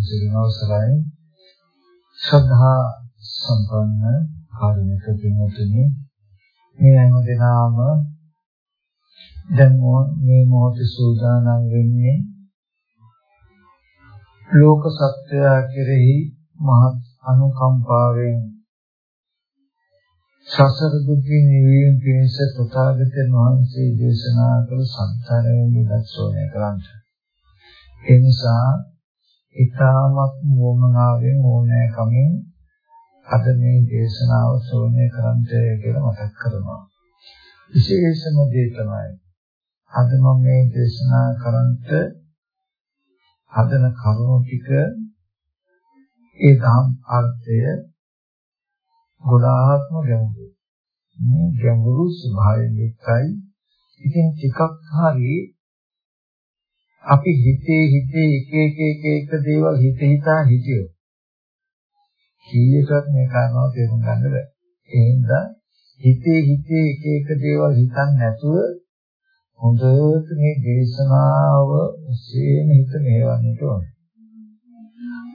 අවසරයි ස්වාමීන් අවසරයි ශ්‍රද්ධා සම්පන්න කාරුණික පින්වතුනි මේ හැම දිනම දැන් මේ මොහොතේ සූදානම් වෙන්නේ ලෝක සත්‍යය කෙරෙහි මහත් අනුකම්පාවෙන් සසර දුකින් නිවීම පිණිස තථාගතයන් වහන්සේ දේශනා කළ සත්‍යයෙන් විදර්ශනය කරන්ට. ඒ නිසා ඊටමත් වොමනාවෙන් ඕනෑ කමින් අද මේ දේශනාව ශ්‍රවණය කරන්ට කියලා මතක් කරනවා. විශේෂම දේ තමයි අද මම මේ දේශනා කරන්ට හදන කරුණු ටික ඒ දහම් අර්ථය ගොඩාක්ම ගැඹුරුයි. මේ ගැඹුරු ස්වභාවයෙන් එක්කයි. ඉතින් ටිකක් හරි අපි හිතේ හිතේ එක එක එක එක දේවල් හිත හිතා හිතියෝ. කීයකට මේ කාරණාව තේරුම් ගන්න බෑ. ඒ හින්දා හිතේ හිතේ එක එක දේවල් හිතන්නේ නැතුව හොඳට මේ දේශනාව ඔස්සේම හිත මෙහෙවන්නට ඕනේ.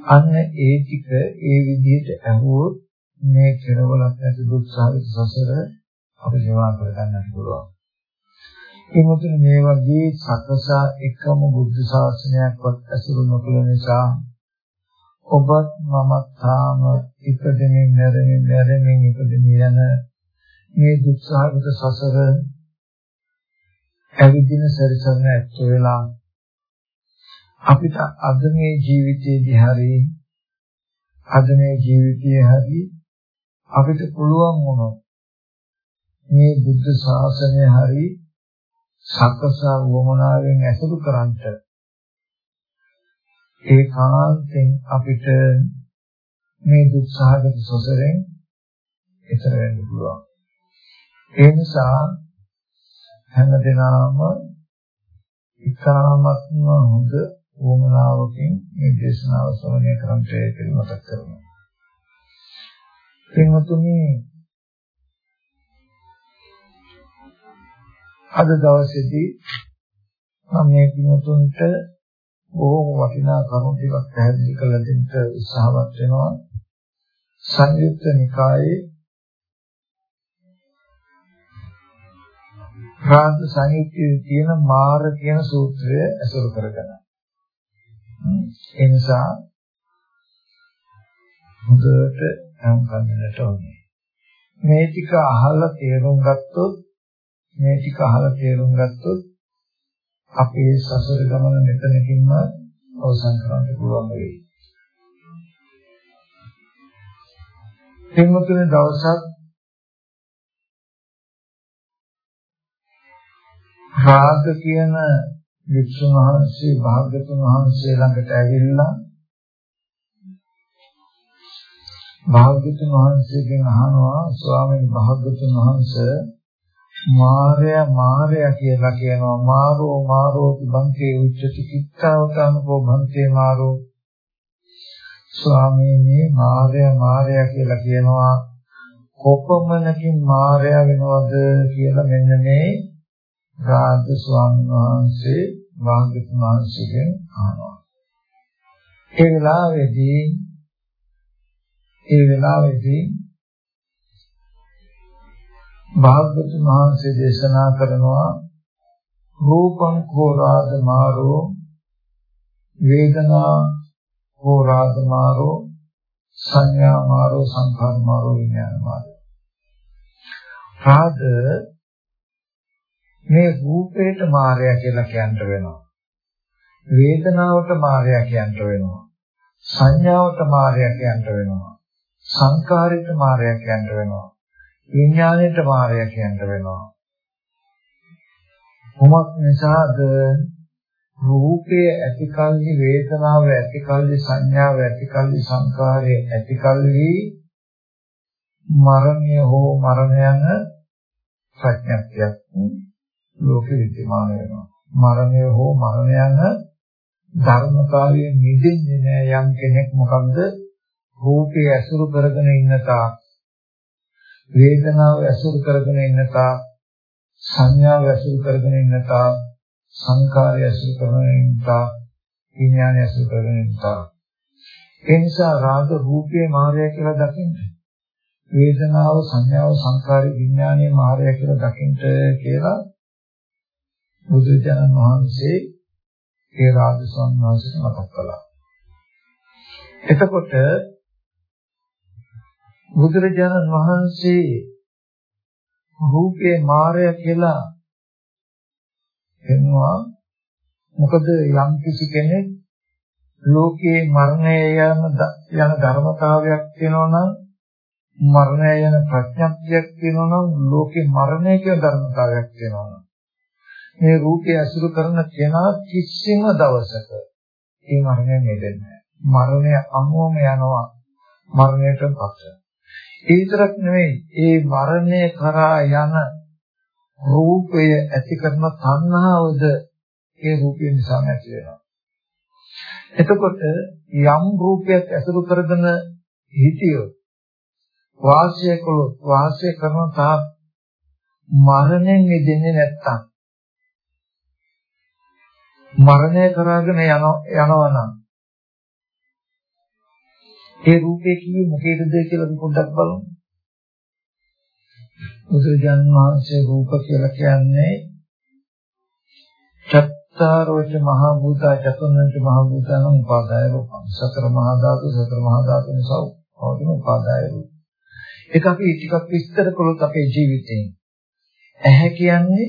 අන්න ඒ ටික ඒ විදිහට ඇහුවොත් මේ කෙරවලක් නැති දුක්සාවිත සසර අපි ජීවා කරගන්නට පුළුවන්. ඒ මොකද මේ වගේ සකසා එකම බුද්ධ ශාසනයක්වත් ඇසුරු නොකළ නිසා ඔබත් මමත් තාම ඉපදෙමින් නැරෙමින් නැරෙමින් ඉපදෙමින් යන මේ දුක්සාවිත සසර ඇවිදින සැරිසරන ඇත්ත වෙලා අපිට අද මේ ජීවිතයේදී හරි අද මේ ජීවිතයේ හරි අපිට පුළුවන් වුණොත් මේ බුද්ධ ශාසනය හරි සකසා වමනාවෙන් ඇසුරු කරන්ට ඒකාන්තයෙන් අපිට මේ දුක්සහගත සසරෙන් ඈතර වෙන්න පුළුවන්. ඒ නිසා හැමදෙනාම ඉතාමත්ම හොඳ වමනාවකින් මේ දේශනාව ශ්‍රවණය කරන්ට කියලා මතක් කරනවා. පින්වතුනි අද දවසේදී මම මේ පින්වතුන්ට බොහොම වටිනා කරුණු ටිකක් පැහැදිලි කරලා දෙන්න උත්සාහවත් වෙනවා. සංයුත්ත නිකායේ රාග සංයුත්තේ තියෙන මාර කියන සූත්‍රය ඇසුරු කරගෙන. ඒ නිසා හොඳට නම් ගන්නට ඕනේ. මේ ටික අහලා තේරුම් ගත්තොත් මේ ටික අහලා තේරුම් ගත්තොත් අපේ සසර ගමන මෙතනකින්ම අවසන් කරන්න පුළුවන් වෙයි. එන්නතුනේ දවසක් රාග කියන වික්ෂුන් වහන්සේ භාග්‍යතුන් වහන්සේ ළඟට ඇවිල්ලා භාග්‍යතුන් වහන්සේගෙන් අහනවා ස්වාමීන් භාග්‍යතුන් වහන්සේ මාරය මාරය කියලා කියනවා. මාරෝ මාරෝ බන්තේ උච්චති කිත්තාවතනකෝ බන්තේ මාරෝ. ස්වාමීනි මාරය මාරය කියලා කියනවා. කොපමණකින් මාරය වෙනවද කියලා මෙන්න මේ රාජ ස්වාමීන් වහන්සේ භාග්‍යතුන් වහන්සේගෙන් අහනවා ඒ වෙලාවේදී ඒ වෙලාවේදී භාග්‍යතුන් වහන්සේ දේශනා කරනවා රූපං කෝරාද මාරෝ වේදනා කෝරාද මාරෝ සංඥා මාරෝ සංඛාර මාරෝ විඥාන මාරෝ. රාද මේ රූපේට මායя කියලා කියන්න වෙනවා. වේදනාවට මායя කියන්න වෙනවා. සංඥාවට මායя කියන්න වෙනවා. සංකාරයට මායя කියන්න වෙනවා. විඥාණයට මායя කියන්න වෙනවා. කොමත් නිසාද? රූපය ඇතිකල්ලි වේදනාව ඇතිකල්ලි සංඥාව ඇතිකල්ලි සංකාරය ඇතිකල්ලි මරණය හෝ මරණ යන ප්‍රඥප්තියක් ලෝකෙ විද්‍යමාන වෙනවා. මරණය හෝ මරණ යන ධර්මතාවයෙන් නිදෙන්නේ නැහැ යම් කෙනෙක් මොකද්ද? රූපේ ඇසුරු කරගෙන ඉන්න තාක් වේදනාව ඇසුරු කරගෙන ඉන්න තාක් සංඥාව ඇසුරු කරගෙන ඉන්න තාක් සංකාරය ඇසුරු කරගෙන ඉන්න තාක් විඥානය ඇසුරු කරගෙන ඉන්න තාක් ඒ නිසා රාග රූපේ මායя කියලා දකින්න වේදනාව සංඥාව සංකාරය විඥානයේ මායя කියලා දකින්න කියලා බුදුචානන් වහන්සේ ඒ රාජ සංවාසයට මතක් කළා. එතකොට බුදුරජාණන් වහන්සේ රූපේ මායя කියලා එනවා මොකද යම් කිසි කෙනෙක් ලෝකේ මරණය යන යන ධර්මතාවයක් තියෙනවා නම් මරණය යන ප්‍රඥප්තියක් තියෙනවා නම් ලෝකේ මරණය කියන ධර්මතාවයක් තියෙනවා නම් මේ රූපය අසුරු කරන කෙනා කිසිම දවසක ඒ මරණය නෙදෙන්නේ මරණය අමුම යනවා. මරණයට පස්ස. ඒ විතරක් නෙවෙයි ඒ මරණය කරා යන රූපය ඇති කරන තණ්හාවද ඒ රූපය නිසා නැති වෙනවා. එතකොට යම් රූපයක් ඇසුරු කරගෙන හිතියොත් වාසය කළොත් වාසය කරන තාක් මරණයෙන් මිදෙන්නේ නැත්තම් මරණය කරාගෙන යනවා නම් ඒ රූපේ කිව්වේ මොකේද කියලා අපි පොඩ්ඩක් බලමු. බුදුරජාන් වහන්සේ රූප කියලා කියන්නේ චත්තාරෝච මහ භූතා චතුර්ණච මහ භූතානම් උපාදාය රූපං සතර මහා ධාතු සතර මහා ධාතු නිසා පවතින උපාදාය රූප. ඒක අපි ටිකක් විස්තර කළොත් අපේ ජීවිතේ ඇහැ කියන්නේ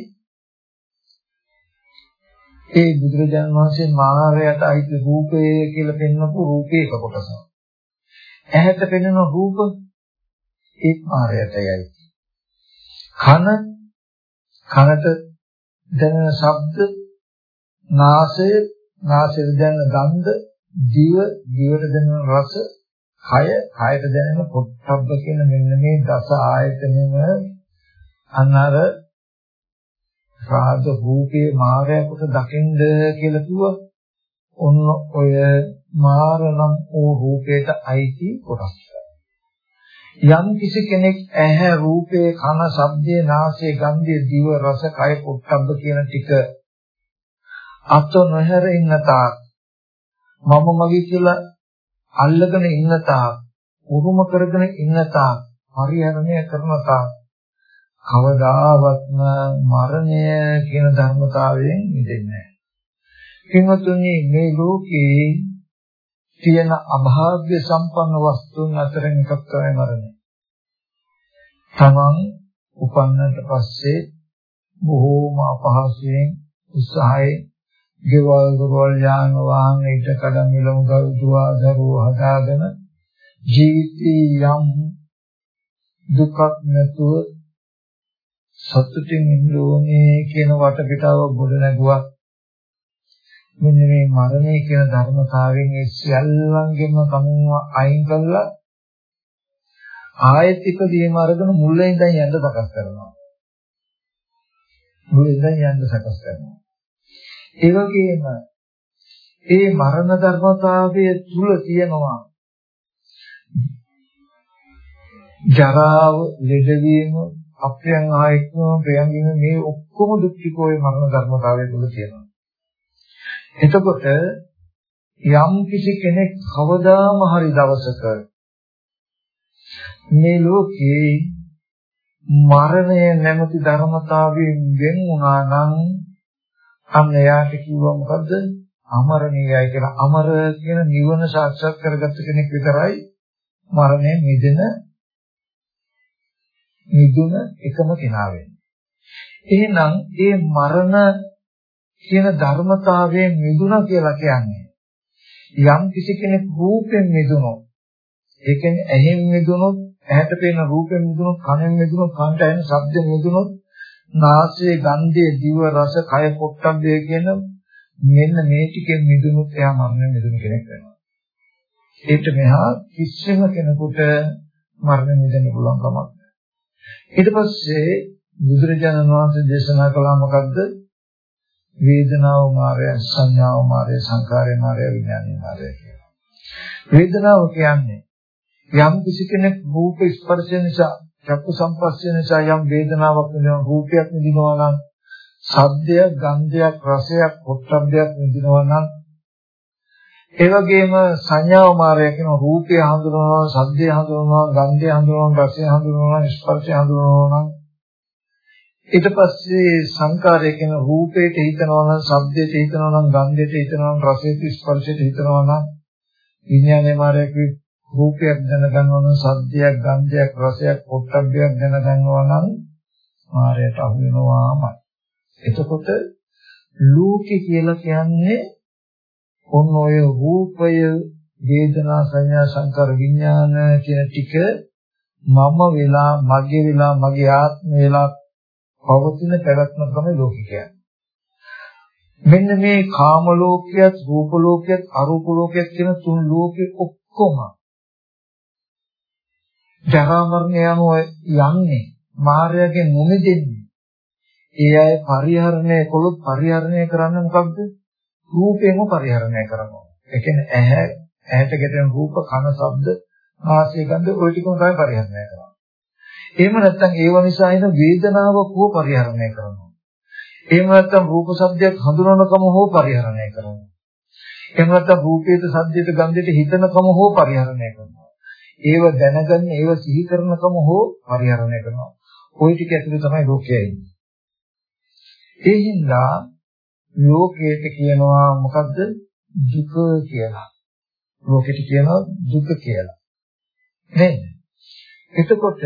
ඒ බුදුරජාණන් වහන්සේ මානවයාට අයිති රූපය කියලා පෙන්වපු රූපේ එක කොටසක්. ඇහැට පෙනෙන රූප ඒ මානවයාටයි. කන කනට දැනෙන ශබ්ද නාසය නාසයට දැනෙන ගන්ධ දිව දිවට දැනෙන රස කය කයට දැනෙන පොට්ටබ්බ කියන මෙන්න මේ දස ආයතනෙම අන්නර රාග රූපේ මායයට දකින්ද කියලා කිව්වා. ඔන්න ඔය මාරනම් වූ රූපයට අයිති කොටස්. යම් කිසි කෙනෙක් ඇහැ රූපේ කන ශබ්දේ නාසය ගන්ධය දිව රස කය පොට්ටබ්බ කියන ටික අත නොහැර ඉන්න තාක් මම මගේ කියලා අල්ලගෙන ඉන්න තාක් උරුම කරගෙන ඉන්න තාක් පරිහරණය කරන තාක් කවදාවත්ම මරණය කියන ධර්මතාවයෙන් මිදෙන්නේ නැහැ. කින්වතුනි මේ ලෝකේ තියෙන අභාග්‍ය සම්පන්න වස්තුන් අතරින් එකක් තමයි මරණය. තමන් උපන්නට පස්සේ බොහෝම අපහසුයෙන් උත්සාහයෙන් ගෙවල් දොරවල් යාන වාහන ඊට කඩන් මිල මුදල් දුවා දරුවෝ හදාගෙන ජීවිතේ යම් දුකක් නැතුව සතුටින් ඉන්න ඕනේ කියන වටපිටාව ගොඩ නැගුවා. මෙන්න මේ මරණය කියන ධර්මතාවයෙන් ඒ සියල්ලංගෙම කමුව අයින් කළා ආයෙත් ඉපදීම අරගෙන මුලින් ඉඳන් යන්න සකස් කරනවා. මුලින් ඉඳන් යන්න සකස් කරනවා. ඒ වගේම ඒ මරණ ධර්මතාවය තුල තියෙනවා ජරාව, ලෙඩවීම, අප්‍රියන් ආයත්ම ප්‍රයන්ගින මේ ඔක්කොම දුක්ඛිකෝයේ මරණ ධර්මතාවය තුල තියෙනවා. එතකොට යම් කිසි කෙනෙක් කවදාම හරි දවසක මේ ලෝකේ මරණය නැමැති ධර්මතාවයෙන් වෙන් වුණා නම් අන්න එයාට කිව්වා මොකද්ද? අමරණීයයි කියලා. අමර කියන නිවන සාක්ෂාත් කරගත්ත කෙනෙක් විතරයි මරණයෙන් මිදෙන මිදුන එකම කෙනා වෙන්නේ. එහෙනම් ඒ මරණ කියන ධර්මතාවයෙන් මිදුණා කියලා කියන්නේ යම් කිසි කෙනෙක් රූපෙන් මිදුණොත් ඒ කියන්නේ ඇහෙන් මිදුණොත් ඇහැට පෙනෙන රූපෙන් මිදුණොත් කනෙන් මිදුණොත් කනට ඇහෙන ශබ්දෙන් මිදුණොත් නාසයේ ගන්ධයේ දිව රස කය පොට්ටබ්බය කියන මෙන්න මේ ටිකෙන් මිදුණුත් එයා මරණය මිදුණු කෙනෙක් වෙනවා. ඒට මෙහා කිසිම කෙනෙකුට මරණය මිදෙන්න පුළුවන් කමක් නැහැ. ඊට පස්සේ බුදුරජාණන් වහන්සේ දේශනා කළා මොකද්ද? වේදනාව මායය, සංඥාව මායය, සංකාරය මායය, විඥානය මායය කියලා. වේදනාව කියන්නේ යම් කිසි කෙනෙක් රූප ස්පර්ශ නිසා, චක්කු සංපස්ස නිසා යම් වේදනාවක් වෙනවා, රූපයක් විඳිනවා නම්, සද්දයක්, ගන්ධයක්, රසයක්, පොට්ටබ්බයක් විඳිනවා නම් ඒ වගේම සංඥාව මායය කියන රූපය හඳුනනවා, සද්දය හඳුනනවා, ගන්ධය හඳුනනවා, රසය හඳුනනවා, ස්පර්ශය හඳුනනවා නම් ඊට පස්සේ සංකාරය කියන රූපයට හිතනවා නම්, ශබ්දයට හිතනවා නම්, ගන්ධයට හිතනවා නම්, රසයට ස්පර්ශයට හිතනවා නම් විඥානයේ මායයක් රූපයක් දැනගන්නවා නම්, සද්දයක්, ගන්ධයක්, රසයක්, පොට්ටබ්බයක් දැනගන්නවා නම් මායයට අහු වෙනවාමයි. එතකොට ලෝකේ කියලා කියන්නේ ඔන්න ඔය රූපය වේදනා සංඥා සංකාර විඥාන කියන ටික මම වෙලා මගේ වෙලා මගේ ආත්ම වෙලා පවතින පැවැත්ම තමයි ලෝකය කියන්නේ. මෙන්න මේ කාම ලෝකයක් රූප ලෝකයක් අරූප ලෝකයක් කියන තුන් ලෝකෙ ඔක්කොම ජරා මරණ යනවා යන්නේ මායාවෙන් නොමෙදෙන්නේ ඒ අය පරිහරණය කළොත් පරිහරණය කරන්න මොකක්ද? රූපේම පරිහරණය කරනවා. ඒ කියන්නේ ඇහැ ඇහැට ගැටෙන රූප, කන, ශබ්ද, නාසය, ගන්ධ ඔය ටිකම තමයි පරිහරණය කරනවා. එහෙම නැත්නම් ඒව නිසා එන වේදනාව කෝ පරිහරණය කරනවා. එහෙම නැත්නම් රූප, ශබ්දයක් හඳුනනකම හෝ පරිහරණය කරනවා. එහෙම නැත්නම් රූපේත, ශබ්දේත, ගන්ධේත හිතනකම හෝ පරිහරණය කරනවා. ඒව දැනගන්න, ඒව සිහි කරනකම හෝ පරිහරණය කරනවා. ওই ටික ඇතුලේ තමයි ලෝකය ඉන්නේ. ඒ හින්දා ලෝකයට කියනවා මොකද්ද දුක කියලා. ලෝකෙට කියනවා දුක කියලා. නේද? එතකොට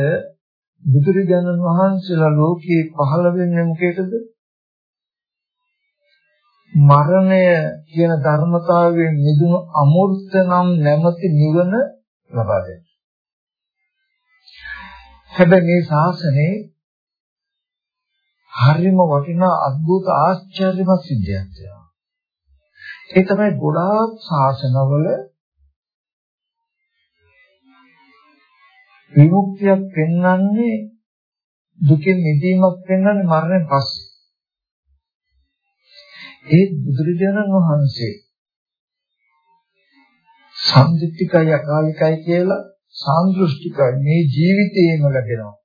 බුදුරජාණන් වහන්සේලා ලෝකේ පහළ වෙන්නේ මොකේද? මරණය කියන ධර්මතාවයෙන් මිදුණු අමූර්ත නම් නැමැති නිවන ලබා දෙන්න. හැබැයි මේ ශාසනයේ හරිම වටිනා අద్భుත ආශ්චර්යමත් සිද්ධියක් තියෙනවා. ඒ තමයි ගොඩාක් ශාසනවල විමුක්තියක් පෙන්වන්නේ දුකින් මිදීමක් පෙන්වන්නේ මරණයෙන් පස්සේ. ඒ බුදුරජාණන් වහන්සේ සම්දිත්තිකයි අකාලිකයි කියලා සාන්දෘෂ්ටිකයි මේ ජීවිතේම ලැබෙනවා.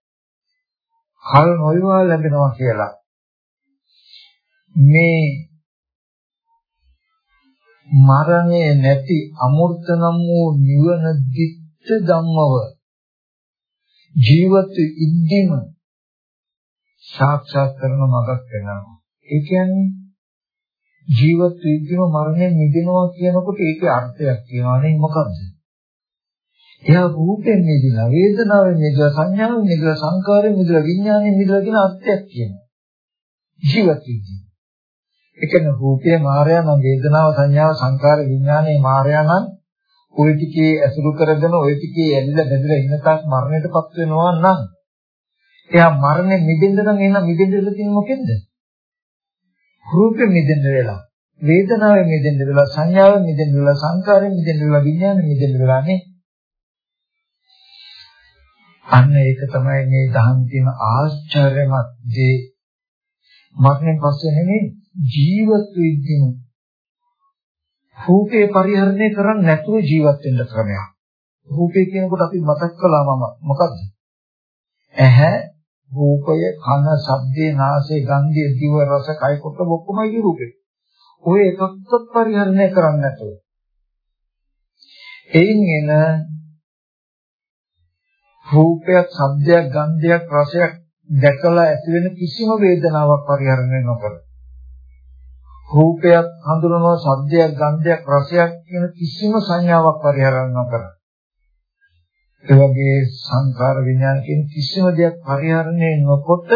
කල් නොයවා ලැබෙනවා කියලා මේ මරණය නැති අමෘත නම් වූ නිවන දිත්ත ධම්මව ජීවත් ඉද්දීම සාක්ෂාත් කරන මගක් වෙනවා. ඒ කියන්නේ ජීවත් ඉද්දීම මරණයෙන් මිදෙනවා කියනකොට ඒකේ අර්ථයක් කියනවා නේ මොකද්ද? එයා රූපයෙන් මිදෙලා වේදනාවෙන් මිදෙලා සංඥාවෙන් මිදෙලා සංකාරයෙන් මිදෙලා විඥාණයෙන් මිදෙලා කියන අර්ථයක් කියනවා. ජීවත් ඉද්දී. ඒ කියන්නේ රූපේ මායя නම් වේදනාව සංඥාව සංකාර විඥානයේ මායя නම් ওই ටිකේ ඇසුරු කරගෙන ওই ටිකේ ඇලිලා බැඳලා ඉන්න තාක් මරණයටපත් වෙනවා නම් එයා මරණය මිදෙන්න නම් එහෙනම් මිදෙන්න වෙලා තියෙන්නේ මොකෙන්ද? රූපෙ මිදෙන්න වෙලා වේදනාවෙන් මිදෙන්න වෙලා සංඥාවෙන් මිදෙන්න වෙලා සංකාරයෙන් මිදෙන්න වෙලා විඥාණයෙන් මිදෙන්න වෙලා නේ අන්න ඒක තමයි මේ දහම් තියෙන ආශ්චර්යමත් දේ මරණයෙන් පස්සේ නෙමෙයි ජීවත් වෙද්දීම රූපේ පරිහරණය කරන්නේ නැතුව ජීවත් වෙන්න ක්‍රමයක්. රූපේ කියනකොට අපි මතක් කළා මම මොකද්ද? ඇහැ, රූපය, කන, ශබ්දේ, නාසය, ගන්ධය, දිව, රස, කය කොට ඔක්කොමයි කි රූපේ. ඔය එකක්වත් පරිහරණය කරන්නේ නැතුව. එයින් එන රූපයක්, ශබ්දයක්, ගන්ධයක්, රසයක් දැකලා ඇති වෙන කිසිම වේදනාවක් පරිහරණය නොකර රූපයක් හඳුනනවා සද්දයක් ගන්ධයක් රසයක් කියන කිසිම සංඥාවක් පරිහරණය නොකර. ඒ වගේ සංකාර විඥාන කියන කිසිම දෙයක් පරිහරණය නොකොට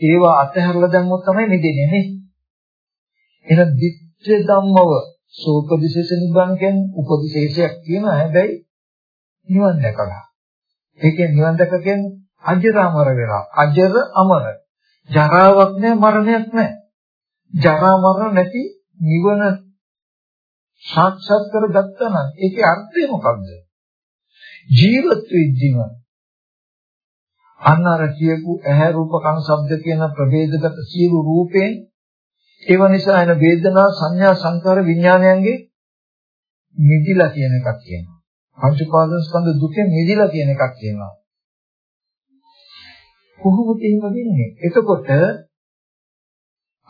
ඒවා අතහැරලා දැම්මොත් තමයි මිදෙන්නේ නේ. එහෙනම් දිත්‍ය ධම්මව සෝපදිශේෂ නිබ්බාන කියන්නේ උපදිශේෂයක් කියන හැබැයි නිවන් දැකලා. ඒකේ නිවන් දැක කියන්නේ අජර අමර වෙලා අජර අමර. ජරාවක් නැහැ මරණයක් නැහැ ජරා මරණ නැති නිවන සාක්ෂාත් කරගත්තා නම් ඒකේ අර්ථය මොකක්ද? ජීවත් වෙද්දිම අන්න අර කියපු ඇහැ රූප කන ශබ්ද කියන ප්‍රභේදගත සියලු රූපයෙන් ඒව නිසා එන වේදනා සංඥා සංකාර විඥානයන්ගේ නිදිලා කියන එකක් කියනවා. පංච උපාදාන ස්කන්ධ දුකෙන් නිදිලා කියන එකක් කියනවා. කොහොමද එහෙම වෙන්නේ? එතකොට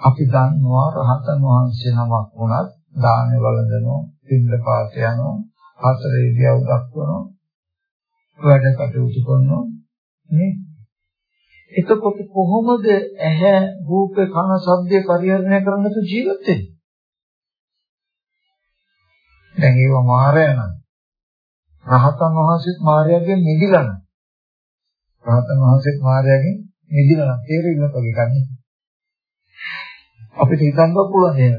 අපි දන්නවා රහතන් වහන්සේ නමක් වුණත් දාන වළඳනවා, පිළිල පාත යනවා, හතර ඉරියව් දක්වනවා, වැඩ කටයුතු කරනවා නේ? එතකොට කොහොමද ඇහැ, රූප, කන, ශබ්ද පරිහරණය කරන්නට ජීවත් වෙන්නේ? දැන් ඒව මායя නම් රහතන් වහන්සේත් මායයෙන් නිදිලා නම් රහතන් වහන්සේත් මායයෙන් නිදිලා නම් තේරෙන්නේ වගේ කන්නේ අපිට හිතන්න පුළුවන් නේද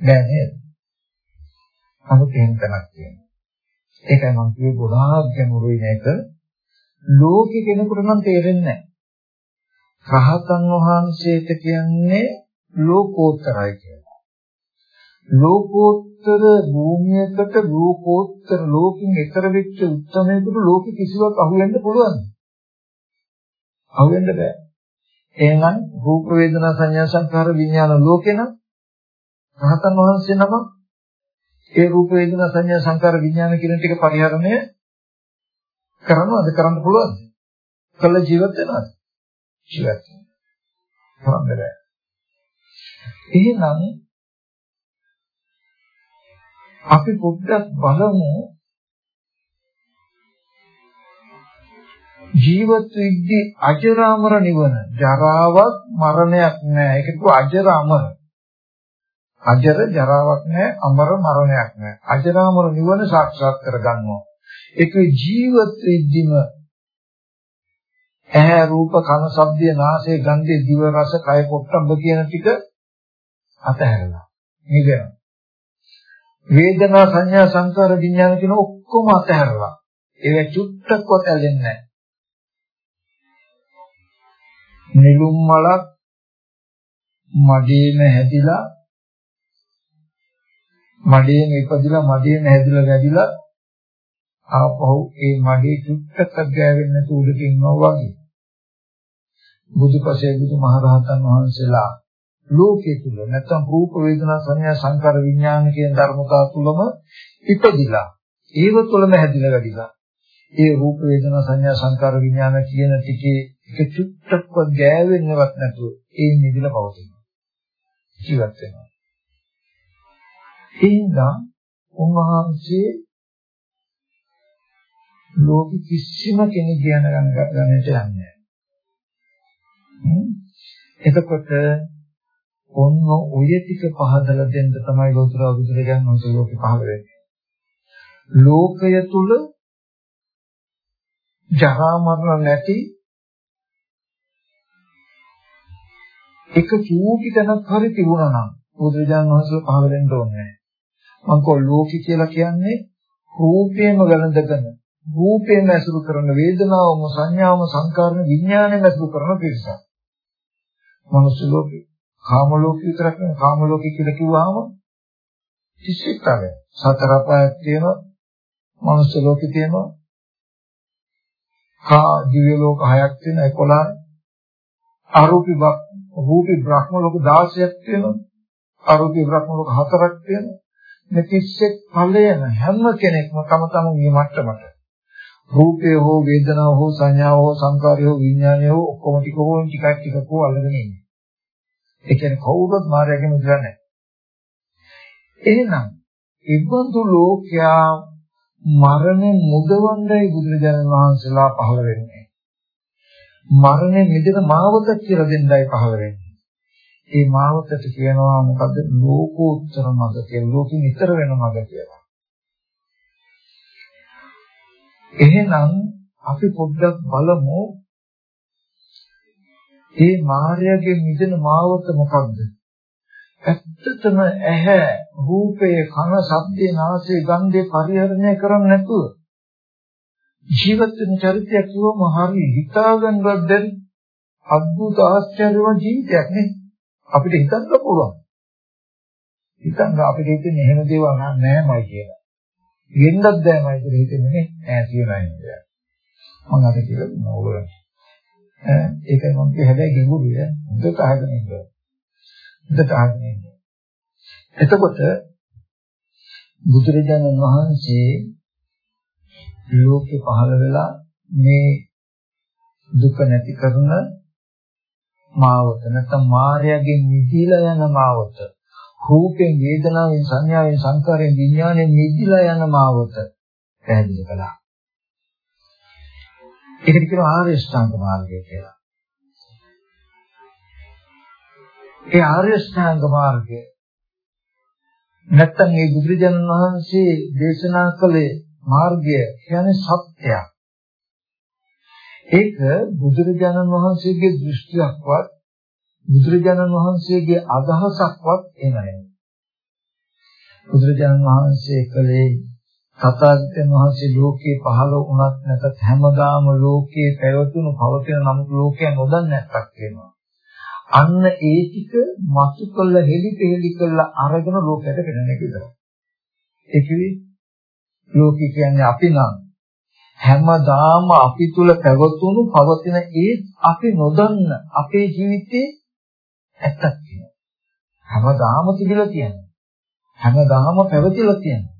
බෑ නේද? නමුත් එහෙම තැනක් තියෙනවා. ඒකයි මම කිව්වේ ගොඩාක් ගැඹුරුයි මේක ලෝකෙ කෙනෙකුට නම් තේරෙන්නේ නැහැ රහතන් වහන්සේට කියන්නේ ලෝකෝත්තරයි කියලා. ලෝකෝත්තර භූමියකට ලෝකෝත්තර ලෝකෙන් ඈතර වෙච්ච උත්සමයකට ලෝකෙ කිසිවක් අහුවෙන්න පුළුවන්. අහුවෙන්න බෑ. එහෙනම් රූප වේදනා සංඥා සංකාර විඥාන ලෝකෙන රහතන් වහන්සේ නම ඒ රූප වේදනා සංඥා සංකාර විඥාන කියන ටික පරිහරණය කරනවද කරන්න පුළුවන්ද? කළ ජීවත් වෙනවද? ජීවත් වෙනවා. කරන්න බෑ. එහෙනම් අපි පොඩ්ඩක් බලමු ජීවත් වෙද්දී අජරාමර නිවන. ජරාවක් මරණයක් නෑ. ඒක කිව්ව අජරාමර. අජර ජරාවක් නෑ අමර මරණයක් නෑ. අජරාමර නිවන සාක්ෂාත් කරගන්නවා. ඒක ජීවත් වෙද්දීම ඇහැ රූප කන ශබ්ද නාසය ගන්ධය දිව රස කය පොට්ටබ්බ කියන ටික අතහැරලා නිදෙනවා වේදනා සංඥා සංකාර විඥාන කියන ඔක්කොම අතහැරලා. ඒවා චුට්ටක්වත් ඇලෙන්නේ නැහැ. නිලුම් මලක් මඩේම හැදිලා මඩේම ඉපදිලා මඩේම හැදිලා වැඩිලා ආපහු ඒ මඩේ චුට්ටක් ගෑවෙන්න තුඩක ඉන්නවා වගේ. බුදුපසේ බුදුමහරහතන් වහන්සේලා ලෝකයේ තුල නැත්නම් රූප වේදනා සංඥා සංකාර විඥාන කියන ධර්මතා තුලම ඉපදිලා ඒව තුලම හැදිලා වැඩිලා ඒ රූප වේදනා සංඥා සංකාර විඥාන කියන ටිකේ එක චුට්ටක්වත් ගෑවෙන්නවත් නැතුව ඒ නිදිලා පවතිනවා. ජීවත් වෙනවා. එහෙනම් උන්වහන්සේ ලෝක කිසිම කෙනෙක් ගැන ගන්නට යන්නේ නැහැ. එතකොට ඔන්න ඔය ටික පහදලා දෙන්න තමයි ලෝතර බුදුරජාණන් වහන්සේ ලෝකෙ පහළ වෙන්නේ. ලෝකය තුල ජරා මරණ නැති එක චූටි තැනක් හරි තිබුණා නම් බුදුරජාණන් වහන්සේ පහළ වෙන්න ඕනේ. මම කෝ ලෝකي කියලා කියන්නේ රූපේම වැළඳගෙන රූපේම ඇසුරු කරන වේදනාවම සංඥාවම සංකාරණ විඥාණයම ඇසුරු කරන පිරිසක්. මනුස්ස ලෝකේ කාම ලෝකෙ විතරක් නෙවෙයි කාම ලෝකෙ කියලා කිව්වහම 31ක් තමයි. සතර අපායක් තියෙනවා. මනුස්ස ලෝකෙ තියෙනවා. කා දිව්‍ය ලෝක 6ක් තියෙනවා 11. අරූපී රූපී බ්‍රහ්ම ලෝක 16ක් තියෙනවා. අරූපී බ්‍රහ්ම ලෝක 4ක් තියෙනවා. මේ 31 ඵලයම හැම කෙනෙක්ම තම තමන්ගේ මට්ටමට රූපය හෝ වේදනාව හෝ සංඥාව හෝ සංකාරය හෝ විඥානය හෝ ඔක්කොම ටික හෝ ටිකක් ටිකක් හෝ අල්ලගෙන ඉන්නේ. ඒ කියන්නේ කවුරුත් මායාවකින් මිදලා නැහැ. එහෙනම් ඉබ්බන්තු ලෝකයා මරණය මුදවන්නයි බුදුරජාණන් වහන්සේලා පහළ වෙන්නේ. මරණය මිදෙන මාවත කියලා දෙන්නයි පහළ වෙන්නේ. ඒ මාවතට කියනවා මොකද්ද? ලෝකෝත්තර මඟ කියලා. ලෝකෙන් ඈතර වෙන මඟ කියලා. එහෙනම් අපි පොඩ්ඩක් බලමු ඒ මායාවේ මිදෙන මාවත මොකක්ද? ඇත්තටම ඇහැ, රූපය, කන, ශබ්දේ, නාසය, ගන්ධේ පරිහරණය කරන්නේ නැතුව ජීවත් වෙන චරිතයක් කිව්වම හරි හිතාගන්නවත් බැරි අద్భుත ආශ්චර්යවත් ජීවිතයක් නේ අපිට හිතන්න පුළුවන් හිතන්න අපිට හිතෙන්නේ එහෙම දේවල් නෑමයි කියලා. වෙන්නත් බෑමයි කියලා හිතෙන්නේ ඈ කියලා නේද? මම අද කියලා දුන්නා ඕගොල්ලන්ට. ඈ ඒකයි මම කිය හැබැයි ගැඹුරුයි ඈ. හොඳට අහගෙන ඉන්න. හොඳට අහගෙන ඉන්න. එතකොට බුදුරජාණන් වහන්සේ ලෝකේ පහළ වෙලා මේ දුක නැති කරන මාවත නැත්නම් මායාවෙන් මිදීලා යන මාවත රූපෙන් වේදනාවෙන් සංඥාවෙන් සංකාරයෙන් විඥාණයෙන් මිදීලා යන මාවත පැහැදිලි කළා. ඒකට කියනවා ආර්ය ශ්‍රාංග මාර්ගය කියලා. ඒ ආර්ය ශ්‍රාංග මාර්ගය නැත්තම් මේ බුදුරජාණන් වහන්සේ දේශනා කළේ මාර්ගය කියන්නේ සත්‍යයක්. ඒක බුදුරජාණන් වහන්සේගේ දෘෂ්ටියක්වත් බුදුරජාණන් වහන්සේගේ අදහසක්වත් එනයි. බුදුරජාණන් වහන්සේ කලේ තථාගතයන් වහන්සේ ලෝකේ පහළ වුණත් නැත්නම් හැමදාම ලෝකේ පැවතුණු පවතින නමුත් ලෝකය නොදන්නේ නැත්තක් වෙනවා. අන්න ඒ ටික මතු කළ හෙලි පෙහෙලි කළ අරගෙන ලෝකයට පෙනෙන එක විතරයි. ඒ කිවි ලෝකේ කියන්නේ අපි නම් හැමදාම අපි තුල පැවතුණු පවතින ඒ අපි නොදන්න අපේ ජීවිතේ ඇත්තක් කියනවා. හැමදාම තිබිලා තියෙනවා. හැමදාම පැවතිලා තියෙනවා.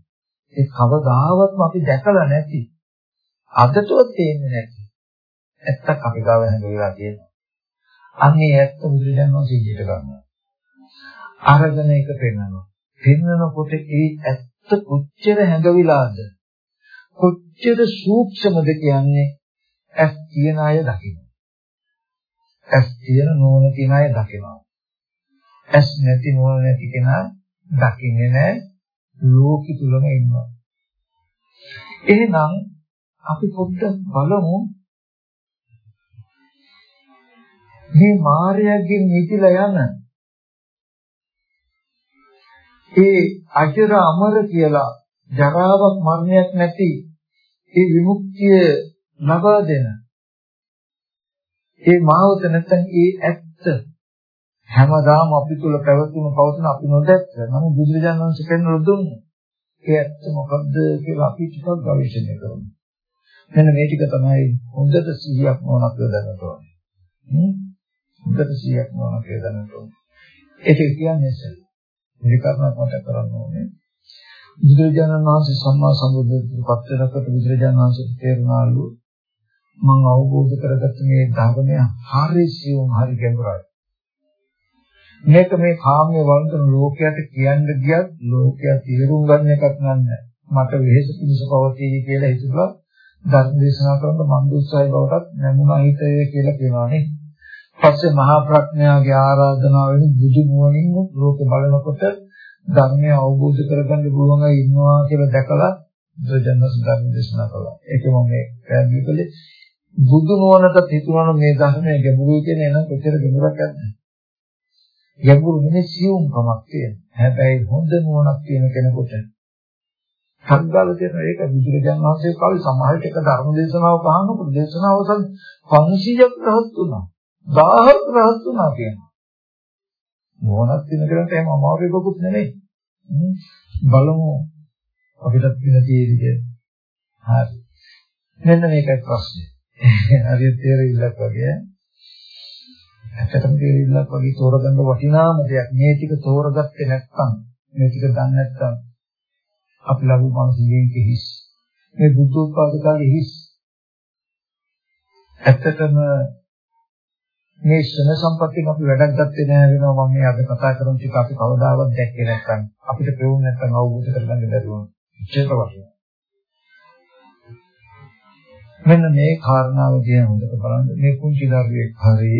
ඒ කවදාවත්ම අපි දැකලා නැති අදටවත් තේන්නේ නැති ඇත්තක් අපි ගාව හැංගිලා තියෙනවා. අන්නේ ඇත්ත බුදුරජාණන් වහන්සේ ඉදිරියට ගන්නවා. අරගෙන එක පෙන්වනවා. පෙන්වනකොට ඒ ඇත්ත කොච්චර හැඟවිලාද කොච්චර සූක්ෂමද කියන්නේ ඇස් තියන අය දකින්න. ඇස් තියන නෝන තියන අය දකිනවා. ඇස් නැති නෝන නැති කෙනා දකින්නේ නැහැ. ලෝකෙ තුලම ඉන්නවා. එහෙනම් අපි පොඩ්ඩක් බලමු මේ මායාවෙන් නිතිලා යන ඒ අජර අමර කියලා ජරාවක් මරණයක් නැති ඒ විමුක්තිය ලබා දෙන ඒ මාවත නැත්නම් ඒ ඇත්ත හැමදාම අපි තුල පැවතුණු පවතුන අපි නොදැක්ක. නමුත් බුදුරජාණන් වහන්සේ පෙන්වලා දුන්නේ. ඒ ඇත්ත මොකද්ද කියලා අපි ටිකක් ගවේෂණය කරමු. මෙන්න මේ ටික තමයි හොඳට 100ක් මොනක් යොදන්නට ඕනේ. හ්ම්? හොඳට 100ක් මොනක් යොදන්නට ඕනේ. ඒක කියන්නේ සල් මේ කර්මයක් මතක කරන්න ඕනේ බුදුරජාණන් වහන්සේ සම්මා සම්බුද්ධත්වයට පත් වෙනකොට බුදුරජාණන් වහන්සේට තේරුණාලු මම අවබෝධ කරගත්ත මේ ධර්මය හරි සියුම් හරි ගැඹුරයි. මේක මේ කාමයේ වන්දන ලෝකයට කියන්න ගියත් ලෝකයා තේරුම් ගන්න එකක් නෑ. මට වෙහෙස පිණිස පවතී කියලා හිතුවා ධර්ම දේශනා කරන මන්දුස්සයි බවටත් නැමුණා හිතේ කියලා කියනවානේ. පස්සේ මහා ප්‍රඥාගේ ආරාධනාවෙන් බුදු නුවණින් ලෝක බලනකොට ධර්මය අවබෝධ කරගන්න පුළුවන් අය ඉන්නවා කියලා දැකලා බුදුජානක ධර්ම දේශනා කළා. ඒක මම මේ පැහැදිලි කළේ බුදු නුවණට හිතුණා මේ ධර්මයේ ගැඹුරුයි කියන එන කොච්චර ගැඹුරක් යද්ද? ගැඹුරු නෙමෙයි සියුම්කමක් තියෙන. හැබැයි හොඳ නුවණක් තියෙන කෙනෙකුට සංගාල දෙන ඒක බුදුරජාණන් වහන්සේ කාලේ සමහරට එක ධර්ම දේශනාවක් අහනකොට දේශනාවසන් 500ක් රහත් වුණා. 1000ක් රහත් වුණා කියනවා. මොනක් තියෙන කෙනාට එහෙම අමාරුවකුත් නෙමෙයි. බලමු අපිටත් වෙන තියෙදිද. හරි. මෙන්න මේකයි ප්‍රශ්නේ. හරියට තේරෙILLක් වගේ. ඇත්තටම තේරෙILLක් වගේ තෝරගන්න වටිනාම දෙයක්. මේ ටික තෝරගත්තේ නැත්නම් මේ ටික දන්නේ නැත්නම් අපි ලබු මානසිකයේ හිස්. මේ බුද්ධ උත්පාදකාගේ හිස්. ඇත්තටම මේ ශ්‍රම සම්පත්තියෙන් අපි වැඩක් ගත්තේ නැහැ වෙනවා මම මේ අද කතා කරන ටික අපි කවදාවත් දැක්කේ නැත්නම් අපිට පෙවුනේ නැත්නම් අවබෝධ කරගන්න බැරි වුණා. ඉච්ඡේත වශයෙන්. මෙන්න මේ කාරණාව දිහා හොඳට බලන්න මේ කුංචි දරුවෙක් හරි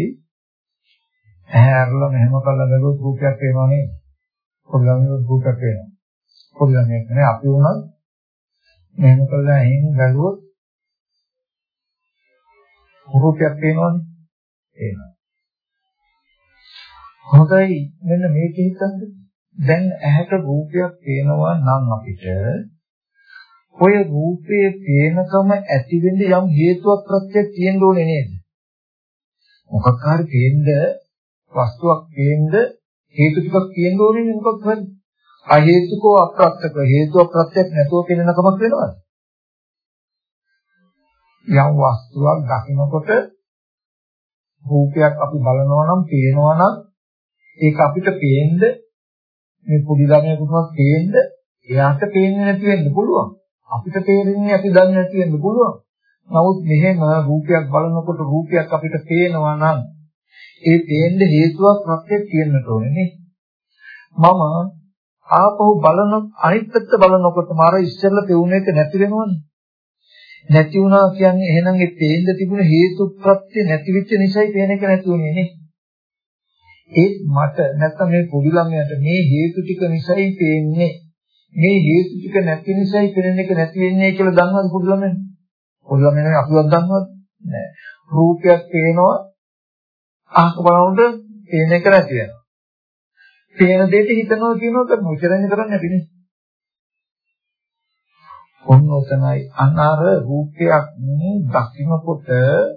ඇහැ අරලා මෙහෙම කළා බැලුවොත් රූපයක් පේනවා නේද? පොඩි ළමයෙක් රූපයක් පේනවා. පොඩි ළමයෙක් නේ අපි වුණත් මෙහෙම කළා එහෙම බැලුවොත් රූපයක් පේනවනේ. එනවා. හොඳයි මෙන්න මේක හිතන්න. දැන් ඇහැට රූපයක් පේනවා නම් අපිට ඔය රූපයේ පේනකම ඇති වෙන්න යම් හේතුවක් ප්‍රත්‍යක් තියෙන්න ඕනේ නේද? මොකක් හරි පේන්න වස්තුවක් පේන්න හේතු ටිකක් තියෙන්න ඕනේ නේ මොකක් හරි. අහේතුකෝ අප්‍රත්‍යක හේතුව ප්‍රත්‍යක් නැතුව පෙනෙන කමක් වෙනවද? යම් වස්තුවක් දකිනකොට රූපයක් අපි බලනවා නම් පේනවා නම් ඒක අපිට පේන්න මේ පොඩි ළමයෙකුට පේන්න එයාට පේන්නේ නැති වෙන්න පුළුවන්. අපිට තේරෙන්නේ අපි දන්නේ නැති වෙන්න පුළුවන්. නමුත් මෙහෙම රූපයක් බලනකොට රූපයක් අපිට පේනවා නම් ඒ පේන්න හේතුවක් ප්‍රත්‍යක් තියෙන්නට ඕනේ නේ. මම ආපහු බලන අනිත් පැත්ත බලනකොට මාර ඉස්සෙල්ලා පෙවුන එක නැති වෙනවනේ. නැති වුණා කියන්නේ එහෙනම් ඒ පේන්න තිබුණ හේතු ප්‍රත්‍ය නැති වෙච්ච නිසායි පේන එක නැති වුනේ නේ. ඒ මට නැත්නම් මේ පොඩි ළමයාට මේ හේතු ටික නිසායි පේන්නේ. මේ හේතු ටික නැති නිසායි පේන එක නැති වෙන්නේ කියලා දන්නවද පොඩි ළමයා? පොඩි ළමයා අපිවත් දන්නවද? නෑ. රූපයක් පේනවා අහක බලනකොට පේන එක නැති වෙනවා. පේන දෙයට හිතනවා කියනවා කරනවා. විචරණය කරන්නේ නැතිනේ. ඔන්න ඔතනයි අනාර රූපයක් දකින්නකොට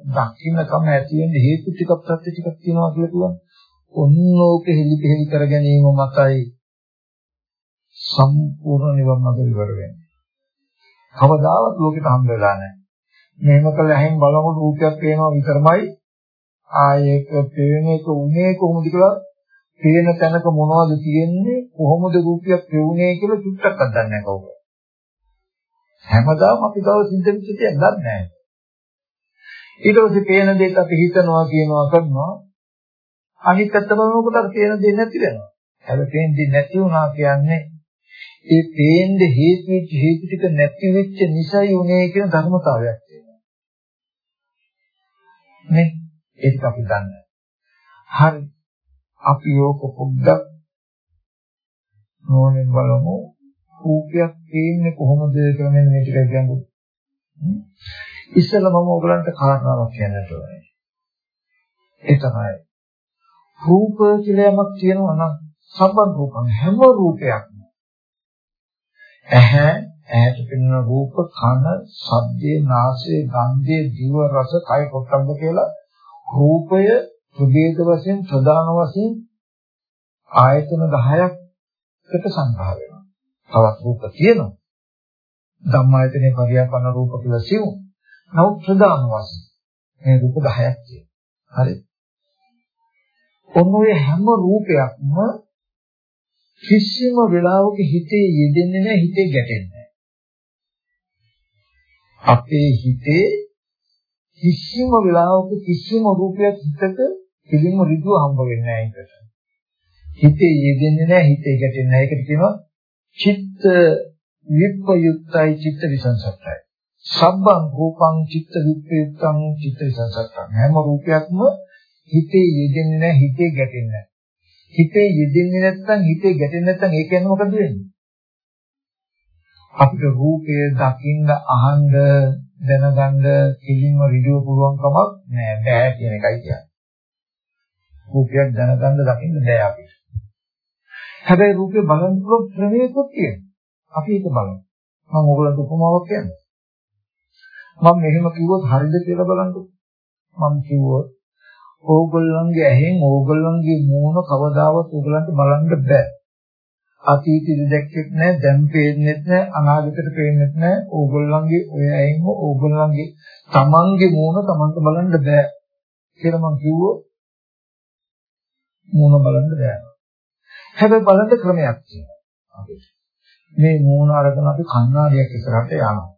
දකින්නකම ඇති වෙන්න හේතු ටිකක් ප්‍රත්‍ය ටිකක් තියෙනවා කියලා කියන්නේ. ඔන්න ඕක හෙලි පෙලි කර ගැනීම මතයි සම්පූර්ණ නිවන් මාර්ග ඉවර වෙන්නේ. කවදාවත් ලෝකෙට හම්බ වෙලා නැහැ. මෙහෙම කළ හැම බලනකොට රූපයක් පේනවා විතරමයි ආයේක පේන එක උනේ කොහොමද කියලා පේන තැනක මොනවද තියෙන්නේ කොහොමද රූපයක් පෙවුනේ කියලා චුට්ටක් අදන්නේ නැහැ කවුරු. හැමදාම අපි තව සිද්ධ වෙච්ච දෙයක් දන්නේ නැහැ. ඊට පස්සේ පේන දෙයක් අපි හිතනවා කියනවා කරනවා අනිත් පැත්ත බලනකොට අර පේන දෙයක් නැති වෙනවා. හැබැයි පේන දෙයක් නැති වුණා කියන්නේ ඒ පේන්න හේතු වෙච්ච හේතු ටික නැති වෙච්ච නිසයි උනේ කියන ධර්මතාවයක් තියෙනවා. නේ ඒක අපි දන්නේ. හරි. අපි යෝක පොඩ්ඩක් නෝනෙන් බලමු. රූපයක් පේන්නේ කොහොමද කියලා මෙන්න මේ ටික කියන්නේ. ඉස්සෙල්ලා මම ඔයගලන්ට කාරණාවක් කියන්නට ඕනේ. ඒ තමයි රූප කියලා යමක් තියෙනවා නම් සම්බන් රූපම් හැම රූපයක්ම ඇහැ ඇහැට පෙනෙන රූප කන ශබ්දේ නාසය ගන්ධය දිව රස කය පොට්ටම්බ කියලා රූපය ප්‍රභේද වශයෙන් ප්‍රධාන වශයෙන් ආයතන 10කට සංග්‍රහ වෙනවා. තවත් රූප තියෙනවා. ධම්මායතනේ පරියාපන්න රූප කියලා සිව්. නමුත් ප්‍රධාන වශයෙන් මේ රූප 10ක් තියෙනවා. හරි. ඔන්න ඔය හැම රූපයක්ම කිසිම වෙලාවක හිතේ යෙදෙන්නේ නැහැ හිතේ ගැටෙන්නේ අපේ හිතේ කිසිම වෙලාවක කිසිම රූපයක් හිතට පිළිම ඍජුව හම්බ වෙන්නේ නැහැ ඒකට. හිතේ යෙදෙන්නේ නැහැ හිතේ ගැටෙන්නේ නැහැ. ඒකට කියනවා චිත්ත විප්පයුක්තයි චිත්ත විසංසත්තයි. සබ්බං රූපං චිත්ත විප්පයුක්තං චිත්ත විසංසත්තං. හැම රූපයක්ම හිතේ යෙදෙන්නේ නැහැ හිතේ ගැටෙන්නේ නැහැ. හිතේ යෙදෙන්නේ නැත්නම් හිතේ ගැටෙන්නේ නැත්නම් ඒ කියන්නේ මොකද වෙන්නේ? අපිට රූපය දකින්න අහන්න දැනගන්න කිලින්ම ඍජුව පුළුවන් කමක් නෑ බෑ කියන එකයි කියන්නේ. රූපයක් දැනගන්න දකින්න බෑ අපිට. හැබැයි රූපේ බලන්න පුළුවන් ක්‍රමයක්ත් තියෙනවා. අපි ඒක බලමු. මම ඕගලන්ට උපමාවක් කියන්නම්. මම මෙහෙම කිව්වොත් හරිද කියලා බලන්නකෝ. මම කිව්වොත් ඕගොල්ලන්ගේ ඇහෙන් ඕගොල්ලන්ගේ මූණ කවදාවත් ඕගලන්ට බලන්න බෑ. අතීතෙදි දැක්කෙත් නෑ, දැන් පේන්නෙත් නෑ, අනාගතෙට පේන්නෙත් නෑ. ඕගොල්ලන්ගේ ඔය ඇහෙන් ඕගොල්ලන්ගේ තමන්ගේ මූණ තමන්ට බලන්න බෑ. කියලා මම කිව්වොත් මූණ බලන්න බෑ. හැබැයි බලන්න ක්‍රමයක් තියෙනවා. මේ මූණ අරගෙන අපි කණ්ණාඩියක් ඉස්සරහට යනවා.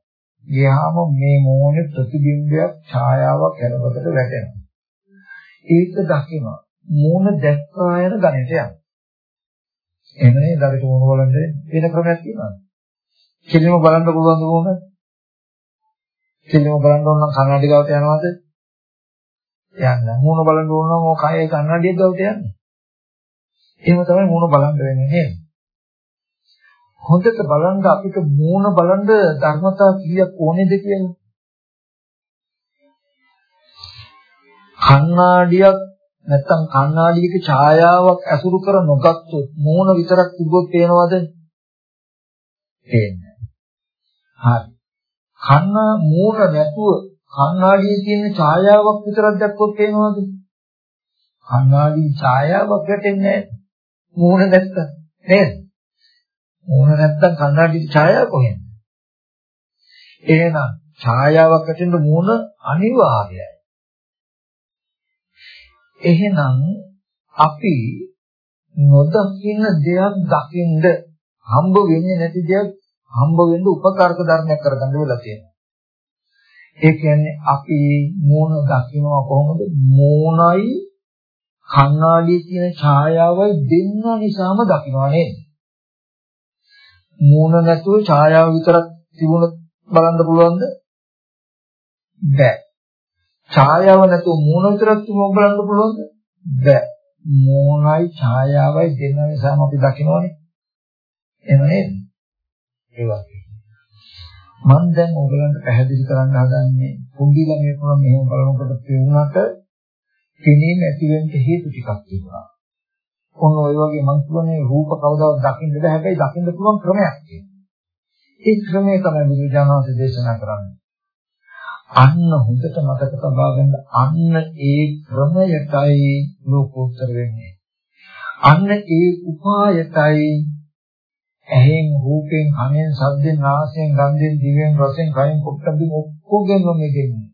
ගියාම මේ මූණේ ප්‍රතිබිම්බයක් ඡායාවක් හැලපතට වැටෙනවා. ඒක දකිනවා. මූණ දැක්කා යන ගණිතය යනවා. එහෙම නේද? දරට මූණ බලන්න වෙන ක්‍රමයක් තියෙනවා. කෙලිම බලන්න පුළුවන් දුමෝන? කෙලිම බලන්න ඕන නම් කන්නඩි ගාවට යනවද? යන්න. මූණ බලන්න ඕන නම් ඔය කයේ කන්නඩියක් ගාවට යන්න. එහෙම තමයි මූණ බලන්න වෙන්නේ නේද? හොඳට බලන්න අපිට මූණ බලන්න ධර්මතා කීයක් ඕනේද කියලා. කණ්ණාඩියක් නැත්තම් කණ්ණාඩියක ඡායාවක් ඇසුරු කර නොගත්තොත් මූණ විතරක් තිබ්බොත් පේනවද? පේන්නේ හරි. කන්න මූණ නැතුව කණ්ණාඩියේ තියෙන ඡායාවක් විතරක් දැක්කොත් පේනවද? කණ්ණාඩි ඡායාවක් වැටෙන්නේ නැහැ. මූණ දැක්ක නේද? මූණ නැත්තම් කන්නඩියේ ඡායාව කොහෙන්ද? එහෙනම් ඡායාවක් ඇතිවෙන්න මූණ අනිවාර්යයි. එහෙනම් අපි නොදකින්න දෙයක් දකින්ද හම්බ වෙන්නේ නැති දෙයක් හම්බ වෙන්න උපකාරක ධර්මයක් කරගන්න වෙලා තියෙනවා. ඒ කියන්නේ අපි මූණ දකිනවා කොහොමද? මූණයි කණ්ණාඩියේ තියෙන ඡායාවයි දෙන්න නිසාම දකිනවා නේද? මූණ නැතුව ඡායාව විතරක් තිබුණොත් බලන්න පුළුවන්ද? බෑ. ඡායාව නැතුව මූණ විතරක් තිබුණොත් බලන්න පුළුවන්ද? බෑ. මූණයි ඡායාවයි දෙන්න නිසාම අපි දකිනවනේ. එහෙම නේද? ඒ වගේ. මම දැන් ඕගලන්ට පැහැදිලි කරන්න හදන්නේ පොඩි ළමයෙක් වුණා මෙහෙම බලනකොට පේුණාට කෙනෙක් ඇති වෙන්න හේතු ටිකක් තිබුණා. ඔන්න ඔය වගේ මම කියන්නේ රූප කවදාවත් දකින්න බෑ හැබැයි දකින්න පුළුවන් ක්‍රමයක් තියෙනවා. ඒ ක්‍රමය තමයි බුදුජානක දේශනා කරන්නේ. අන්න හොඳට මතක තබා ගන්න අන්න ඒ ක්‍රමයටයි ලෝකෝත්තර වෙන්නේ. අන්න ඒ උපායතයි ඇහෙන් රූපෙන් කනෙන් ශබ්දෙන් නාසයෙන් ගන්ධෙන් දිවෙන් රසෙන් කයෙන් පොට්ටබ්බෙන් ඔක්කොගෙම මිදෙන්නේ.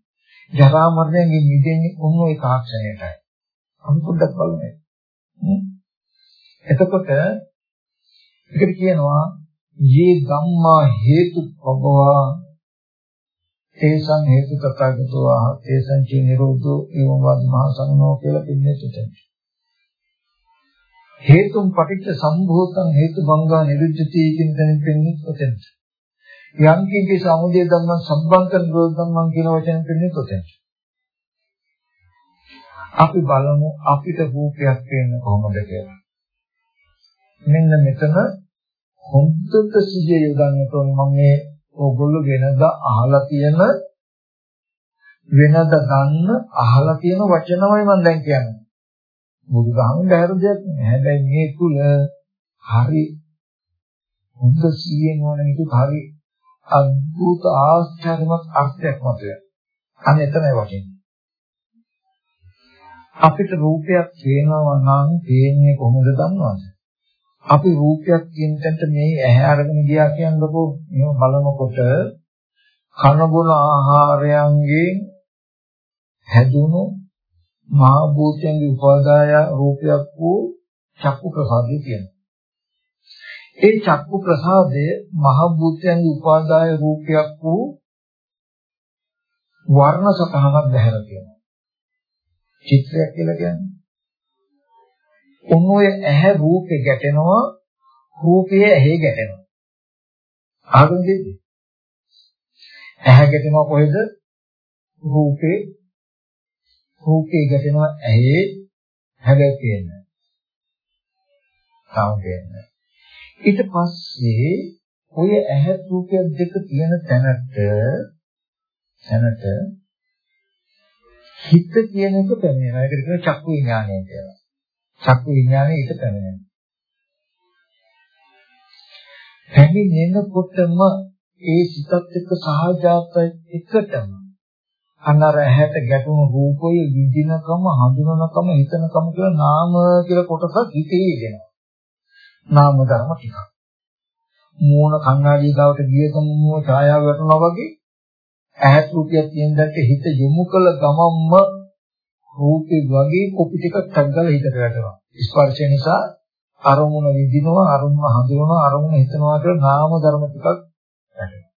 ජරා මරණයෙන් මිදෙන්නේ ඔන්න ඒ තාක්ෂණයටයි. අපි පොඩ්ඩක් බලමු. එතකොට ඒකට කියනවා යේ ධම්මා හේතු පබවා තේසං හේතු තථාගතෝ ආහ තේසං චේ නිරෝධෝ එවං වාද මහා සංඝෝ කියලා පින්නේ තුතෙන් හේතුම් පටිච්ච සම්භූතං හේතු බංගා නිරුද්ධති කියන තැනින් පින්නේ තුතෙන් යම් කිංකේ සමුදය ධම්මං සම්බන්තන නිරෝධ ධම්මං කියන වචනෙන් පින්නේ තුතෙන් අපි බලමු අපිට රූපයක් පේන්නේ කොහොමද කියලා මෙන්න මෙතන හොඳට සිහිය යොදන්නට ඕනේ මම මේ ඕගොල්ලෝ වෙනද අහලා තියෙන වෙනද ගන්න අහලා තියෙන වචනමයි මම දැන් කියන්නේ. බුදුදහමෙන් බැහැර දෙයක් නෑ. හැබැයි මේ තුල හරි හොඳ සිහියෙන් ඕන එක හරි අద్భుත ආශ්චර්යමත් අර්ථයක් මතුවේ. අන්න එතනයි වටින්නේ. අපිට රූපයක් පේනවා නම් පේන්නේ කොහොමද දන්නවද? අපි රූපයක් කියනකට මේ ඇහැ අරගෙන ගියා කියනකො මේ බලනකොට කන බොන ආහාරයන්ගෙන් හැදුණු මහ භූතයන්ගේ උපාදාය රූපයක් වූ චක්කු ප්‍රසාදය කියනවා. ඒ චක්කු ප්‍රසාදය මහ භූතයන්ගේ උපාදාය රූපයක් වූ වර්ණ සතහනක් බහැර කියනවා. චිත්‍රයක් කියලා කියන්නේ ඔන්නෝය ඇහැ රූපේ ගැටෙනවා රූපය ඇහි ගැටෙනවා. ආගම දෙන්නේ. ඇහැ ගැටෙනවා කොහෙද? රූපේ රූපේ ගැටෙනවා ඇහි හැබැයි පේන්නේ. තාම පේන්නේ. ඊට පස්සේ ඔය ඇහැ රූපය දෙක තියෙන තැනට තැනට හිත කියන එක පැමිණෙනවා. ඒකට කියනවා චක්කු විඥානය කියලා. චක්කු විඥානය ඊට පැමිණෙනවා. පැමිණෙනකොටම ඒ සිතත් එක්ක සහජාත එකටම අන්නර ඇහැට ගැටුණු රූපය විඳිනකම හඳුනනකම හිතනකම කියලා නාම කියලා කොටසක් හිතේ දෙනවා. නාම ධර්ම ටිකක්. මූණ කණ්ණාඩිය ගාවට ගියකම මූණ ඡායාව වැටුණා වගේ ඇහැ රූපයක් තියෙන දැක්ක හිත යොමු කළ ගමම්ම රූපේ වගේ කොපි ටිකක් තග්ගලා හිතට වැටෙනවා. ස්පර්ශය නිසා අරමුණ විඳිනවා, අරමුණ හඳුනනවා, අරමුණ හිතනවා කියලා නාම ධර්ම ටිකක් වැටෙනවා.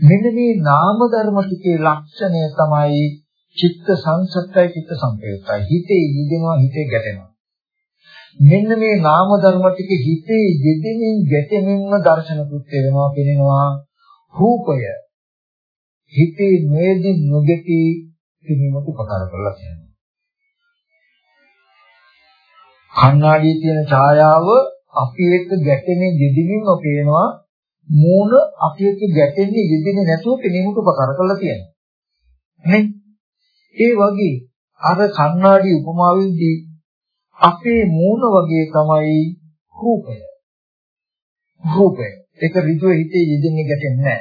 මෙන්න මේ නාම ධර්ම ටිකේ ලක්ෂණය තමයි චිත්ත සංසත්තයි චිත්ත සංපේතයි. හිතේ යෙදෙනවා, හිතේ ගැටෙනවා. මෙන්න මේ නාම ධර්ම ටික හිතේ යෙදෙමින් ගැටෙමින්ම දර්ශන කෘත්‍ය වෙනවා කියනවා රූපය හිතේ නොයෙදි නොගැටි කිරීමට උපකාර කරලා තියෙනවා. කණ්ණාඩියේ තියෙන ඡායාව අපි එක්ක ගැටෙන්නේ යෙදෙමින්ම පේනවා මූණ අපි එක්ක ගැටෙන්නේ යෙදෙන්නේ නැතුව පෙනීමට උපකාර කරලා තියෙනවා. නේ? ඒ වගේ අර කණ්ණාඩි උපමාවෙන්දී අපේ මූණ වගේ තමයි රූපය. රූපය. ඒක ඍජුව හිතේ යෙදෙන්නේ ගැටෙන්නේ නැහැ.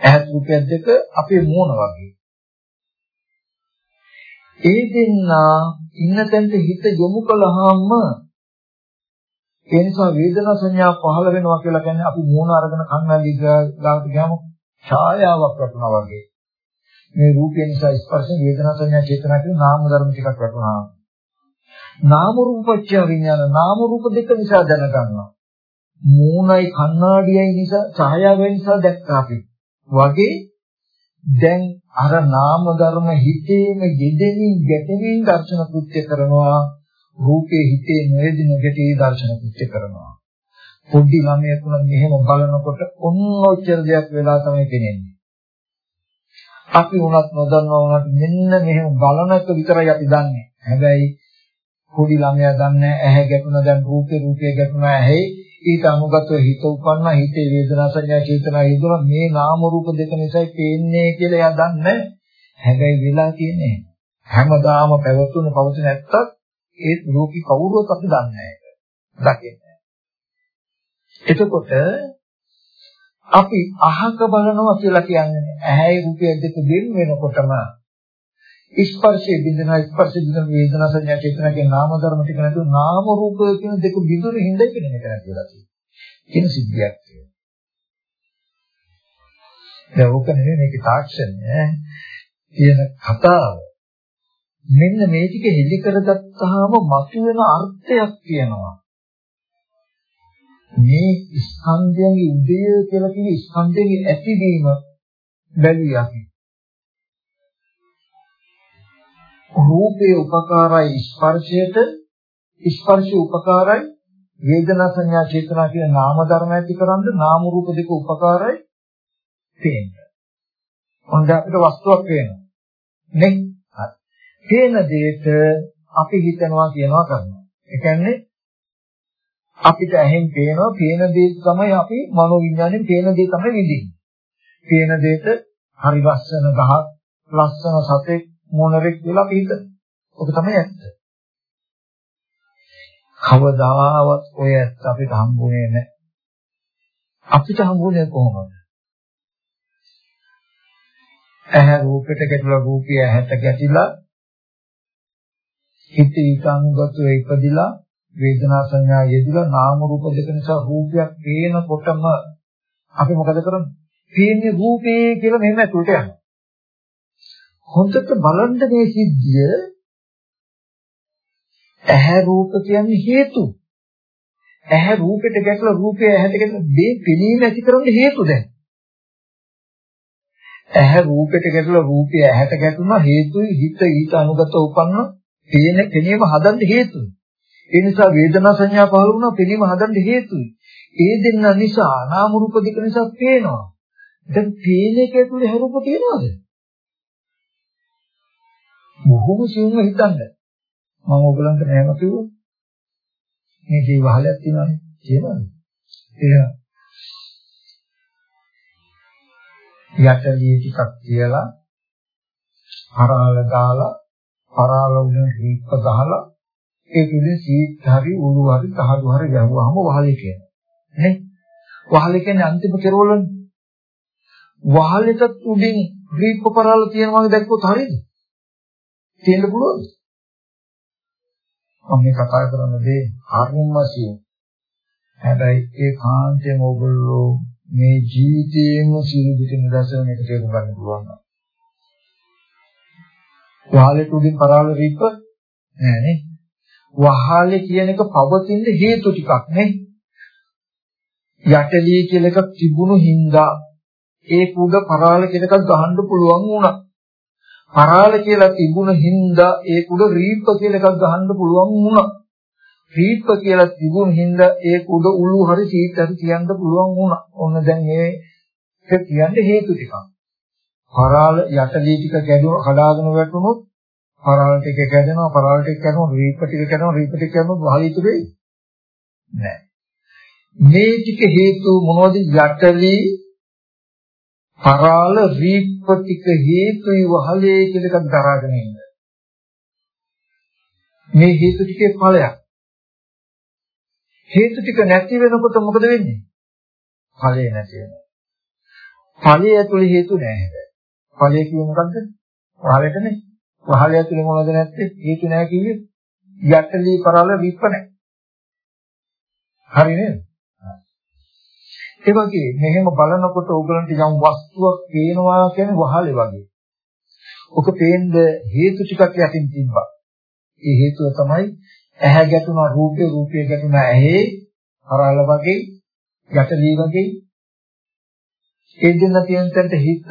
ඇහත් රූපයක් දෙක අපේ මූණ වගේ. ඒ දෙන්නා ඉන්න තැනට හිත යොමු කළාම ඒ නිසා වේදනා සංඥා පහළ වෙනවා කියලා කියන්නේ අපි මූණ අරගෙන කන්නඩි ගාවට ගියාම ඡායාවක් වටනවා වගේ. මේ රූපය නිසා ස්පර්ශ වේදනා සංඥා චේතනා කියන නාම ධර්ම ටිකක් වටනවා. නාම රූපච්ඡ විඥාන නාම රූප දෙක නිසා දැනගන්නවා. මූණයි කණ්ණාඩියයි නිසා ඡායාවෙන් නිසා දැක්කා අපි. වගේ දැන් අර නාම ධර්ම හිතේම යෙදෙමින් ගැටෙමින් දර්ශන කෘත්‍ය කරනවා රූපේ හිතේ නොයෙදින ගැටේ දර්ශන කෘත්‍ය කරනවා පොඩි ළමයෙක් උනත් මෙහෙම බලනකොට ඔන්න ඔච්චර දෙයක් වෙලා තමයි පේන්නේ අපි උනත් නොදන්නවා උනත් මෙන්න මෙහෙම බලන එක විතරයි අපි දන්නේ හැබැයි පොඩි ළමයා දන්නේ ඇහැ ගැටුණ දැන් රූපේ රූපේ ගැටුණ ඇහි ඊට අනුගතව හිත උපන්න හිතේ වේදනා සංඥා චේතනා යෙදුණා. මේ නාම රූප දෙක නිසායි පේන්නේ කියලා එයා දන්නේ හැබැයි වෙලා තියෙන්නේ හැමදාම පැවතුන පවතින නැත්තත් ඒ රූපී කවුරුවත් අපි දන්නේ නැහැ. එතකොට අපි අහක බලනවා කියලා කියන්නේ ඇහැයි රූපය දෙක වෙන වෙනකොටම ස්පර්ශයේ බින්දන ස්පර්ශ බින්දන වේදනා සංඥා චේතනා කියන නාම ධර්ම ටික නැතුව නාම රූප කියන දෙක බිඳුන හිඳයි කියන එක නැතිලා තියෙනවා. කියන සිද්ධියක් තියෙනවා. දැන් ඕක නෙවෙයි මේකේ තාක්ෂණය කියන කතාව. මෙන්න මේ ටික හෙලි කරගත්තාම මතුවෙන අර්ථයක් තියෙනවා. මේ ස්කන්ධයන්ගේ උදය කියලා කියන ස්කන්ධයන්ගේ ඇතිවීම බැලුවා අපි. රූපේ උපකාරයි ස්පර්ශයට ස්පර්ශය උපකාරයි වේදනා සංඥා චේතනා කියන නාම ධර්ම ඇතිකරන නාම රූප දෙක උපකාරයි තේන්න. හොඳ අපිට වස්තුවක් වෙනවා. නේ? හරි. තේන දෙයට අපි හිතනවා කියනවා කරනවා. ඒ කියන්නේ අපිට ඇහෙන් පේනවා පේන දේ තමයි අපි මනෝ විඥාණයෙන් පේන දේ තමයි විඳින්නේ. පේන දෙයට හරි ලස්සන ගහක් ලස්සන සතෙක් මොනරෙක් කියලා අපි හිතන. ඔක තමයි ඇත්ත. කවදාවත් ඔය ඇත්ත අපිට හම්බුනේ නැහැ. අපිට හම්බුනේ කොහොමද? ඇහැ රූපෙට ගැටලා රූපය ඇහැට ගැටිලා හිත ඊකානුගතව ඉපදිලා වේදනා සංඥා යෙදිලා නාම රූප දෙක නිසා රූපයක් පේනකොටම අපි මොකද කරන්නේ? පේන්නේ රූපේ කියලා මෙහෙම ඇතුළට යනවා. හොඳට බලන්න මේ සිද්ධිය ඇහැ රූප කියන්නේ හේතු. ඇහැ රූපෙට ගැටලා රූපය ඇහැට ගැටලා මේ පිළීම ඇති කරන්න හේතු දැන්. ඇහැ රූපෙට ගැටලා රූපය ඇහැට ගැටුණා හේතුයි හිත ඊට අනුගත උපන්න පේන පෙනීම හදන්න හේතුයි. ඒ නිසා වේදනා සංඥා පහළ වුණා පෙනීම හදන්න හේතුයි. ඒ දෙන්න නිසා නාම රූප දෙක නිසා පේනවා. දැන් පේන එක ඇතුලේ හැරූප තියනවාද? බොහොම සියුම්ව හිතන්න. මම ඔයගලන්ට නෑම කිව්වා. මේ ජී වහලක් තියෙනවානේ කියනවාද? එහෙනම් යටලිය ටිකක් කියලා හරාල දාලා හරාල උඩින් රීප්ප ගහලා ඒකෙදි සීත් හරි උළු හරි තහඩු හරි ගැහුවාම වහලේ කියනවා. නේ? වහලේ කියන්නේ අන්තිම කෙරවලනේ. වහලෙට උඩින් රීප්ප පරාල තියෙනවා දැක්කොත් හරියද? තියෙන්න පුළුවන්ද? මම මේ කතා කරන දේ හරිමසිය. හැබැයි ඒ කාන්තේම ඔයගොල්ලෝ මේ ජීවිතේම සියලු දුක නිදර්ශන එක තේරුම් ගන්න පුළුවන්. වහලෙට උඩින් පරාල රීප්ප නෑනේ. වහලේ කියන එක පවතින හේතු ටිකක් නේ. යටලිය කියලා එකක් තිබුණු හින්දා ඒ කුඩ පරාල කියන එකක් ගහන්න පුළුවන් වුණා. පරාල කියලා තිබුණ හින්දා ඒ කුඩ රීප්ප කියලා එකක් ගහන්න පුළුවන් වුණා. රීප්ප කියලා තිබුණ හින්දා ඒ කුඩ උළු හරි සීත් හරි කියන්න පුළුවන් වුණා. ඔන්න දැන් මේක කියන්නේ හේතු ටිකක්. පරාල යටලී ටික ගැදුන කඩාගෙන වැටුනොත් පරාල ටික කැඩෙනවා පරාල ටික කැඩෙනවා රීප්ප ටික කැඩෙනවා රීප්ප ටික කැඩුනොත් වහල ඉතුරු වෙයි. නෑ. මේ ටික හේතු මොනවද යටලී පරාල රීප්පතික හේතුයි වහලේ කියලා එකක් දරාගෙන ඉන්න. මේ හේතු ටිකේ ඵලයක්. හේතු ටික නැති වෙනකොට මොකද වෙන්නේ? ඵලය නැති වෙනවා. ඵලය ඇතුලේ හේතු නැහැ. ඵලය කියන්නේ මොකද්ද? වහලෙටනේ. වහලය ඇතුලේ මොනවද නැත්තේ? හේතු නැහැ කිව්වේ යටලී පරාල රීප්ප නැහැ. හරි නේද? ඒ වගේ මෙහෙම බලනකොට ඕගලන්ට යම් වස්තුවක් පේනවා කියන්නේ වහලේ වගේ. ඔක පේන්න හේතු ටිකක් යටින් තිබ්බා. ඒ හේතුව තමයි ඇහැ ගැටුණා රූපේ රූපේ ගැටුණා ඇහි හරාල වගේ යටලී වගේ ඒ දෙන්න තියෙන තැනට හිත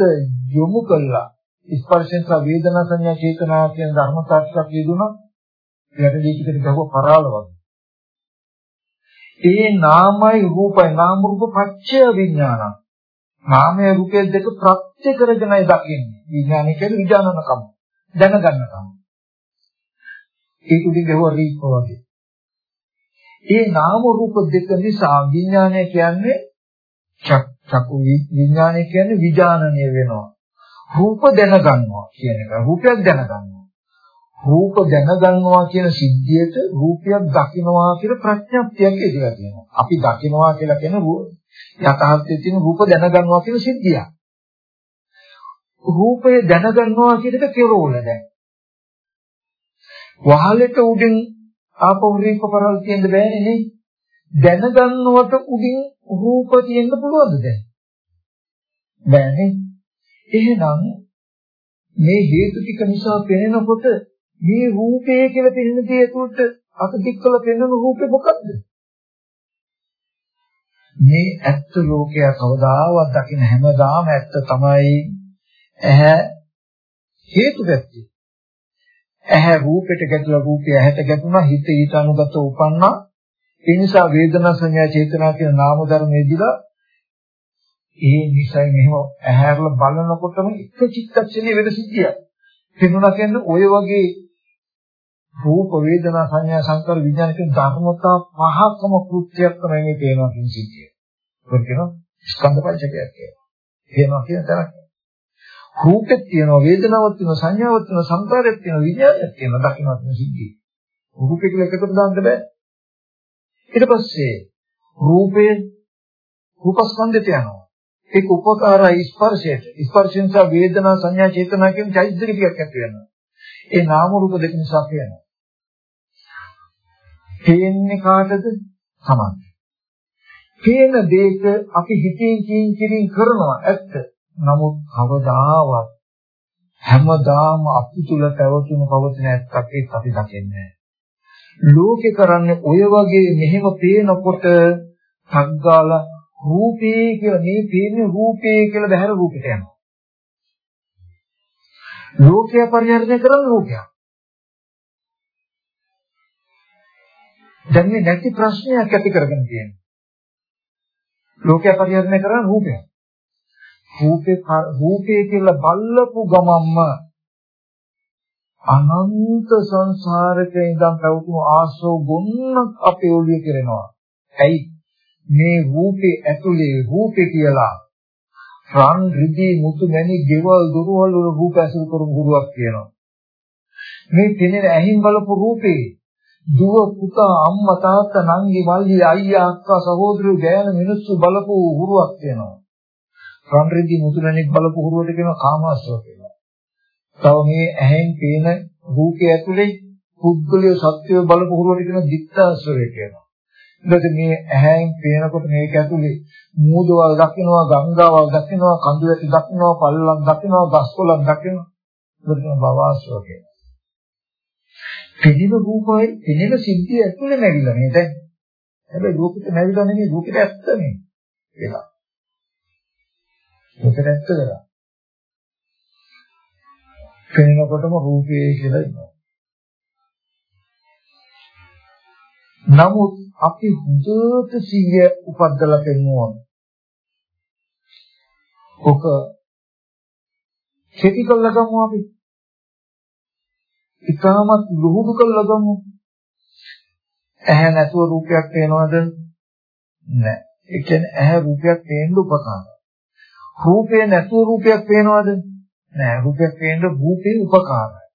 යොමු කළා ස්පර්ශෙන් සහ වේදනා සංඥා චේතනා කියන ධර්මතාවයක් යෙදුණා යටලී ටිකට ගහුව පරාල වගේ ඒ නාමයි රූපයි නාම රූප පච්චය විඥානං. නාමය රූපය දෙක ප්‍රත්‍ය කරගෙනයි දකින්නේ. විඥානය කියන්නේ විඥානනකම දැනගන්නකම. ඒක උඩින් ගහුවා රීප වගේ. ඒ නාම රූප දෙක නිසා විඥානය කියන්නේ චක්කු විඥානය කියන්නේ විඥානනය වෙනවා. රූප දැනගන්නවා කියන එක. රූපයක් දැනගන්නවා. රූප දැනගන්නවා කියන සිද්ධියට රූපයක් දකින්නවා කියලා ප්‍රඥප්තියක් ඉදිරියට තියෙනවා. අපි දකින්නවා කියලා කියන යථාර්ථයේ තියෙන රූප දැනගන්නවා කියන සිද්ධිය. රූපය දැනගන්නවා කියන එක කෙරෝල දැන්. වහලෙට උඩින් ආපහු රීප පරල් තියෙන්න බෑනේ නේ. දැනගන්නවට උඩින් රූප තියෙන්න පුළුවන්ද දැන්? බෑනේ. එහෙනම් මේ හේතු ටික නිසා පෙනෙනකොට මේ රූපය කියලා පෙනෙන දේ ඇතුළට අත දික්කල පෙනෙන රූපේ මොකද්ද? මේ ඇත්ත ලෝකය කවදාවත් දකින්න හැමදාම ඇත්ත තමයි ඇහැ හේතු පැත්තේ. ඇහැ රූපෙට ගැටලා රූපය ඇහැට ගැටුණා හිත ඊට අනුගත උපන්නා ඒ නිසා වේදනා සංඥා චේතනා කියන නාම ධර්මයේදීලා ඒ නිසයි මෙහෙම ඇහැරලා බලනකොටම එක චිත්තක්ෂණේ වෙන සිද්ධියක්. පෙනුණා කියන්නේ ඔය වගේ රූප වේදනා සංඥා සංකාර විඥාන කියන ධර්මතා පහකම කෘත්‍යයක් තමයි මේ තේනවා කියන සිද්ධිය. ඒක කියනවා ස්කන්ධ පංචකයක් කියලා. තේනවා කියන තරක්. රූපෙත් තියෙනවා වේදනාවක් තියෙනවා සංඥාවක් තියෙනවා සංකාරයක් තියෙනවා විඥානයක් තියෙනවා දකින්නත් මේ සිද්ධිය. රූපේ කියලා එකකට දාන්න බෑ. ඊට පස්සේ රූපේ රූපස්කන්ධයට යනවා. ඒක උපකාරයි ස්පර්ශයට. ස්පර්ශෙන් සහ වේදනා සංඥා චේතනා කියන චෛත්‍ය ටිකක් ඇති වෙනවා. ඒ නාම රූප දෙක නිසා කියනවා. පේන්නේ කාටද? Taman. පේන දෙයක අපි හිතින් කියින් කියින් කරනවා ඇත්ත. නමුත් කවදාවත් හැමදාම අපි තුල පැවතුණු පවතින ඇත්තක් ඒක අපි දකින්නේ ලෝකේ කරන්නේ ඔය වගේ මෙහෙම පේනකොට සංගාල රූපේ කියලා මේ පේන්නේ රූපේ කියලා බහැර රූපෙට යනවා. ලෝකය පරිහරණය කරන රූපයක්. දැන් මේ නැති ප්‍රශ්නයක් ඇති කරගෙන තියෙනවා. ලෝකය පරිහරණය කරන රූපයක්. රූපේ රූපේ කියලා බල්ලපු ගමම්ම අනන්ත සංසාරක ඉඳන් පැවතුණු ආශ්‍රව ගොන්නක් අපේ ඔළුවේ කරනවා. ඇයි මේ රූපේ ඇතුලේ රූපේ කියලා රන් රිදී මුතු මැණි ගෙවල් දොරවල් වල රූප ඇසුරු කරමු ගුරුවක් කියනවා. මේ පෙනෙන ඇහින් බලපු රූපේ දුව පුතා අම්මා තාත්තා නංගි මල්ලි අයියා අක්කා සහෝදරයෝ ගෑන මිනිස්සු බලපු හුරුවක් වෙනවා. රන්රිදි මුතුමැණික් බලපු හුරුවට කියනවා කාමාශ්‍රව කියලා. තව මේ ඇහෙන් පේන රූපය ඇතුලේ පුද්ගලය සත්‍යය බලපු හුරුවට කියනවා දික්තාශ්‍රවය කියනවා. ඊට මේ ඇහෙන් පේනකොට මේක ඇතුලේ මූදවල් දකින්නවා ගංගාවල් දකින්නවා කඳු වැටි දකින්නවා පල්ලම් දකින්නවා ගස්කොලන් දකින්නවා. ඒකට භවආශ්‍රව කියනවා. පෙනෙන රූපයි පෙනෙන සිද්ධිය ඇතුලේ නැවිලා නේද? හැබැයි රූපෙට නැවිලා නෙමෙයි රූපෙට ඇත්ත නේ. ඒක. රූපෙට ඇත්ත වෙලා. පෙනෙනකොටම රූපේ කියලා ඉන්නවා. නමුත් අපි හුදුට සිහිය උපද්දලා පෙන්වනවා. ඔක කෙටි කළා ගමු අපි. ඉතාමත් ලුහුඩු කරලා ගමු. ඇහැ නැතුව රූපයක් පේනවද? නැහැ. ඒ කියන්නේ ඇහැ රූපයක් පේන්න උපකාරයි. රූපය නැතුව රූපයක් පේනවද? නැහැ. රූපයක් පේන්න රූපේ උපකාරයි.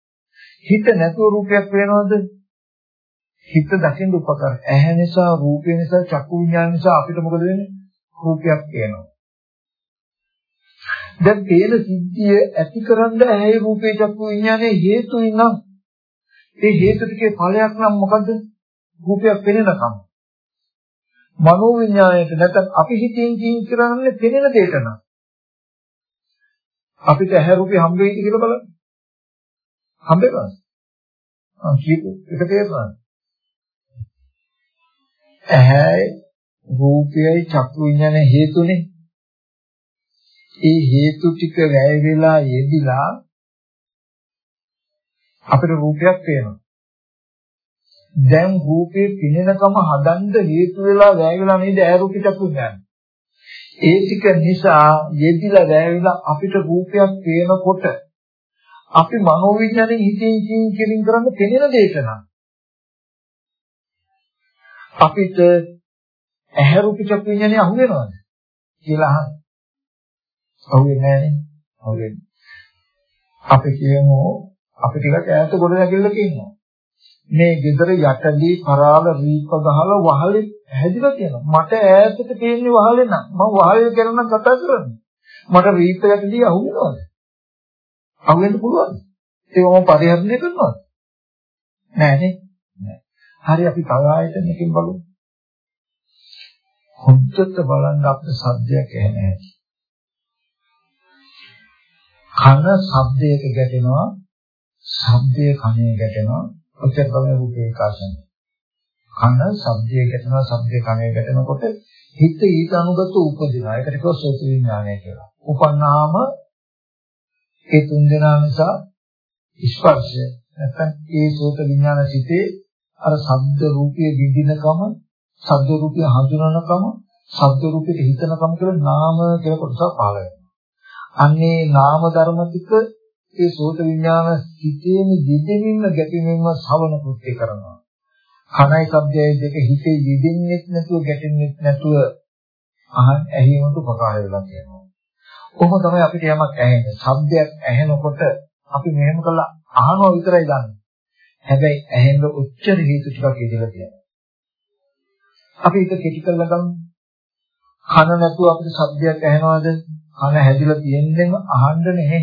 හිත නැතුව රූපයක් පේනවද? හිත දකින්න උපකාරයි. ඇහැ නිසා, රූපය නිසා, චක්කු විඤ්ඤාණ නිසා අපිට මොකද වෙන්නේ? රූපයක් පේනවා. දැන් පේන සිද්ධිය ඇතිකරන්න ඇහැයි රූපේ චක්කු විඤ්ඤාණය හේතුයි නම් ඒ හේතු ටිකේ ඵලයක් නම් මොකද්ද? රූපයක් පෙනෙනකම්. මනෝ විඥාණයට නැත්නම් අපි හිතින් කින් කරන්නේ පෙනෙන දෙයට නම් අපිට ඇහැ රූපේ හම්බ වෙයිද කියලා බලන්න. හම්බ වෙනවා. ආ කියපු එක තේරුණා. ඇහැ රූපයයි චක්කු විඥාන හේතුනේ. ඒ හේතු ටික වැය වෙලා යෙදිලා අපිට රූපයක් පේනවා. දැන් රූපේ පිනෙනකම හදන්න හේතු වෙලා වැය වෙලා නේද ඇහැ රූප චක්කු විඥාන. ඒ ටික නිසා යෙදිලා වැය වෙලා අපිට රූපයක් පේනකොට අපි මනෝවිඥාණයෙන් හිතින් හිතින් කෙලින් කරන්න පෙනෙන දෙයක නම් අපිට ඇහැ රූප චක්කු විඥානේ අහු වෙනවද කියලා අහන්න. අහුවෙන්නේ නැහැ නේ. අහුවෙන්නේ. අපි කියමු අපි ටිකක් ඈත ගොඩ නැගිල්ලක ඉන්නවා. මේ ගෙදර යටදී පරාල රීප ගහලා වහලේ හැදිලා තියෙනවා. මට ඈතට පේන්නේ වහලේ නම් මම වහලේ ගැන නම් කතා කරන්නේ. මට රීප යටදී අහු වෙනවද? අහු වෙන්න පුළුවන්ද? ඒක මම පරිහරණය කරනවද? නෑ නේ. නෑ. හරි අපි තව ආයතනකින් බලමු. හොද්දට බලන්න අපේ සද්දයක් ඇහෙන හැටි. කන ශබ්දයක ගැටෙනවා ශබ්දයේ කනේ ගැටෙනවා ඔච්චර තමයි රූපේ විකාශනය. කන ශබ්දයේ ගැටෙනවා ශබ්දයේ කනේ ගැටෙනකොට හිත ඊට අනුගත උපදිනවා. ඒකට කියව සෝත විඥානය කියලා. උපන්නාම ඒ තුන් දෙනා නිසා ස්පර්ශය නැත්නම් ඒ සෝත විඥාන සිතේ අර ශබ්ද රූපයේ විඳිනකම ශබ්ද රූපය හඳුනනකම ශබ්ද රූපයට හිතනකම කියලා නාම කියලා කොටසක් පහළ වෙනවා. අන්නේ නාම ධර්ම ටික ඒ සෝත විඥාන හිතේම යෙදෙමින්ම ගැටෙමින්ම ශ්‍රවණ කෘත්‍ය කරනවා. කණයි ශබ්දයයි දෙක හිතේ යෙදෙන්නෙත් නැතුව ගැටෙන්නෙත් නැතුව අහන් ඇහිමට උපකාර වෙලා තියෙනවා. කොහොම තමයි අපිට යමක් ඇහෙන්නේ. ශබ්දයක් ඇහෙනකොට අපි මෙහෙම කළා අහනවා විතරයි දන්නේ. හැබැයි ඇහෙන්න උච්චර හේතු ටිකක් ඉඳලා තියෙනවා. අපි ඒක කෙටි කරලා ගමු. කන නැතුව අපිට ශබ්දයක් ඇහෙනවද? කන හැදිලා තියෙන්නේ අහන්න නැහැ.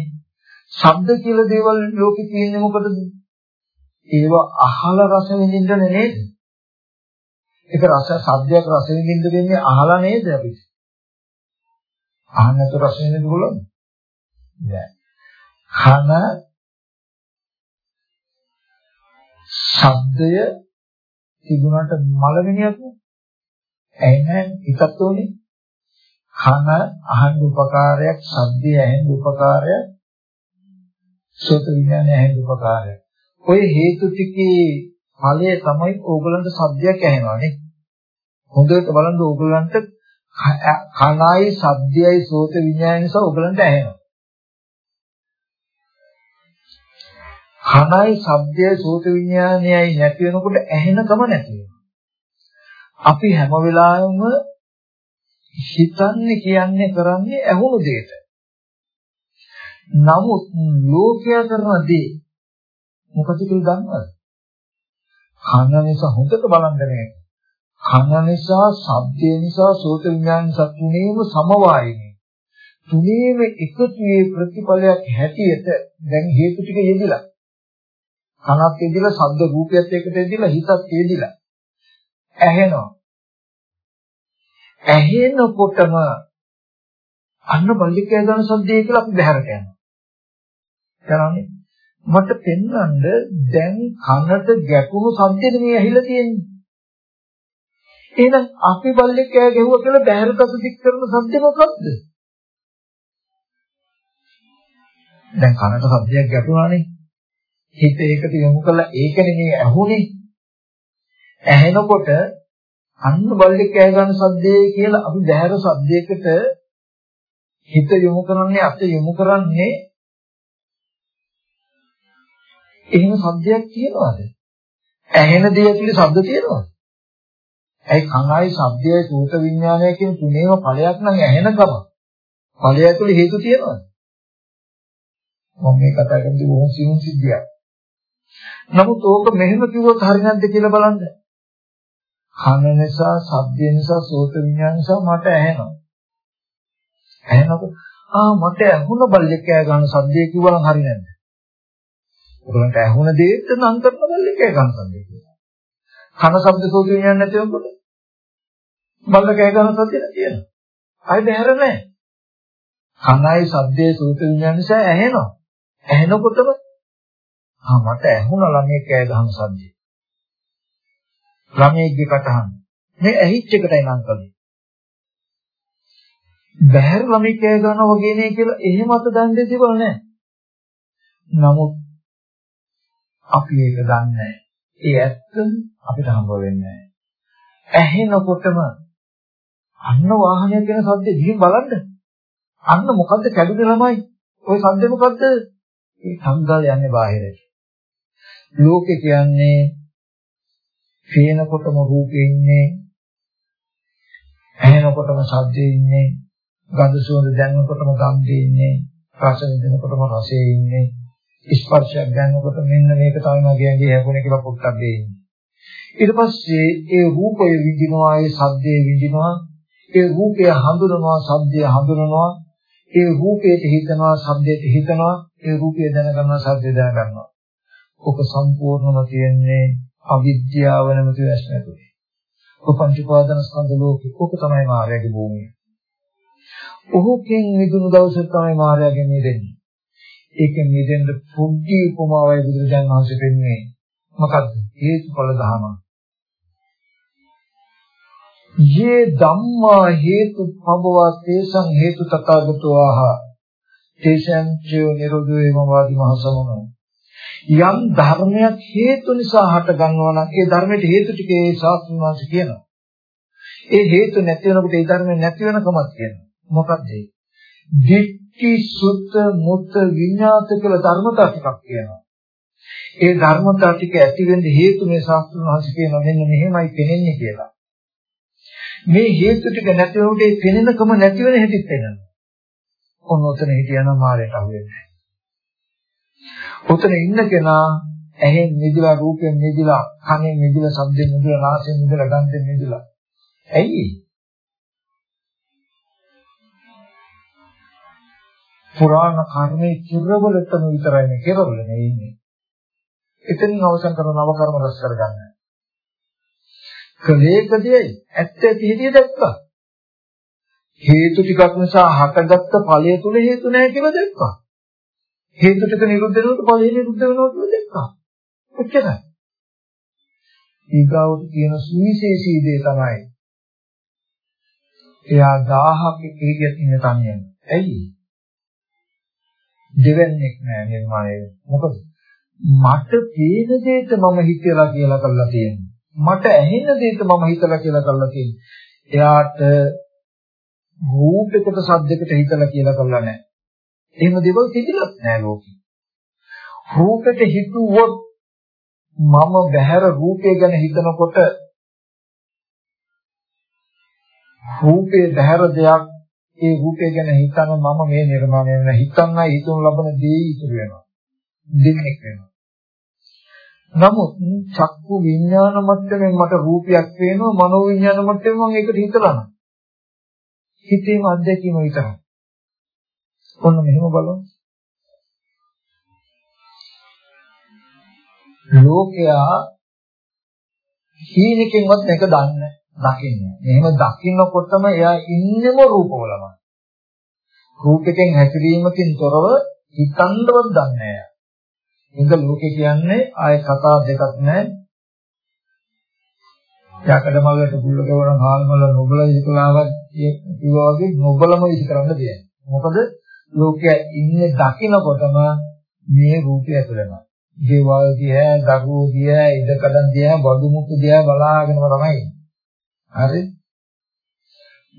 ශබ්ද කියලා දේවල් ලෝකේ තියෙන්නේ මොකටද? ඒව අහලා රස විඳින්න නේද? ඒක රස ශබ්දයක් රස විඳින්න දෙන්නේ අහලා නේද අපි? අහන්නත් රස විඳින්න පුළුවන්? නෑ. කන ශබ්දය තිබුණාට මලමිනියක් නේ. ඇහෙන්නේ හිතත් උනේ. කන අහන්න උපකාරයක්, ශබ්දය ඇහෙන්න උපකාරයක්, සෝත විඥානය ඇහෙන්න උපකාරයක්. ඔය හේතු ටිකේ ඵලය තමයි ඕගලන්ට සද්දයක් ඇහෙනවානේ. හොඳට බලන්න ඕගලන්ට කනයි සද්දයයි සෝත විඥානය නිසා ඕගලන්ට ඇහෙනවා. කනයි ශබ්දයයි සෝත විඥානයයි නැති වෙනකොට ඇහෙනකම නැති වෙනවා. අපි හැම වෙලාවෙම හිතන්නේ කියන්නේ කරන්නේ ඇහුණු දෙයට. නමුත් ලෝකයා කරන දේ මොකද කියලා දන්නවද? කන නිසා හොඳට බලන්න මේ. කන නිසා, ශබ්දය නිසා, සෝත විඥාන නිසා තුනේම සමவாயනේ. තුනේම එකතුවේ ප්‍රතිඵලයක් හැටියට දැන් හේතු ටික යෙදිලා. කනත් යෙදිලා, ශබ්ද රූපයත් එක්ක යෙදිලා, හිතත් යෙදිලා. ඇහෙනවා. ඇහෙනකොටම අන්න බල්ලිකය ගන්න සද්දේ කියලා අපි බහැරට යනවා. කරන්නේ මට පෙන්වන්න දැන් කනට ගැටුණු සද්දෙද මේ ඇහිලා තියෙන්නේ. එහෙනම් අපි බල්ලෙක් කෑ ගැහුවා කියලා බහැරට අසදික් කරන සද්ද මොකක්ද? දැන් කනට සද්දයක් ගැටුණානේ. හිත ඒකට යොමු කළා ඒකනේ මේ ඇහුනේ. ඇහෙනකොට අන්න බල්ලෙක් කෑ ගන්න සද්දේ කියලා අපි බහැර සද්දයකට හිත යොමු කරන්නේ අත යොමු කරන්නේ එහෙම සද්දයක් තියෙනවද? ඇහෙන දේ ඇතුලේ ශබ්ද තියෙනවද? ඇයි කනයි ශබ්දයයි සූත විඥානය කියන තුනේම ඵලයක් නම් ඇහෙනකම ඵලය ඇතුලේ හේතු තියෙනවද? මම මේ කතා කරන්නේ බොහොම සියුම් සිද්ධියක්. නමුත් ඕක මෙහෙම කිව්වොත් හරි නැද්ද කියලා බලන්න. කන නිසා, ශබ්ද නිසා, සෝත විඥාන නිසා මට ඇහෙනවා. ඇහෙනකොට ආ මට ඇහුණ බල්ලෙක් කෑ ගන්න ශබ්දය කිව්වනම් හරි නැද්ද? ඔයගලන්ට ඇහුණ දේත් නම් කරන බල්ලෙක් කෑ ගන්න ශබ්දය කියලා. කන ශබ්ද සෝත විඥාන නැති වෙනකොට බල්ල කෑ ගන්න සද්දේ තියෙනවා. ආයෙ බහැර නැහැ. කනයි සද්දේ සූත විඥාන නිසා ඇහෙනවා. ඇහෙනකොටම ආ මට ඇහුණා ළමයි කෑ ගහන සද්දේ. ළමයිගේ කටහඬ. මේ ඇහිච්ච එකටයි නම් කළේ. බහැර ළමයි කෑ ගන්නවා වගේ නේ කියලා එහෙම අත දන්නේ තිබුණ නැහැ. නමුත් අපි ඒක දන්නේ නැහැ. ඒ ඇත්ත අපිට හම්බ වෙන්නේ නැහැ. ඇහෙනකොටම අන්න වාහනයක් ගැන සද්ද දිහින් බලන්න. අන්න මොකද්ද කැඩුනේ ළමයි? ওই සද්ද මොකද්ද? ඒ සංගල් යන්නේ බාහිරට. ලෝකේ කියන්නේ පේනකොටම රූපේ ඉන්නේ ඇහෙනකොටම ශබ්දේ ඉන්නේ ගඳ සුවඳ දැනෙනකොටම ගන්ධේ ඉන්නේ රස විඳිනකොටම රසයේ ඉන්නේ ස්පර්ශයක් දැනෙනකොට මෙන්න මේක තමයි මගේ ඇඟේ හැපුණේ කියලා පොට්ටක් දෙන්නේ ඊට පස්සේ ඒ රූපය විඳිනවා ඒ ශබ්දේ විඳිනවා ඒ රූපය හඳුනනවා ශබ්දය හඳුනනවා ඒ රූපයට හිතනවා ශබ්දයට හිතනවා ඒ රූපය දැනගන්නවා ශබ්දය දැනගන්නවා ඔක සම්පූර්ණම තියෙන්නේ අවිද්‍යාව නැමැති වැස්ම ඇතුලේ. උපංච උපාදාන ස්කන්ධ ලෝකේ ඕක තමයි මායාවේ භූමිය. ඔහුකින් මිදුණු දවසට තමයි මායාවෙන් මිදෙන්නේ. ඒකෙන් මිදෙන්න පුද්ධි උපමාවයි බුදුරජාණන් වහන්සේ පෙන්වන්නේ. මොකද්ද? හේතුඵල ධම. යේ ධම්මා හේතු පබවා තේසං හේතු තථාගතෝ ආහ තේසං චෝ නිරෝධෝ එවම වාදි මහ සමනෝ යම් ධර්මයක් හේතු නිසා හට ගන්නවා නම් ඒ ධර්මයට හේතු ටික ඒ ශාස්ත්‍රඥ වහන්සේ කියනවා. ඒ හේතු නැති වෙනකොට ඒ ධර්මය නැති වෙනකමත් කියනවා. මොකක්ද ඒ? දිට්ඨි සුත්ත මුත්ත විඤ්ඤාත කියලා ධර්මතා ටිකක් කියනවා. ඒ ධර්මතා ටික ඇති වෙන්න හේතු මේ ශාස්ත්‍රඥ වහන්සේ කියනවා මෙන්න මෙහෙමයි පෙනෙන්නේ කියලා. මේ හේතු ටික නැති වුණොත් ඒ පෙනෙනකම නැති වෙන හැටිත් වෙනවා. ඔන්න ඔතන හිටියනම් මාරයට අහුවෙන්නේ උතන ඉන්න කෙනා ඇහෙන් නිදිලා රූපයෙන් නිදිලා කනෙන් නිදිලා ශබ්දයෙන් නිදිලා නාසයෙන් නිදිලා ගන්ධයෙන් නිදිලා ඇයි පුරාණ කර්මයේ කිරවලටම විතරයි මේ කෙරවල නේ ඉන්නේ එතනින් අවසන් කරන නව කර්ම රැස් කරගන්න කලේකදී ඇත්ත ඇති හිතිය දැක්කා හේතු ටිකක් නිසා හටගත්ත ඵලය තුල හේතු නැහැ කියලා දැක්කා හේතු ටික නිරුද්ධ වෙනකොට ඵලෙ නිරුද්ධ වෙනවා කියලා දැක්කා. ඔච්චරයි. ඊගාවට කියන සුවිශේෂී දේ තමයි. එයා 1000ක කීයක් ඉන්න තනියෙන්. ඇයි? දෙවන්නේක් නෑ නිර්මාණය. මොකද මට පේන දෙයට මම හිතලා කියලා කරලා තියෙනවා. මට ඇහෙන දෙයට මම හිතලා කියලා කරලා තියෙනවා. එයාට රූපයකට සද්දයකට හිතලා කියලා කරලා නැහැ. එහෙම දේවල් තිබිලත් නෑ ලෝකෙ. රූපෙට හිතුවොත් මම බහැර රූපය ගැන හිතනකොට රූපේ බහැර දෙයක් ඒ රූපය ගැන හිතන මම මේ නිර්මාණය වෙන හිතන්නයි හිතන ලබන දේ ඉතුරු වෙනවා. දෙන්නේ වෙනවා. නමුත් චක්කු විඥාන මට්ටමින් මට රූපයක් පේනවා මනෝ විඥාන මට්ටමින් මම ඒකට හිතලා නැහැ. හිතේම අත්දැකීම විතරයි. ඔන්න මෙහෙම බලමු. ලෝකයා හීනකින්වත් මේක දන්නේ දකින්නේ. මෙහෙම දකින්නකොටම එයා ඉන්නම රූපවලම. රූපයෙන් හැසිරීමකින් තොරව හිතන්නවත් දන්නේ නැහැ. ඉඳ ලෝකේ කියන්නේ ආය කතා දෙකක් නැහැ. යකඩ මලට බුල්ල ගවන හාල් මල නොබල ඉස්කලාවක් කිව්වා වගේ නොබලම ඉස් කරන්න දෙයක්. මොකද ලෝකයේ ඉන්නේ දකින්නකොටම මේ රූපය ඇතුළම. දේවල් දිහා, දරුවෝ දිහා, ඉඩකඩම් දිහා, බඩු මුක්කු දිහා බලාගෙනම තමයි. හරි?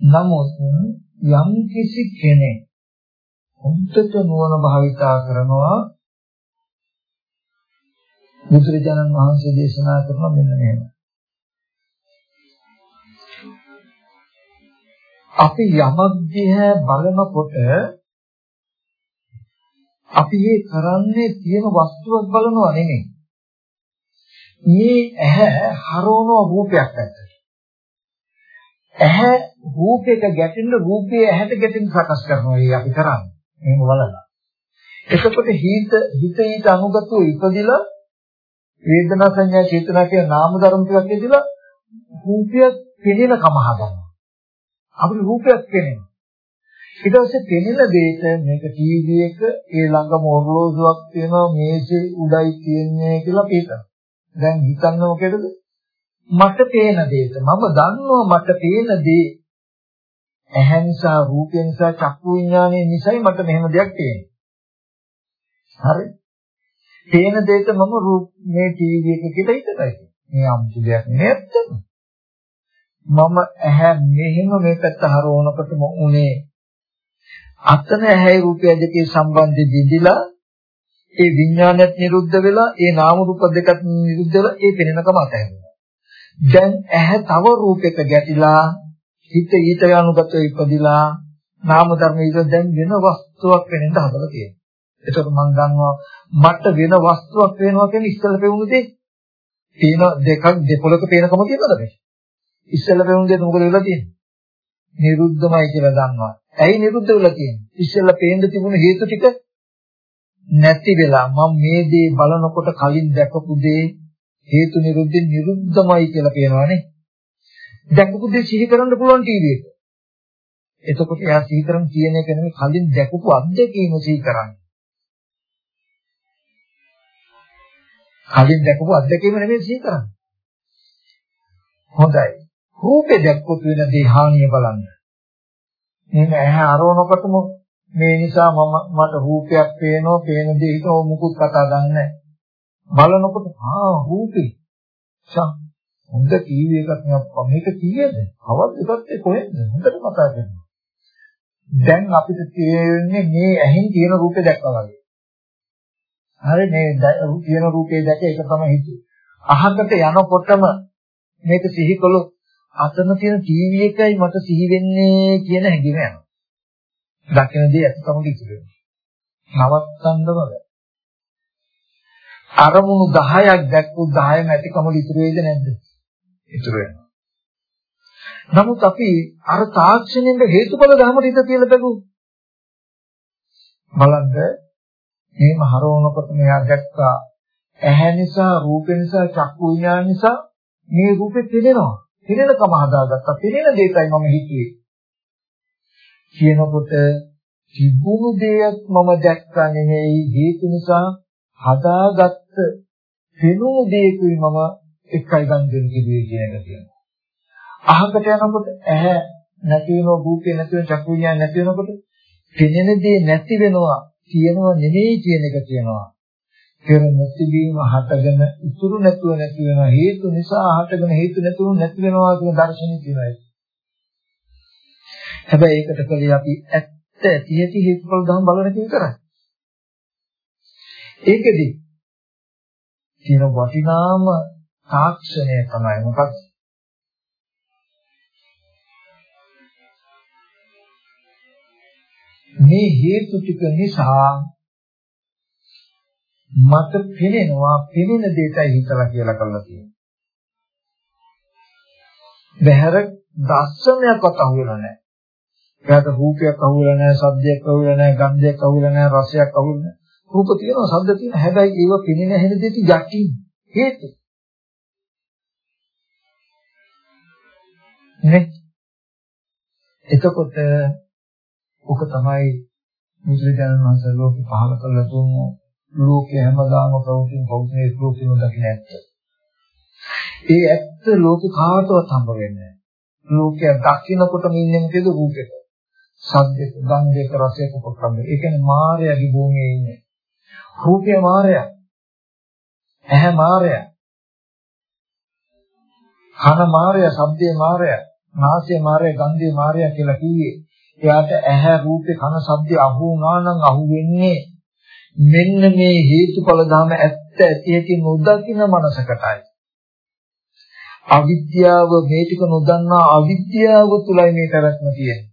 නමුත් යම් කිසි කෙනෙක් හොඳට නුවණ භාවිතා කරනවා බුදුරජාණන් වහන්සේ දේශනා කරන මෙන්න මෙහෙම. අපි යමක් දිහා බලනකොට අපි මේ කරන්නේ තියෙන වස්තුවක් බලනවා නෙමෙයි. මේ ඇහැ හරවන රූපයක් ඇත්තට. ඇහැ රූපයක ගැටෙන්න රූපයේ ඇහැට ගැටෙන්න සකස් කරනවා ඒ අපි කරන්නේ. එහෙම බලලා. එතකොට හිත හිත ඊට අනුගතව ඉපදිලා වේදනා සංඥා චේතනා කියන නාම ධර්ම ටිකක් ඉදලා රූපය පිළින කම හදනවා. අපිට රූපයක් පේනවා. ඊට පස්සේ පෙනෙන දෙයට මේක ටීවී එක ඒ ළඟම ඔරලෝසුවක් තියෙනවා මේසේ උඩයි තියන්නේ කියලා හිතනවා. දැන් හිතන්න මොකේද? මට පේන දෙයට මම දන්නවා මට පේන දේ ඇහැ නිසා රූපය නිසා චක්කු විඥානය නිසායි මට මෙහෙම දෙයක් පේන්නේ. හරි. පේන දෙයට මම රූප මේ ටීවී එක කියලා හිතයි. මේ අමුතු දෙයක් නෙත්තම. මම ඇහැ මෙහෙම මේ පැත්ත හරවනකොටම උනේ අතන ඇහැයි රූපය දෙකේ සම්බන්ධය දිදිලා ඒ විඥානයත් නිරුද්ධ වෙලා ඒ නාම රූප දෙකත් නිරුද්ධ වෙලා ඒ පෙනෙනකම අතහැරෙනවා. දැන් ඇහැ තව රූපයක ගැටිලා හිත ඊට යනුගත ඉපදිලා නාම ධර්ම ඊට දැන් වෙන වස්තුවක් වෙනෙන්න හදලා තියෙනවා. එතකොට මම දන්නවා මට වෙන වස්තුවක් වෙනවා කියන්නේ ඉස්සෙල්ලා පෙවුණු දෙයක්. තියෙන දෙකක් දෙපොලක පේනකම තියෙනවද මේ? ඉස්සෙල්ලා පෙවුණු දෙයක් මොකද වෙලා තියෙන්නේ? නිරුද්ධමයි කියලා දන්නවා. ඇයි නිරුද්ධ වෙලා තියෙන්නේ? ඉස්සෙල්ලා පේන්න තිබුණු හේතු ටික නැති වෙලා මම මේ දේ බලනකොට කලින් දැකපු දේ හේතු නිරුද්ධ නිරුද්ධමයි කියලා කියනවානේ. දැකපු දේ සිහි කරන්න පුළුවන් ටීවී එක. එතකොට එයා සිහි කරන් කියන එක නෙමෙයි කලින් දැකපු අත්දැකීම සිහි කරන්නේ. කලින් දැකපු අත්දැකීම නෙමෙයි සිහි කරන්නේ. හොඳයි. රූපේ දැක්කොත් වෙන දේ හානිය බලන්න. මෙන්න ඇහැ අරවනකොටම මේ නිසා මම මට රූපයක් පේනවා, පේන දේ හිත මොකුත් කතා ගන්නෑ. බලනකොට ආ රූපේ. ෂා හොඳ ටීවී එකක් නෑ මේක කීයද? අවල් එකත් කොහෙන්ද? හොඳට කතා කරනවා. දැන් අපිට තේරෙන්නේ මේ ඇහෙන් තියෙන රූපේ දැක්කා වගේ. හරි මේ තියෙන රූපේ දැක ඒක තමයි හිතුවේ. අහකට යනකොටම මේක සිහි කළොත් අතන තියෙන ටීවී එකයි මට සිහි වෙන්නේ කියන හැඟීම යනවා. දකින දේ ඇත්තම කිසිදු නවත්තන්න බෑ. අරමුණු 10ක් දැක්කු 10ම ඇතිකම ඉතුරු වෙයිද නැද්ද? ඉතුරු වෙනවා. නමුත් අපි අර තාක්ෂණයෙන් හේතුඵල ධර්මයට හිත තියලා බැලුවොත් බලන්න මේම හරවනකොට මෙයා දැක්කා. ඇහැ නිසා රූප නිසා චක්කු විඥාන නිසා මේ රූපේ පෙනෙනවා. පෙනෙනකම හදාගත්තා. පෙනෙන දෙයකයි මම හිතුවේ. කියනකොට තිබුණු දෙයක් මම දැක්කා නෙමෙයි. හේතු නිසා හදාගත්ත පෙනුණු දෙයකුයි මම එකයි ගන්න දෙන්නේ කියන එක කියනවා අහකට යනකොට ඇහැ නැති වෙනවා රූපේ නැති වෙන චක්කු විඥාන නැති වෙනකොට පෙනෙන දේ නැති වෙනවා කියනවා නෙමෙයි කියන එක කියනවා. පෙර නොතිබීම හටගෙන ඉතුරු නැතුව නැති වෙන හේතු නිසා හටගෙන හේතු නැතුව නැති වෙනවා කියන දර්ශනය කියනවා. හැබැයි ඒකට කලිය අපි ඇත්ත ඇති හේතුඵල ධම් බලන එක විතරයි. ඒකෙදි තියෙන වටිනාම තාක්ෂණය තමයි මොකක්ද? මේ හේතු ටික නිසා මට පෙනෙනවා පෙනෙන දෙයටයි හිතලා කියලා කරලා තියෙනවා. බහැර දර්ශනයක්වත් අහුවෙලා නැහැ. එයාට රූපයක් අහුවෙලා නැහැ, ශබ්දයක් අහුවෙලා නැහැ, ගන්ධයක් අහුවෙලා නැහැ, රසයක් අහුවෙලා නැහැ. රූප තියෙනවා, ශබ්ද තියෙනවා. හැබැයි ඒව පෙනෙන හැෙන දෙයට යටින් හේතු. නේ? එතකොට ඔක තමයි බුදුරජාණන් වහන්සේ ලෝකෙ පහල කළ දුන්නු ලෝකේ හැමදාම ප්‍රවෘත්ති පෞද්ගලික ලෝකෙම දකින්න ඇත්ත. ඒ ඇත්ත ලෝකෙ කාටවත් හම්බ වෙන්නේ නැහැ. ලෝකය දකින්නකොටම ඉන්නේ මොකද රූපෙක. සද්දෙක, ගන්ධයක, රසයක උපක්‍රම. ඒ කියන්නේ මායයගේ භූමියේ ඉන්නේ. රූපය මායය. ඇහැ මායය. කන මායය, ශබ්දේ මායය, නාසය මායය, ගන්ධේ මායය කියලා කිව්වේ එයාට ඇහැ රූපේ කන ශබ්ද අහු වුණා නම් අහු වෙන්නේ මෙන්න මේ හේතුඵල ධම ඇත්ත ඇති ඇති නොදකින මනසකටයි. අවිද්‍යාව මේ ටික නොදන්නා අවිද්‍යාව තුලයි මේ පැවැත්ම තියෙන්නේ.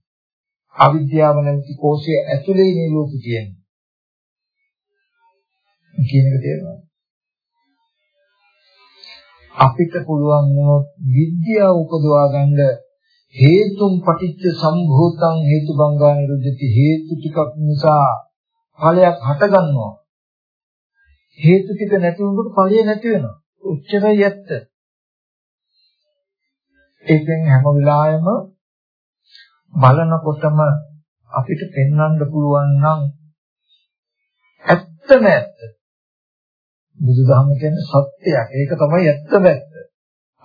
අවිද්‍යාව නැති කෝෂයේ ඇතුලේ මේ ලෝකෙ තියෙන්නේ. කියන එක තේරෙනවද? අපිට පුළුවන් වුණොත් විද්‍යාව උපදවා ගන්න හේතුම් පටිච්ච සම්භූතං හේතුබංගා නිරුද්ධති හේතු ටිකක් නිසා ඵලයක් හට ගන්නවා හේතු ටික නැති වුණොත් ඵලය නැති වෙනවා උච්චරයි ඇත්ත ඒකෙන් හැම වෙලාවෙම බලනකොටම අපිට පෙන්වන්න පුළුවන් නම් ඇත්තම ඇත්ත. බුදුදහම කියන්නේ සත්‍යයක්. ඒක තමයි ඇත්තම ඇත්ත.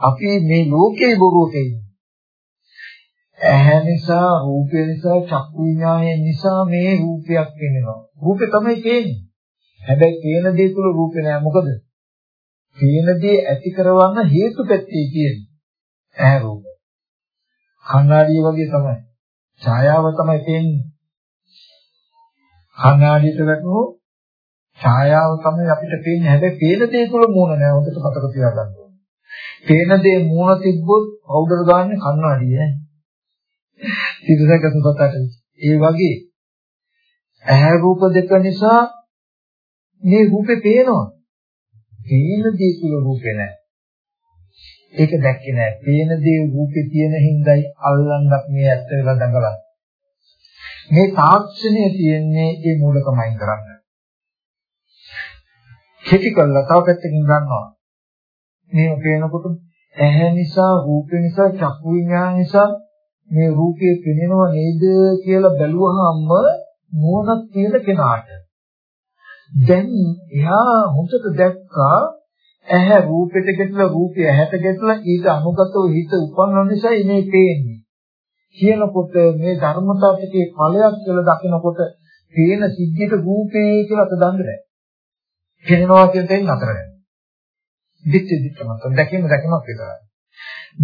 අපි මේ ලෝකේ බොරුවක ඉන්නේ. ඇහැ නිසා, රූපය නිසා, චක්කු විඥානය නිසා මේ රූපයක් වෙනවා. රූපේ තමයි පේන්නේ. හැබැයි පේන දේ තුල රූපේ නෑ. මොකද? පේන දේ ඇති කරවන්න හේතු පැත්තේ තියෙන්නේ. ඇහැ රූප. කණ්ණාඩිය වගේ තමයි. ඡායාව තමයි පේන්නේ. කණ්ණාඩියට වැටුණොත් ඡායාව තමයි අපිට පේන්නේ. හැබැයි පේන දේ තුල මූණ නෑ. හොඳට මතක තියාගන්න ඕනේ. පේන දේ මූණ තිබ්බොත් පවුඩර් ගන්න කණ්ණාඩිය ඈ. සිතසක සුපතට. ඒ වගේ ඇහැ රූප දෙක නිසා මේ රූපේ පේනවා. පේන දේ තුල රූපේ නෑ. ඒක දැක්කේ නෑ. පේන දේ රූපේ තියෙන හිඳයි අල්ලන්නත් මේ ඇත්ත වෙලා දඟලන. මේ තාක්ෂණය තියෙන්නේ ඒ මූලකමයින් කරන්න. කෙටි කළා තව පැත්තකින් ගන්නවා. මේ පේනකොට ඇහැ නිසා, රූපේ නිසා, චක්කු විඤ්ඤාණ නිසා මේ රූපය පෙනෙනව නේද කියලා බැලුවහම නුවණක් තියෙන කෙනාට දැන් එයා හොඳට දැක්කා ඇහැ රූපෙට ගැටලා රූපය ඇහැට ගැටලා ඊට අනුගතව හිත උපන්න නිසා ඉනේ පේන්නේ කියනකොට මේ ධර්මතාව ටිකේ ඵලයක් කියලා දකිනකොට පේන සිද්ධියට රූපේ කියලා අත දන්නේ නැහැ. පේනවා කියන දෙයින් අතර නැහැ. දිට්ඨි දිට්ඨමත් දැකීම දැකීමක් විතරයි.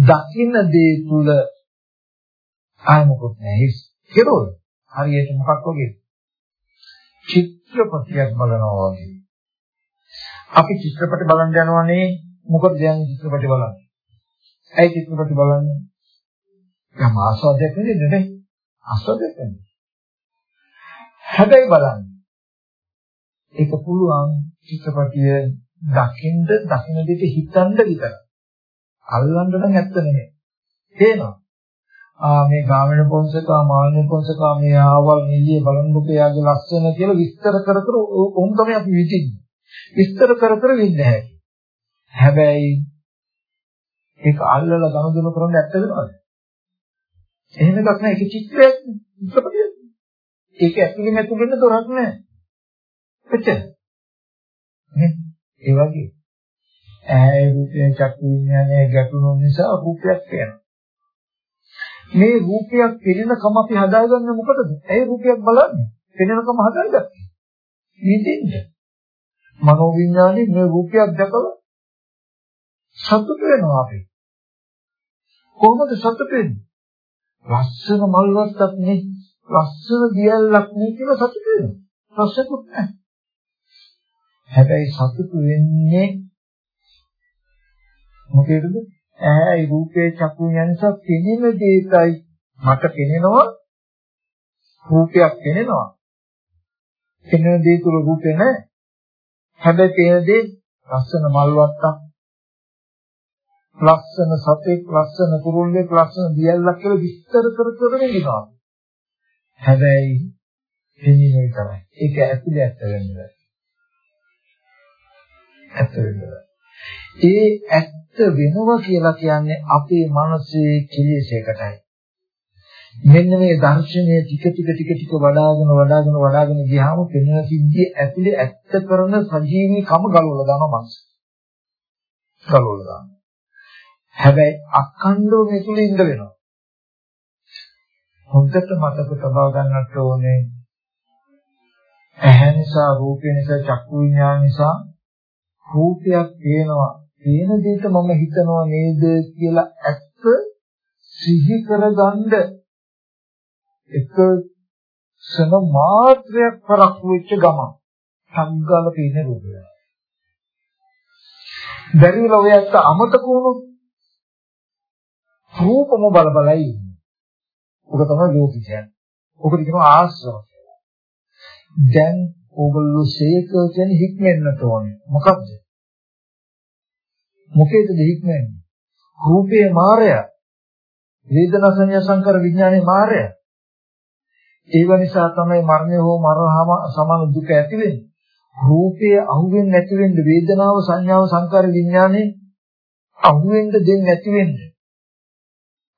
දකින්න දේ තුල ආය මොකොත් නැහැ. කෙරෝල් හරියට මොකක් වගේ චිත්‍රපටියක් බලනවා වගේ. අපි චිත්‍රපට බලන්න යනවනේ මොකද දැන් චිත්‍රපට බලන්නේ? ඇයි චිත්‍රපට බලන්නේ? යම් ආස්වාදයක් නෙමෙයි නේ. ආස්වාදයක් නෙමෙයි. හැබැයි බලන්න. ඒක පුළුවන් චිත්‍රපටිය දකින්ද දකින්න දෙට හිතන්න විතරයි. අල්ලන්න නම් ඇත්ත නෙමෙයි. තේනවා. ආ මේ ගාමිණ පොන්සකා මාළිනී පොන්සකා මේ ආවල් නිලිය බලන්නකෝ එයාගේ ලස්සන කියලා විස්තර කර කර උන් තමයි අපි විඳින්නේ. විස්තර කර කර විඳ හැබැයි ඒක අල්ලලා ගනුදෙනු කරන්න ඇත්ත වෙනවද? එහෙම එකක් නෑ ඒක චිත්‍රයක් චිත්‍රපටයක්. ඒක ඇතුළේ නැතුළේ දොරක් නෑ. එච්චර. නේ? ඒ වගේ ඇහැ රූපය චක්කු විඥානය ගැටුණු නිසා රූපයක් වෙනවා. මේ රූපයක් පිළිනකම අපි හදාගන්නේ මොකටද? ඒ රූපයක් බලන්නේ. පිළිනකම හදාගත්තේ. නිදින්ද. මනෝ විඥානේ මේ රූපයක් දැකලා සතුට වෙනවා අපි. කොහොමද සතුට වෙන්නේ? ලස්සන මල්වත්තක් නේ, ලස්සන දියල්ලක් නේ කියලා සතුට වෙනවා. ප්‍රශ්නකුත් නැහැ. හැබැයි සතුට වෙන්නේ මොකේද? ඇහැයි රූපේ චක්කු යනසක් පෙනෙන දෙයකයි මට පෙනෙනවා. රූපයක් පෙනෙනවා. පෙනෙන දේ තුල රූපේ නැහැ හැබැයි පෙනෙන දේ ලස්සන මල් වත්තක් ලස්සන සතෙක් ලස්සන කුරුල්ලෙක් ලස්සන දියල්ලක් කියලා විස්තර කර කර ඉන්නවා. හැබැයි පෙනෙන විතරයි. ඒක ඇතුලේ ඇත්ත වෙන්නේ. ඇත්ත වෙනවා. ඒ ඇත්ත වෙනවා කියලා කියන්නේ අපේ මනසේ කෙලෙසයකටයි. මෙන්න මේ දර්ශනය ටික ටික ටික ටික වඩාගෙන වඩාගෙන වඩාගෙන ගියාම පෙනෙන සිද්ධිය ඇතුලේ ඇත්ත කරන සජීවී කම ගලවලා දානවා මනස. ගලවලා දානවා. හැබැයි අඛණ්ඩව මේ තුල ඉඳ වෙනවා. හොඳට මතක තබා ගන්නට ඕනේ ඇහැ නිසා රූපය නිසා චක්කු විඤ්ඤාණ නිසා රූපයක් පේනවා පේන දෙයට මම හිතනවා නේද කියලා ඇත්ත සිහි කරගන්න එක සන මාත්‍රයක් පරක් වෙච්ච ගම සංගල පේන රූපය. බැරිල ඔය ඇත්ත අමතක වුණොත් රූපම බල බලයි ඉන්නේ. ඔක තමයි ලෝකෙ කියන්නේ. ඔක කියනවා ආශ්‍රව කියලා. දැන් ඕගොල්ලෝ ශේක කියන හික්මෙන්නට ඕනේ. මොකක්ද? මොකේද හික්මෙන්නේ? රූපේ මායය. වේදනා සංඥා සංකාර විඥානේ මායය. ඒව නිසා තමයි මරණය හෝ මරණහම සමාන දුක ඇති වෙන්නේ. රූපය අහුවෙන්නේ නැති වෙන්න වේදනාව සංඥාව සංකාර විඥානේ අහුවෙන්න දෙන්නේ නැති වෙන්න.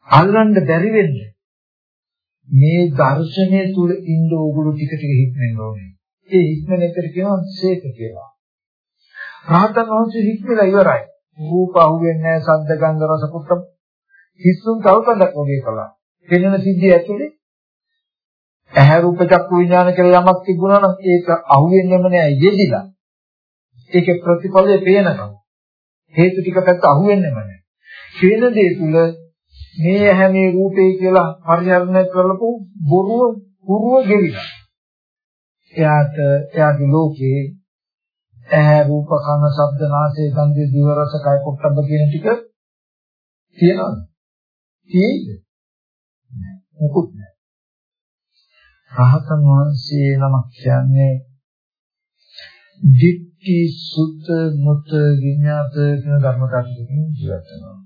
අල්ලන්න බැරි වෙන්න. මේ දර්ශනය තුල ඉන්න ඕගොල්ලෝ ටික ටික හික්මෙන්න ඕනේ. ඒ හික්මන එකට කියනවා සේක කියලා. රහතන් වහන්සේ හික්මලා ඉවරයි. රූප අහුවෙන්නේ නැහැ, ශබ්ද ගන්ධ රස කුට්ටම්. හිස්සුන් කල්පනක් වගේ කළා. පෙනෙන සිද්ධිය ඇතුලේ ඇහැ රූප චක්කු විඥාන කියලා යමක් තිබුණා නම් ඒක අහුවෙන්නේම නෑ යෙදිලා. ඒකේ ප්‍රතිඵලය පේනකම්. හේතු ටික පැත්ත අහුවෙන්නේම නෑ. පේන දේ තුල මේ ඇහැ මේ රූපේ කියලා පරිහරණය කරලපු බොරුව පුරුව ගෙවිලා. එයාට එයාගේ ලෝකේ ඇහැ රූප කන ශබ්ද නාසය ගන්ධ දිව රස කය පොට්ටබ්බ කියන ටික තියෙනවද? තියෙයිද? නෑ. මොකුත් නෑ. රහතන් වහන්සේ නමක් කියන්නේ දිට්ඨි සුත මුත විඤ්ඤාත කියන ධර්මතාව ටිකකින් ජීවත් වෙනවා.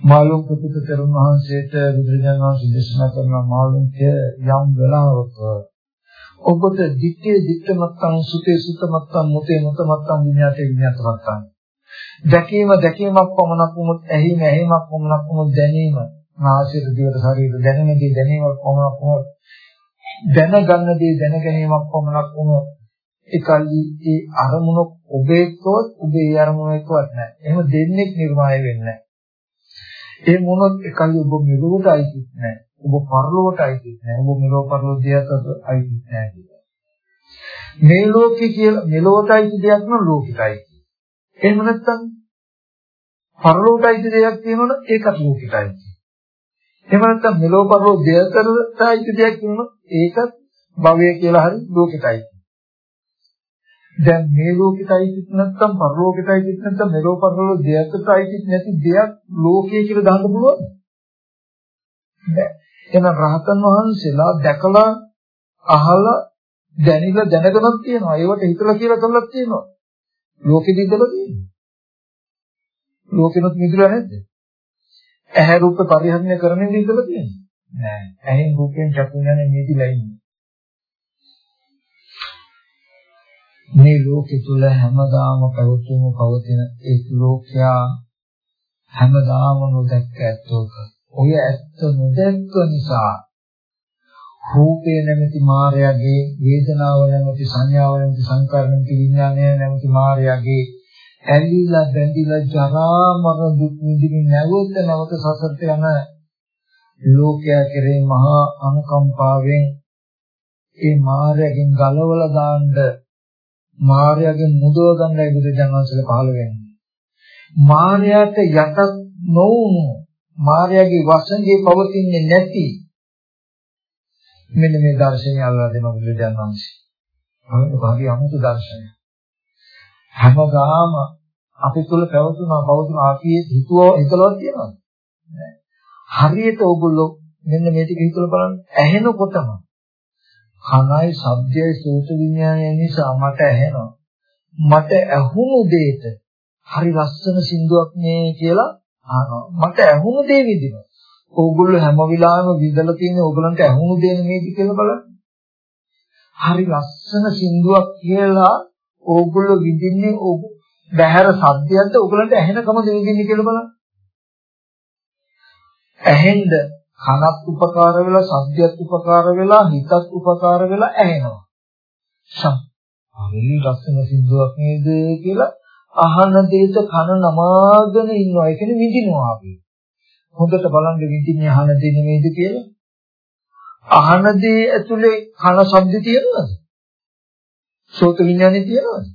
මාළුම් පුතුක තරුණ වහන්සේට බුදුරජාණන් වහන්සේ දේශනා කරන මාළුම්කය යම් වෙලාවක ඔබට දිත්තේ දිත්තමත්තං සුතේ සුතමත්තං මුතේ මුතමත්තං විඤ්ඤාතේ විඤ්ඤාතමත්තං දැකීම දැකීමක් පමණක් වුමුත් ඇහිම ඇහිමක් පමණක් වුමුත් දැනීම නාසයට දිවට ශරීරයට දැනෙනදී දැනීමක් පමණක් වුමුත් දැනගන්න දේ දැනගැනීමක් පමණක් වුමුත් ඒකල්ලි ඒ අරමුණ ඔබේකවත් ඔබේ අරමුණේකවත් නැහැ. එහෙම දෙන්නේ නිර්මාණය වෙන්නේ නැහැ. ඒ මොනොත් එකල්ලි ඔබ මෙලොවට අයිතිත් නැහැ. ඔබ පරලොවට අයිතිත් නැහැ. ඔබ මෙලොව පරලොව දෙයට අයිතිත් නැහැ කියලා. මේ ලෝකේ කියලා මෙලොවට අයිති දෙයක් නම් ලෝකිතයි. එහෙම නැත්නම් පරලොවට අයිති දෙයක් තියෙනවනේ ඒකත් ලෝකිතයි. එහෙම නැත්නම් මෙලොව පරලොව දෙයකට අයිති දෙයක් තියෙනවනේ ඒකත් භවය කියලා හරි ලෝකිතයි. දැන් මේ ලෝකෙටයි කිත් නැත්නම් පරලෝකෙටයි කිත් නැත්නම් මෙලෝ පරලෝ දෙයකටයි කිත් නැති දෙයක් ලෝකයේ කියලා දාන්න පුළුවන්ද? බැහැ. එහෙනම් රහතන් වහන්සේලා දැකලා අහලා දැනিলা දැනගෙනක් තියෙනවා. ඒවට හිතලා කියලා කළක් තියෙනවා. ලෝකෙදි ඉඳලා තියෙනවා. ලෝකෙනොත් මිදුලා නැද්ද? ඇහැ රූප පරිහරණය කරමින් ඉඳලා තියෙනවා. නෑ. ඇහෙන් රූපයෙන් චක්කු යන මිදිලා ඉන්නේ. මේ ලෝකෙ තුල හැමදාම පැවතුම පවතින ඒ ලෝකයා හැමදාම නොදැක්ක ඇත්තෝක. ඔය ඇත්ත නොදැක්ක නිසා රූපේ නැමැති මායාවේ වේදනාව නැමැති සංඥාව නැමැති සංකාර නැමැති විඥානය නැමැති මායාවේ ඇලිලා බැඳිලා ජරා මරණ දුක් විඳින්න නැවත නැවත සසරට යන ලෝකයා කෙරේ මහා අනුකම්පාවෙන් ඒ මායාවෙන් ගලවලා දාන්න මායාවෙන් මුදව ගන්නයි බුදුරජාණන් වහන්සේ පහළ වෙන්නේ. මායාවට යට නොවුණු මායාවේ වසඟේ පවතින්නේ නැති මෙන්න මේ දර්ශනය අල්ලා දෙන බුදුරජාණන් වහන්සේ. අනිත් භාගී අමුතු දර්ශනය. හැමදාම අපි තුල පැවතුනා පවතුන ආපියේ හිතුව හිතලවත් තියෙනවද? හරියට ඕගොල්ලෝ මෙන්න මේ ටික හිතලා බලන්න ඇහෙනකොටම කනයි ශබ්දයයි සෝත විඥානය නිසා මට ඇහෙනවා. මට ඇහුණු දෙයට හරි ලස්සන සින්දුවක් නේ කියලා අහනවා. මට ඇහුණු දේ විඳිනවා. ඕගොල්ලෝ හැම වෙලාවෙම විඳලා තියෙන ඕගලන්ට ඇහුණු දේ නෙමෙයිද කියලා බලන්න. හරි ලස්සන සින්දුවක් කියලා ඕගොල්ලෝ විඳින්නේ ඕග බහැර සද්දයක්ද ඕගලන්ට ඇහෙනකම දෙවිදින්නේ කියලා බලන්න. ඇහෙන්ද කනත් උපකාර වෙලා සද්දයක් උපකාර වෙලා හිතත් උපකාර වෙලා ඇහෙනවා. සම්. හරි ලස්සන සින්දුවක් නේද කියලා අහන දෙයට කන නමාගෙන ඉන්නවා. ඒ කියන්නේ විඳිනවා අපි. හොඳට බලන්න විඳින්නේ අහන දේ නෙමෙයිද කියලා. අහන දේ ඇතුලේ කන ශබ්ද තියෙනවද? සෝත විඥානේ තියෙනවද?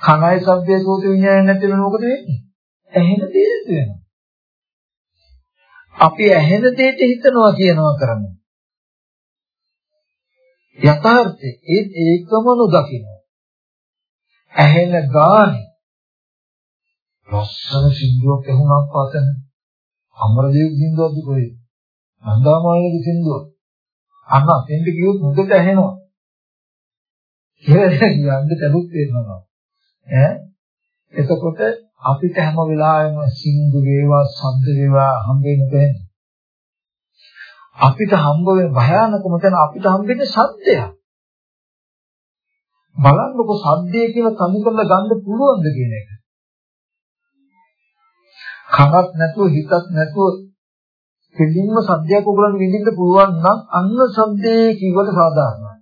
කනයි ශබ්දයේ සෝත විඥානේ නැතිවෙන මොකද වෙන්නේ? ඇහෙන දේ වෙනවා. අපි ඇහෙන දෙයට හිතනවා කියනවා කරන්නේ. යථාර්ථයේ ඒ ඒකම නොදකින්න. ඇහෙන ගානේ ලස්සන සින්දුවක් ඇහුණා පතන අමරදේව සින්දුවක්ද කොයි නන්දාමාලගේ සින්දුව. අන්න අතෙන්ට ගියොත් මුදට ඇහෙනවා. කියලා යන්න තැබුත් වෙනවා. ඈ? එතකොට අපිට හැම වෙලාවෙම සින්දු වේවා ශබ්ද වේවා හම්බෙන්නේ නැහැ. අපිට හම්බ වෙන භයානකම තැන අපිට හම්බෙන්නේ සද්දයක්. බලන්නකො සද්දේ කියලා කමු කරලා ගන්න පුළුවන්ද කියන එක. කනක් නැතුව හිතක් නැතුව පිළිම්ම සද්දයක් ඔයගලන්ට විඳින්න පුළුවන් නම් අන්න සද්දේ කිව්වට සාධාරණයි.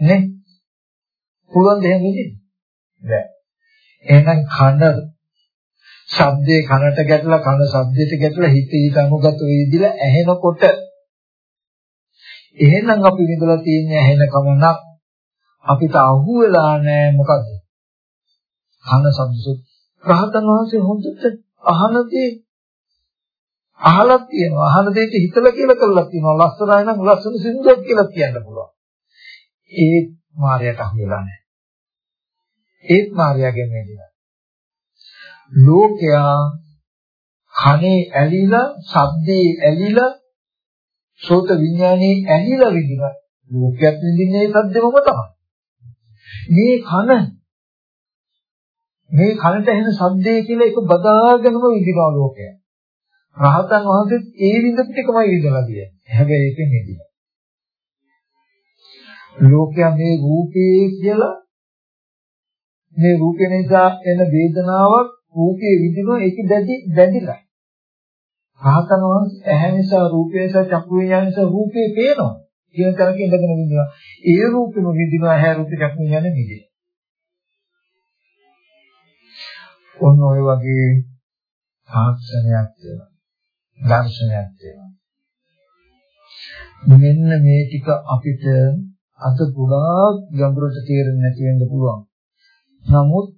නේ? පුළුවන් දෙයක් විඳින්න. බෑ. එහෙනම් කන ශබ්දේ කනට ගැටලා කන ශබ්දයට ගැටලා හිත ඊට අනුගත වෙවිදිලා ඇහෙනකොට එහෙනම් අපි විඳලා තියෙන ඇහෙන කමනක් අපිට අහු වෙලා නැහැ මොකද? කන ශබ්ද රහතන් වහන්සේ හොඳට අහන දේ අහලා තියෙනවා. අහන දෙයට හිතලා කියලා කළා තියෙනවා. ලස්සනයි නම් ලස්සන සින්දුවක් කියලා කියන්න පුළුවන්. ඒත් මායයට අහු වෙලා නැහැ ඒත් මායාවෙන් වෙන්නේ ලෝකයා කනේ ඇලිලා ශබ්දේ ඇලිලා සෝත විඥානේ ඇලිලා විඳින ලෝකයක් විඳින්නේ සද්දෙමම තමයි. මේ කන මේ කනට ඇහෙන ශබ්දය කියලා එක බදාගෙනම විඳිනවා ලෝකය. රහතන් වහන්සේ ඒ විඳපු ටිකමයි විඳලා තියෙන්නේ. හැබැයි ඒකෙන් නෙදිලා. ලෝකයා මේ රූපේ කියලා මේ රූපේ නිසා එන වේදනාවක් රූපේ විඳිනවා ඒක දැඩි දැඩිලා. රහතන් වහන්සේ ඇහැ නිසා රූපය නිසා චක්කු විඤ්ඤාණ නිසා රූපේ පේනවා. කියන තරක ඉඳගෙන විඳිනවා. ඒ රූපෙම විඳිනවා ඇහැ රූප චක්කු විඤ්ඤාණ නිදේ. ඔන්න ඔය වගේ සාක්ෂණයක් තියෙනවා. දර්ශනයක් තියෙනවා. මෙන්න මේ ටික අපිට අද පුරා ගැඹුරට තේරෙන්නේ නැති වෙන්න පුළුවන්. නමුත්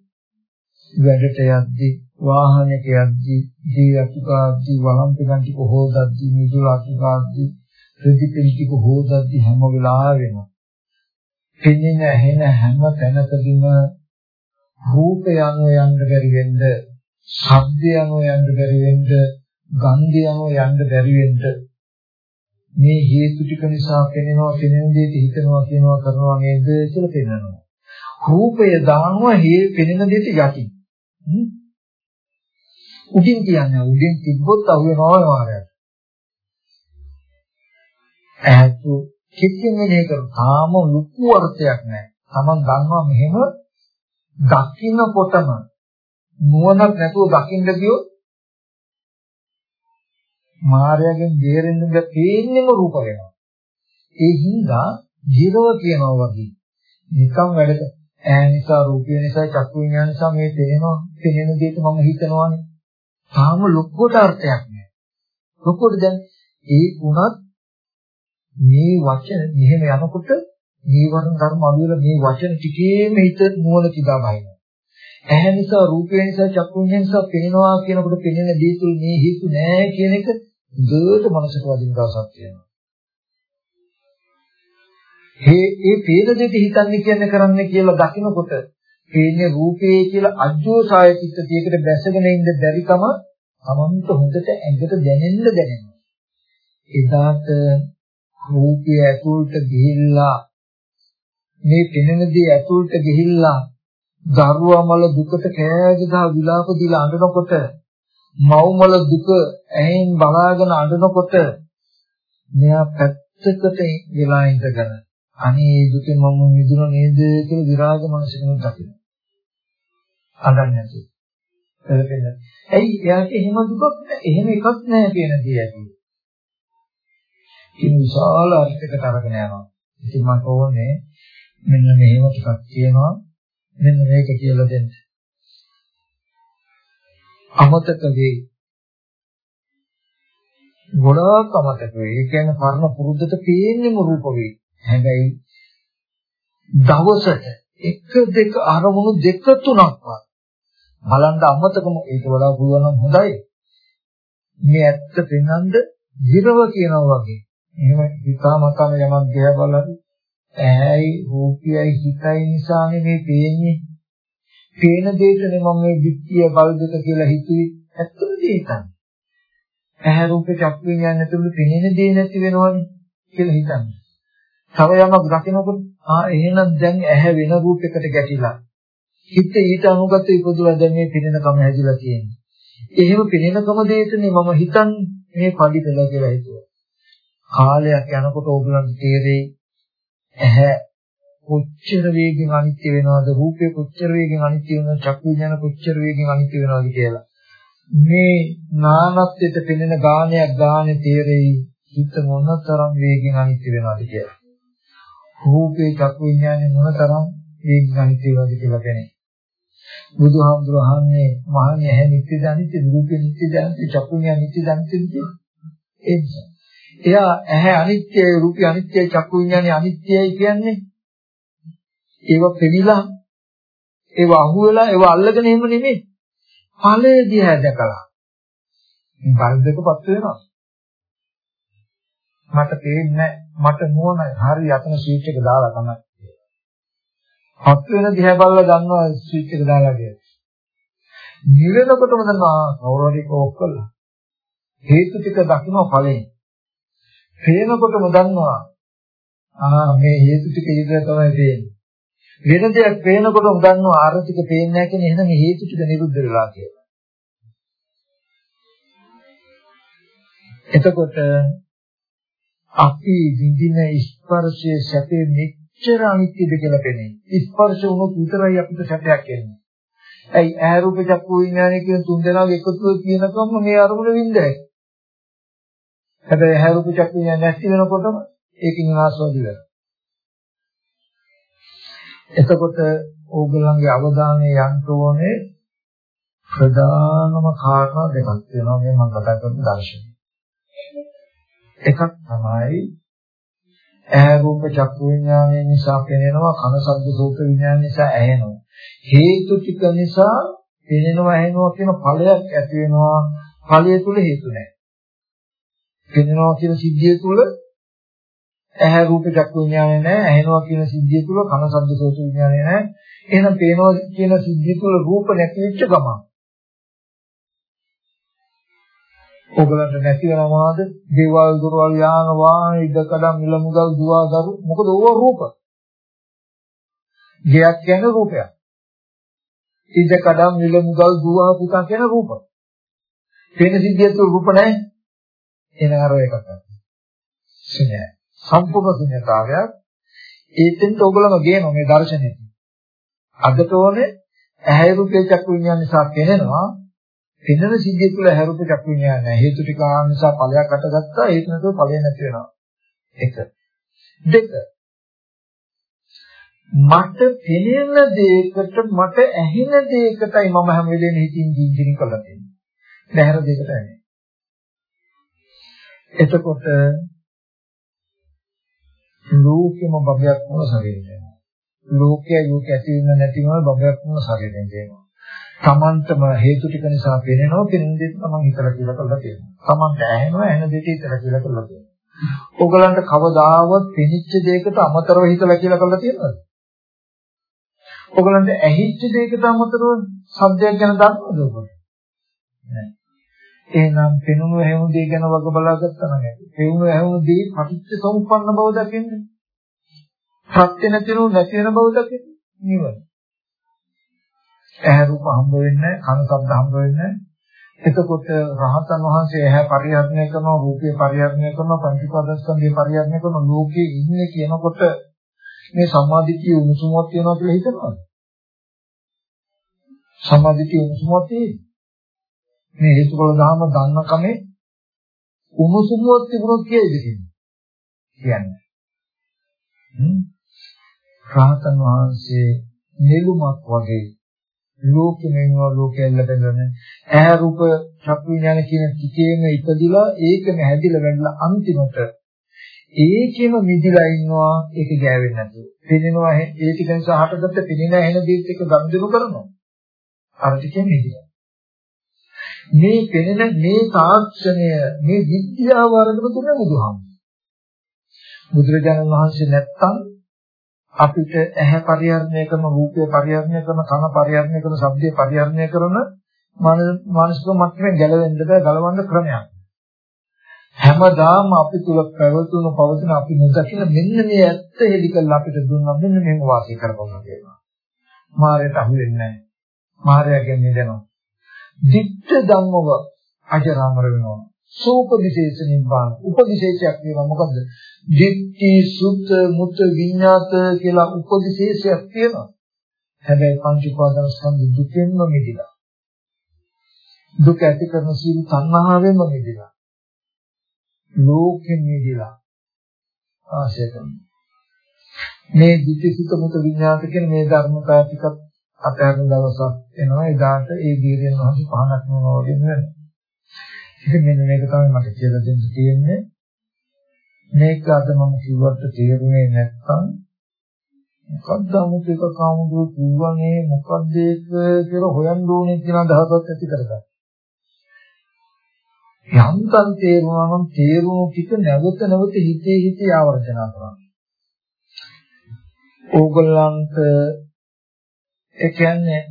වැඩට යද්දී වාහනයක යද්දී දී අතුකාද්දී වහම් පිටන් ටික හොදද්දී මිදුල අතුකාද්දී ප්‍රතිපින් ටික හොදද්දී හැම වෙලාවෙම පෙනෙන ඇහෙන හැම තැනකදීම රූපය අනුව යන්න බැරි වෙන්න, ශබ්දය අනුව යන්න බැරි වෙන්න, ගන්ධය අනුව යන්න බැරි වෙන්න මේ හේතු ටික නිසා පෙනෙනවා, පෙනෙන දෙයට හිතනවා, කියනවා, කරනවා නේද කියලා පෙන්නනවා. රූපය දානවා හේ පෙනෙන දෙයට යටින්. උඩින් කියන්නේ උඩින් තිබ්බොත් අහු වෙනවා වාරයක්. ඇත්තු කිසිම දෙයක තාම ලুকু අර්ථයක් නැහැ. Taman දන්නවා මෙහෙම දකින්නකොටම නුවණක් නැතුව දකින්න ගියොත් මායාවෙන් දෙරෙන්න දෙන්නේම රූප වෙනවා. ඒ හින්දා ජීරව කියනවා වගේ නිකම් වැඩක ඈ නිසා රූපය නිසා චක්කු විඤ්ඤාණ නිසා මේ පේනවා පේන දෙයට මම හිතනවානේ. තාම ලොකුට අර්ථයක් නෑ. ලොකුට දැන් ඒ වුණත් මේ වචන මෙහෙම යනකොට නීවරණ ධර්ම අනුවල මේ වචන ටිකේම හිත නුවණ තිබා බහිනවා. ඇහැ නිසා රූපය නිසා චක්කු නිසා පේනවා කියනකොට පෙනෙන දේ තුල මේ හේතු නෑ කියන එක දුරට මනසට වදින දවසක් තියෙනවා. මේ ඒ පේන දෙයට හිතන්නේ කියන්නේ කරන්නේ කියලා දකිනකොට පේන්නේ රූපේ කියලා අජ්ජෝසාය චිත්තතියකට බැසගෙන ඉන්න බැරි කම තමන්ට හොඳට ඇඟට දැනෙන්න දැනෙනවා. එදාට රූපය ඇතුළට ගිහිල්ලා මේ පෙනෙන දේ ඇතුළට ගිහිල්ලා දරුවා මල දුකට කෑගදා විලාප දීලා අඬනකොට මව් මල දුක ඇහෙන් බලාගෙන අඬනකොට මෙයා පැත්තකට වෙලා ඉඳගෙන අනේ දුකෙන් මම මිදුණ නේද කියලා විරාග මනසකින් දකින්න. අඬන්නේ නැති. එලෙපෙන්න. ඇයි එයාට එහෙම දුකක් නැහැ. එහෙම එකක් නැහැ කියන දේ ඇති. ඉතින් විශාල අර්ථයකට අරගෙන යනවා. ඉතින් මම ඕනේ මෙන්න මෙහෙම ටිකක් කියනවා මෙන්න මේක කියලා දෙන්න. අමතක වෙයි. ගොඩාක් අමතක වෙයි. ඒ කියන්නේ පරණ පුරුද්දට පේන්නේම රූප වෙයි. හැබැයි දවසට එක දෙක අරමුණු දෙක තුනක්වත් බලන්න අමතකම ඒක වඩා පුළුවන් නම් හොඳයි. මේ ඇත්ත පෙන්වන්න විරව කියනවා වගේ. එහෙම හිතාමතාම යමක් දිහා බලලා ඇහැයි රූපයයි හිතයි නිසානේ මේ පේන්නේ. පේන දෙයකනේ මම මේ දික්තිය බල්දක කියලා හිතුවේ. ඇත්තම දෙයක්. ඇහැ රූපේ චක් විඥාන ඇතුළේ පෙනෙන දේ නැති වෙනවනේ කියලා හිතන්නේ. තව යමක් දකිනකොට ආ එහෙනම් දැන් ඇහැ වෙන රූපයකට ගැටිලා. හිත ඊට අනුගත ඉපදුලා දැන් මේ පෙනෙන කම හැදිලා තියෙන්නේ. එහෙම පෙනෙන කම දෙයටනේ මම හිතන්නේ මේ පඩි පෙළ කියලා හිතුවා. කාලයක් යනකොට ඕගලන්ට තේරෙයි ඇහැ කොච්චර වේගෙන් අනිත්‍ය වෙනවද රූපේ කොච්චර වේගෙන් අනිත්‍ය වෙනවද චක්කු විඥාන කොච්චර වේගෙන් අනිත්‍ය වෙනවද කියලා මේ නානත්වයට පෙනෙන ගානයක් ගානේ තේරෙයි හිත මොනතරම් වේගෙන් අනිත්‍ය වෙනවද කියලා. රූපේ චක්කු විඥානේ මොනතරම් වේගෙන් අනිත්‍ය වෙනවද කියලා දැනේ. බුදුහාමුදුර අහන්නේ මහන්නේ ඇහැ නිත්‍ය දැනිත්‍ය රූපේ නිත්‍ය දැනිත්‍ය චක්කුණ්‍ය නිත්‍ය දැනිත්‍ය ඒ නිසා. එයා ඇහැ අනිත්‍යයි රූපේ අනිත්‍යයි චක්කු විඥානේ අනිත්‍යයි කියන්නේ ඒව පෙනිලා ඒව අහුවෙලා ඒව අල්ලගෙන එහෙම නෙමෙයි. ඵලයේ දිහා දැකලා. මේ බල් දෙකපත් වෙනවා. මට පේන්නේ මට නුවණ හරි යතන ස්විච් එක දාලා තමයි. හත් වෙන දිහා බලලා දන්නවා ස්විච් එක දාලා කියලා. නිවෙනකොටම දන්නවා කවුරුහරි කෝක් කළා. හේතු ටික දකින්න ඵලයෙන්. පේනකොටම දන්නවා ආ මේ හේතු ටික ඉඳලා තමයි පේන්නේ. වෙන දෙයක් පේනකොටම දන්නවා අර ටික පේන්නේ නැහැ කියන්නේ එහෙනම් හේතු ටික නිරුද්ධ වෙලා කියලා. එතකොට අපි විඳින ස්පර්ශයේ සැපේ මෙච්චර අනිත්‍යද කියලා පෙනේ. ස්පර්ශ වුණොත් විතරයි අපිට සැපයක් එන්නේ. ඇයි ඈ රූප චක්කු විඥානය කියන තුන් දෙනාගේ එකතුව කියනකම් මේ අරමුණ විඳයි. හැබැයි ඈ රූප චක්කු විඥානය නැති වෙනකොටම ඒකෙන් ආස්වාදි වෙනවා. එතකොට ඕගොල්ලන්ගේ අවධානය යන්න ඕනේ ප්‍රධානම කාරණා දෙකක් තියෙනවා මේ මම කතා කරන දර්ශනය. එකක් තමයි ඇහැ රූප චක්කු විඥානය නිසා පෙනෙනවා කන ශබ්ද සෝත විඥානය නිසා ඇහෙනවා හේතු ටික නිසා පෙනෙනවා ඇහෙනවා කියන ඵලයක් ඇති වෙනවා ඵලය තුල හේතු නැහැ පෙනෙනවා කියන සිද්ධිය තුල ඇහැ රූප චක්කු විඥානය නැහැ ඇහෙනවා කියන සිද්ධිය තුල කන ශබ්ද සෝත විඥානය නැහැ එහෙනම් පේනවා කියන සිද්ධිය තුල රූප නැති වෙච්ච ගමන් ඔයගලන්ට නැති වෙනවාද? දේවල් දොරවල් යාන වාහන ඉදකඩම් මිල මුදල් දුවා දරු මොකද ඕව රූප. ගයක් කියන්නේ රූපයක්. ඉදකඩම් මිල මුදල් දුවා පුතා කියන රූප. වෙන සිද්ධියට රූප නැහැ. එන අර එකක් තමයි. ශුන්‍යයි. සම්පූර්ණ ශුන්‍යතාවයක් ඒකෙන්ට ඔයගලම ගේනවා මේ දර්ශනයෙන්. අදට ඕනේ ඇහැ රූපේ චක්කු විඤ්ඤාණ නිසා පෙනෙනවා පෙනෙන සිද්ධිය තුළ හැරුප චක්කු විඥානය හේතු ටික නිසා ඵලයක් අටගත්තා ඒක නැතුව ඵලය නැති වෙනවා. එක. දෙක. මට පෙනෙන දෙයකට මට ඇහෙන දෙයකටයි මම හැම වෙලේම හිතින් ජීවිතින් කරලා තියෙන්නේ. බහැර දෙයකට නෙමෙයි. එතකොට ලෝකෙම බබයක් වුණ ශරීරය. ලෝකයේ යෝක ඇති වෙන නැතිවම බබයක් වුණ ශරීරයෙන් දෙනවා. තමන්ටම හේතු ටික නිසා පේනවා පෙනෙන දේ තමන් හිතලා කියලා කරලා තියෙනවා. තමන්ට ඇහෙනවා ඇහෙන දෙයට හිතලා කියලා කරලා තියෙනවා. ඕගලන්ට කවදාවත් පෙනිච්ච දෙයකට අමතරව හිතලා කියලා කරලා තියෙනවද? ඕගලන්ට ඇහිච්ච දෙයකට අමතරව සබ්දයක් ගැන දන්නවද ඔයගොල්ලෝ? නෑ. එහෙනම් පෙනුණු හැම දෙයක් ගැන වග බලාගත්තා නම් ඇති. පෙනුණු හැම දෙයක් පටිච්ච සමුප්පන්න බව දකින්නේ. සත්‍ය නැතිනු නැති වෙන බව දකින්නේ. නිවන. ඇහැ රූප හම්බ වෙන්නේ කන ශබ්ද හම්බ වෙන්නේ එතකොට රහතන් වහන්සේ ඇහැ පරිහරණය කරනවා රූපේ පරිහරණය කරනවා පංචපාදස්කන්ධේ පරිහරණය කරනවා ලෝකේ ඉන්නේ කියනකොට මේ සම්මාදිටිය උණුසුමක් තියෙනවා කියලා හිතනවාද සම්මාදිටිය උණුසුමක් තියෙන්නේ මේ හේතුඵල ධර්ම දන්න කමේ උණුසුමක් තිබුණොත් කියයිද කියන්නේ රහතන් වහන්සේ නෙළුමක් වගේ ලෝකෙ මෙන්නවා ලෝකෙල්ල බඳගෙන ඇහැ රූප චක්කු විඥාන කියන ටිකේම ඉපදිලා ඒකම හැදිලා වැළලා අන්තිමට ඒකෙම මිදිලා ඉන්නවා ඒක ගෑවෙන්නේ නැතුව. පෙනෙනවා ඒ ටික නිසා හටගත්ත පෙනෙන ඇහෙන දේත් එක ගනුදෙනු කරනවා. අර ටිකෙන් මිදිලා. මේ පෙනෙන මේ තාක්ෂණය මේ විද්‍යාව අරගෙන තුනේ බුදුහාමුදුරුවෝ. බුදුරජාණන් වහන්සේ නැත්තම් අපිට ඇහැ පරිහරණය කරන රූපය පරිහරණය කරන කන පරිහරණය කරන ශබ්දය පරිහරණය කරන මානසික මට්ටමේ ගැලවෙන්න බෑ ගලවන්න ක්‍රමයක්. හැමදාම අපි තුල පැවතුණු පවතින අපි නොදකින මෙන්න මේ ඇත්ත හෙලි කරලා අපිට දුන්නා මෙන්න මේක වාසය කරපොන්න කියනවා. මායයට අහු වෙන්නේ නැහැ. මායයෙන් මිදෙනවා. දිට්ඨ ධම්මව අජරාමර වෙනවා. සෝපවිශේෂ නිබ්බාන. උපවිශේෂයක් කියනවා මොකද්ද? දිට්ඨි සුත මුත විඤ්ඤාත කියලා උපවිශේෂයක් තියෙනවා. හැබැයි පංච උපාදාන ස්කන්ධ දුකෙන්ම මිදිලා. දුක ඇති කරන සීල තණ්හාවෙන්ම මිදෙලා. ලෝකෙන් මිදෙලා. ආශය කරනවා. මේ ditthිසිත මුත විඤ්ඤාත කියන මේ ධර්මතා ටිකත් අතහැරන දවසක් එනවා එදාට ඒ ගීරියන් වහන්සේ පහනක් නෙවෙයි වගේ වෙනවා. ඉතින් මෙන්න මේක තමයි මට කියලා දෙන්න තියෙන්නේ. මේක අද මම කිව්වට තේරුනේ නැත්නම් මොකද්ද 아무ත් එක කාමුදුර කිව්වනේ මොකද්ද ඒක කියලා හොයන්න ඕනේ කියන අදහසක් ඇති කරගන්න. යන්තම් තේරුණා නම් තේරුණු ටික නැවත නැවත හිතේ හිතේ ආවර්ජනා කරන්න. ඕගොල්ලන්ට ඒ කියන්නේ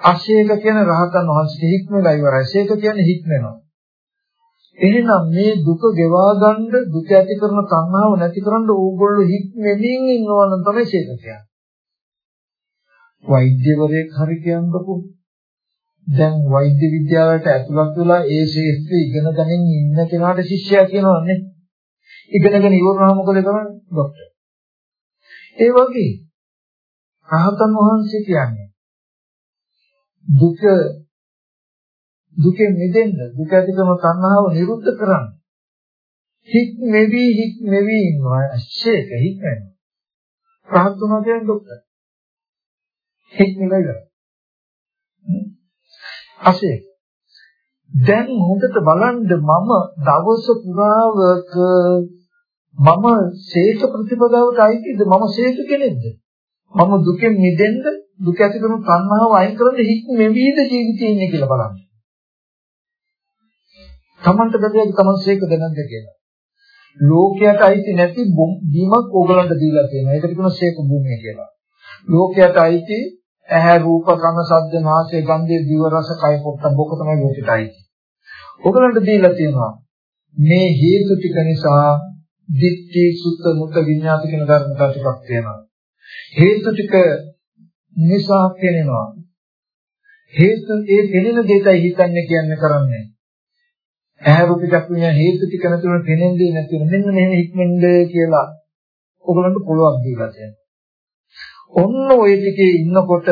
අශේක කියන රහතන් වහන්සේ හික්මලා ඉවරයි. ශේක කියන්නේ හික්මනවා. එහෙනම් මේ දුක ගෙවා ගන්න දුක ඇති කරන තණ්හාව නැති කරන්න ඕගොල්ලෝ හික්මෙමින් ඉන්නවා නම් තමයි ශේක කියන්නේ. වෛද්‍යවරයෙක් හරි කියන්නකො. දැන් වෛද්‍ය විද්‍යාවට ඇතුළත් වෙලා ඒ ශාස්ත්‍රය ඉගෙන ගනින් ඉන්න කෙනාට ශිෂ්‍යයා කියනවානේ. ඉගෙනගෙන ඉවරනම මොකද කරන්නේ? ડોක්ටර්. ඒ වගේ රහතන් වහන්සේ කියන්නේ දුක දුකෙන් මිදෙන්න දුක ඇති කරන තණ්හාව නිරුද්ධ කරන්න. හික් මෙවි හික් මෙවි ඉන්නවා. අශේක හික් වෙනවා. රහත් වුණා කියන්නේ ડોක්ටර් හික් නෙවෙයි අශේක. දැන් හොඳට බලන්න මම දවස පුරාවක මම ශේෂ ප්‍රතිපදාවට අයිතිද? මම ශේෂ කෙනෙක්ද? මම දුකෙන් මිදෙන්න දුක ඇති කරන තණ්හාව අයින් කරන්න හික් මෙවිද ජීවිතේ ඉන්නේ කියලා බලන්න. තමන්ට බැලුවද තමන් ශේකද නැද්ද කියලා. ලෝකයට අයිති නැති බීමක් ඕගලන්ට දීලා තියෙනවා. ඒකට කියනවා ශේක භූමිය කියලා. ලෝකයට අයිති ඇහැ රූප කන ශබ්ද නාසය ගන්ධය දිව රස කය පොට්ට බොක තමයි ලෝකයට අයිති. ඕගලන්ට දීලා තියෙනවා. මේ හේතු ටික නිසා දිට්ඨි සුත්ත මුත්ත විඤ්ඤාත කියන ධර්මතා ටිකක් තියෙනවා. හේතු ටික නිසා පෙනෙනවා. හේතු ඒ පෙනෙන දෙයයි හිතන්නේ කියන්නේ කරන්නේ. ඇහැ රූප චක්කුඥා හේතු ටික නැතුව පෙනෙන්නේ නැති වෙන මෙන්න මෙහෙම හික්මෙන්ද කියලා ඔයගලන්ට පුළුවන් දීලා තියෙනවා. ඔන්න ඔය ටිකේ ඉන්නකොට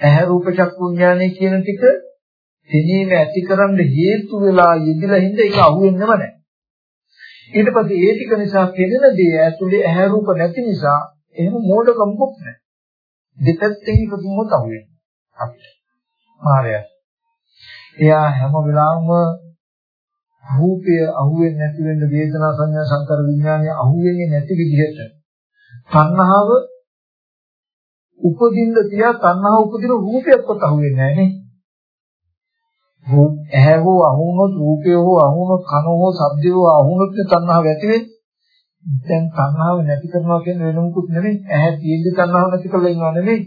ඇහැ රූප චක්කුඥානේ කියන ටික තෙනීම ඇතිකරන්න හේතු වෙලා යෙදিলা හින්දා ඒක අහුවෙන්නම නැහැ. ඊට පස්සේ ඒ ටික නිසා පෙනෙන දේ ඇතුලේ ඇහැ රූප නැති නිසා එහෙම මෝඩකමකුත් නැහැ. දෙපැත්තෙන් ඉපදුනොත් අහුවෙන්නේ අපිට. මායя. එයා හැම වෙලාවෙම රූපය අහුවෙන්නේ නැති වෙන්න වේදනා සංඥා සංකාර විඥානය අහුවෙන්නේ නැති විදිහට තණ්හාව උපදින්න තියා තණ්හාව උපදින රූපයක්වත් අහුවෙන්නේ නැහැ නේ. රූප ඇහැ හෝ අහුනොත් රූපය හෝ අහුනොත් කන හෝ ශබ්දය හෝ අහුනොත් තණ්හාව ඇති වෙන්නේ. දැන් තණ්හාව නැති කරනවා කියන්නේ වෙන මොකුත් නෙමෙයි. ඇහැ තියෙද්දි තණ්හාව නැති කරලා ඉන්නව නෙමෙයි.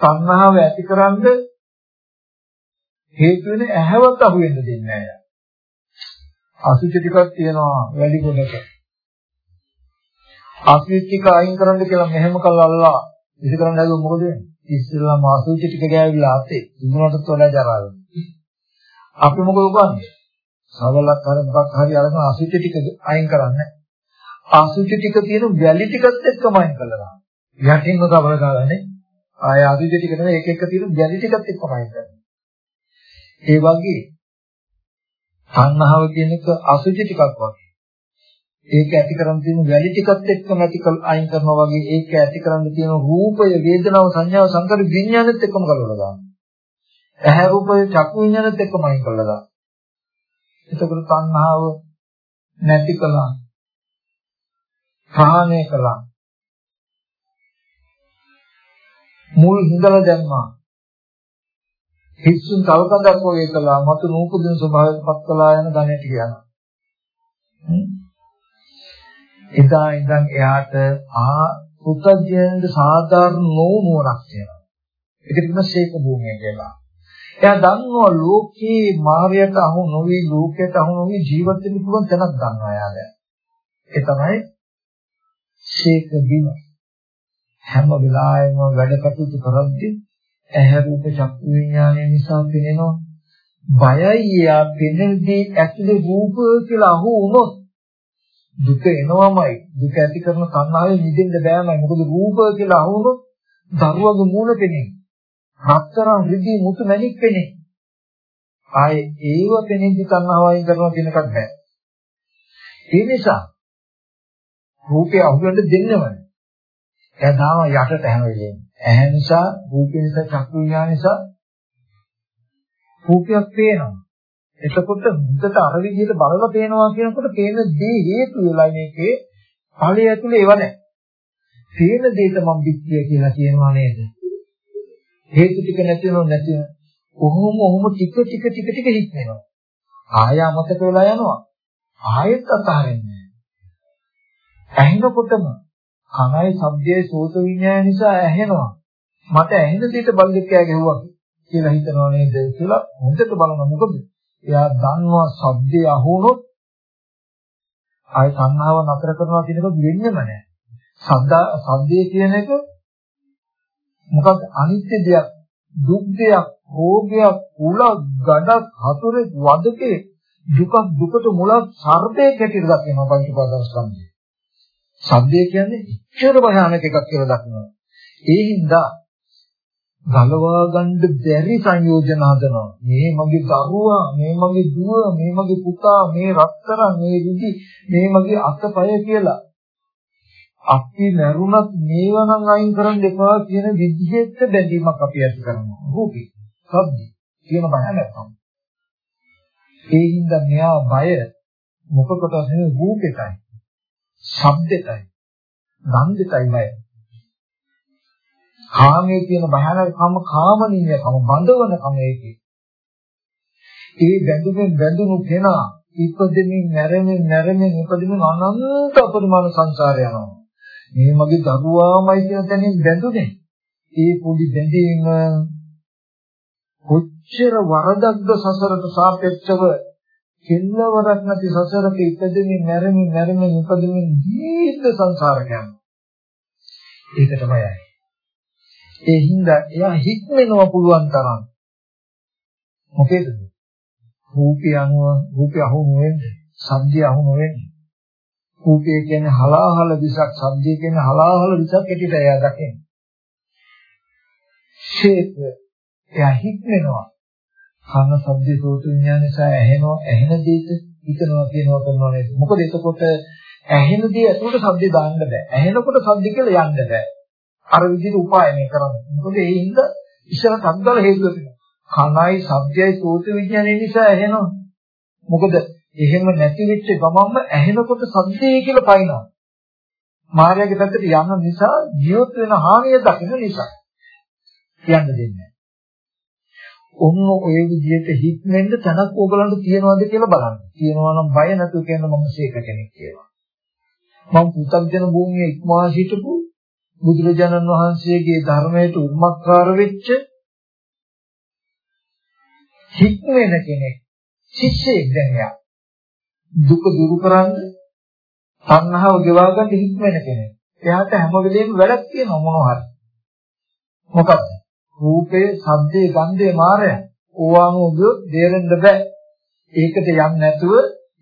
තණ්හාව ඇතිකරන්න හේතු වෙන ඇහැවත් අහු වෙන්න දෙන්නේ නැහැ. අසුචි ටිකක් තියෙනවා වැඩි කොටක. අසුචි ටික අයින් කරන්න කියලා මෙහෙම කළා ඉති කරන්න හැදුවොත් මොකද වෙන්නේ? ඉස්සෙල්ලාම අසුචි ටික ගෑවිලා ආතේ දුන්නටත් වඩා ජරා අපි මොකද කරන්නේ? සවලක් හරි මොකක් හරි අරගෙන අසුචි ටික අයින් කරන්නේ අසුචි ටික තියෙන වැලි ටිකත් එක්කම අයින් කළා දාන්න. යටින්ම කවර ගාලානේ. ආය අසුචි ටික නෙවෙයි එක එක තියෙන වැලි ටිකත් එක්කම අයින් කරනවා. ඒ වගේ තණ්හාව කියන එක අසුචි ටිකක් වගේ. ඒක ඇති කරන් තියෙන වැලි ටිකත් එක්කම ඇති කර අයින් කරනවා වගේ ඒක ඇති කරන් තියෙන රූපය, වේදනාව, සංඥාව, සංකාර විඥානෙත් එක්කම කලවලා දානවා. ඇහැ රූපය, චක්කු විඥානෙත් එක්කම අයින් කළා දානවා. එතකොට තණ්හාව නැති කළා. ප්‍රහාණය කළා. මුල් හිඳලා දැම්මා. හිස්සුන් තවකඳක් වගේ කළා. මතු නූපදින ස්වභාවයටපත් කළා යන ගණයට කියනවා. එදා ඉඳන් එයාට ආ පුතජෙන්ද සාධාරණ නෝනුවරක් තියෙනවා. ඒකට කියන ශේක භූමිය කියලා. එයා දන්නවා ලෝකේ මායයට අහු නොවි ලෝකයට අහු නොවි ජීවත් වෙන්න පුළුවන් තැනක් ගන්නවා එයාට. ඒ තමයි ශේක බිම හැම වෙලාවෙම වැඩ කටයුතු කරද්දී ඇහැ රූප චක්කු විඥානය නිසා පෙනෙනවා. බයයි යා පෙනෙද්දී ඇතුලේ රූප කියලා අහු වුණොත් දුක එනවමයි. දුක ඇති කරන සංහාවේ නිදෙන්න බෑමයි. මොකද රූප කියලා අහු වුණොත් දරුවගේ මූණ පෙනේ. රත්තරන් රිදී මුතු මැණික් පෙනේ. ආයේ ඒව පෙනෙද්දි තණ්හාව අයින් කරනවා කියන එකක් බෑ. ඒ නිසා රූපය අහුවෙන්න දෙන්නම නෑ. එයා තාම යටට හැම වෙලේම. ඇහැ නිසා, රූපය නිසා, චක්කු විඥාන නිසා රූපයක් පේනවා. එතකොට හුදට අර විදිහට බලලා පේනවා කියනකොට පේන දේ හේතු වෙලා මේකේ ඵලය ඇතුලේ ඒව නැහැ. පේන දෙයට මම පිටිය කියලා කියනවා නේද? හේතු ටික නැති වෙනව නැති වෙන. කොහොම ඔහොම ටික ටික ටික ටික හිට වෙනවා. ආය අමතක වෙලා යනවා. ආයෙත් අතහරින්නේ ඇහෙනකොටම කනයි ශබ්දයේ සෝත විඤ්ඤාණය නිසා ඇහෙනවා. මට ඇහෙන දෙයට බල්ලෙක්යා ගැහුවා කියලා හිතනවා නේද කියලා හොඳට බලන මොකද? එයා දන්නවා ශබ්දේ අහුනොත් ආය සංහාව නතර කරනවා කියන එක වෙන්නේම නැහැ. සද්දා සද්දේ කියන එක මොකක්ද අනිත්‍ය දෙයක්, දුක් දෙයක්, රෝගයක්, උල, ගඩක්, හතුරෙක්, වදකේ දුක දුකට මුලක් සර්පයක් හැටියට දකිනවා පංච උපාදාන ස්කන්ධය. සද්දය කියන්නේ ඉච්ඡර භයානක එකක් කියලා දක්වනවා. ඒ හින්දා ගලවා ගන්න බැරි සංයෝජන හදනවා. මේ මගේ දරුවා, මේ මගේ දුව, මේ මගේ පුතා, මේ රත්තරන්, මේ රිදි, මේ මගේ අතපය කියලා. අපි මරුණත් මේවා නම් අයින් කරන්න එපා කියන විදිහට බැඳීමක් අපි ඇති කරනවා. රූපී, සද්දි කියන බය නැත්නම්. ඒ හින්දා මෙයා බය මොකකටද නෙවෙයි රූපෙටයි. ශබ්දෙටයි. ගන්ධෙටයි බය. කාමයේ කියන භයානකම කාමනීයකම බඳවනකම ඒකේ. ඒ බැඳුමින් බැඳුණු කෙනා ඉපදෙමින් මැරෙමින් මැරෙමින් ඉපදෙමින් අනන්ත අපරිමාණ සංසාරය යනවා. මේ මගේ දරුවාමයි කියන තැනින් බැඳුනේ. ඒ පොඩි බැඳීම කොච්චර වරදක්ද සසරට සාපේක්ෂව කෙල්ලවරක් නැති සසරක ඉපදෙමින් මැරෙමින් මැරෙමින් ඉපදෙමින් දීර්ඝ සංසාරයක් යනවා. ඒක තමයි. ඒ හින්දා එයා හික්මෙනවා පුළුවන් තරම්. මොකේද? රූපය අනුව රූපය අහු නොවෙන්නේ, සද්දය අහු නොවෙන්නේ. රූපය කියන්නේ හලාහල විසක්, සද්දය කියන්නේ හලාහල විසක් ඇටිට එයා දකින්නේ. ශේත එයා හික්මෙනවා. කන ශබ්ද සෝත විඥාන නිසා ඇහෙනවා, ඇහෙන දෙයට හිතනවා කියනවා කරනවා නේද? මොකද එතකොට ඇහෙන දේ ඇතුළට ශබ්ද දාන්න බෑ. ඇහෙනකොට ශබ්ද කියලා යන්න බෑ. අර විදිහට උපායනය කරන්නේ. මොකද ඒ හින්දා ඉස්සර සද්දල හේතුව වෙනවා. කනයි, ශබ්දයයි, සෝත විඥානය නිසා ඇහෙනවා. මොකද එහෙම නැති වෙච්ච ගමන්ම ඇහෙනකොට සද්දේ කියලා පයින්නවා. මායාවේ පැත්තට යන නිසා ජීවත් වෙන හානිය දකින්න නිසා. කියන්න දෙන්නේ ඔන්න ඔය විදිහට හික්මෙන්න තනක් ඕගලන්ට තියනවාද කියලා බලන්න. තියනවා නම් බය නැතුව කියන මම සීක කෙනෙක් කියලා. මම පුතග්ජන භූමියේ ඉක්මවා සිටපු බුදුරජාණන් වහන්සේගේ ධර්මයට උම්මක්කාර වෙච්ච හික්මෙන කෙනෙක් ශිෂ්‍යයෙක් දැන් යා දුක දුරු කරන්න සංහව ගෙවා ගන්න හික්මෙන කෙනෙක් එයාට හැම වෙලෙම වැඩක් තියෙනවා මොනවා හරි මොකක්ද රූපේ ශබ්දේ ගන්ධේ මායය ඕවාම උගියොත් දෙරෙන්න බෑ. ඒකට යන්නේ නැතුව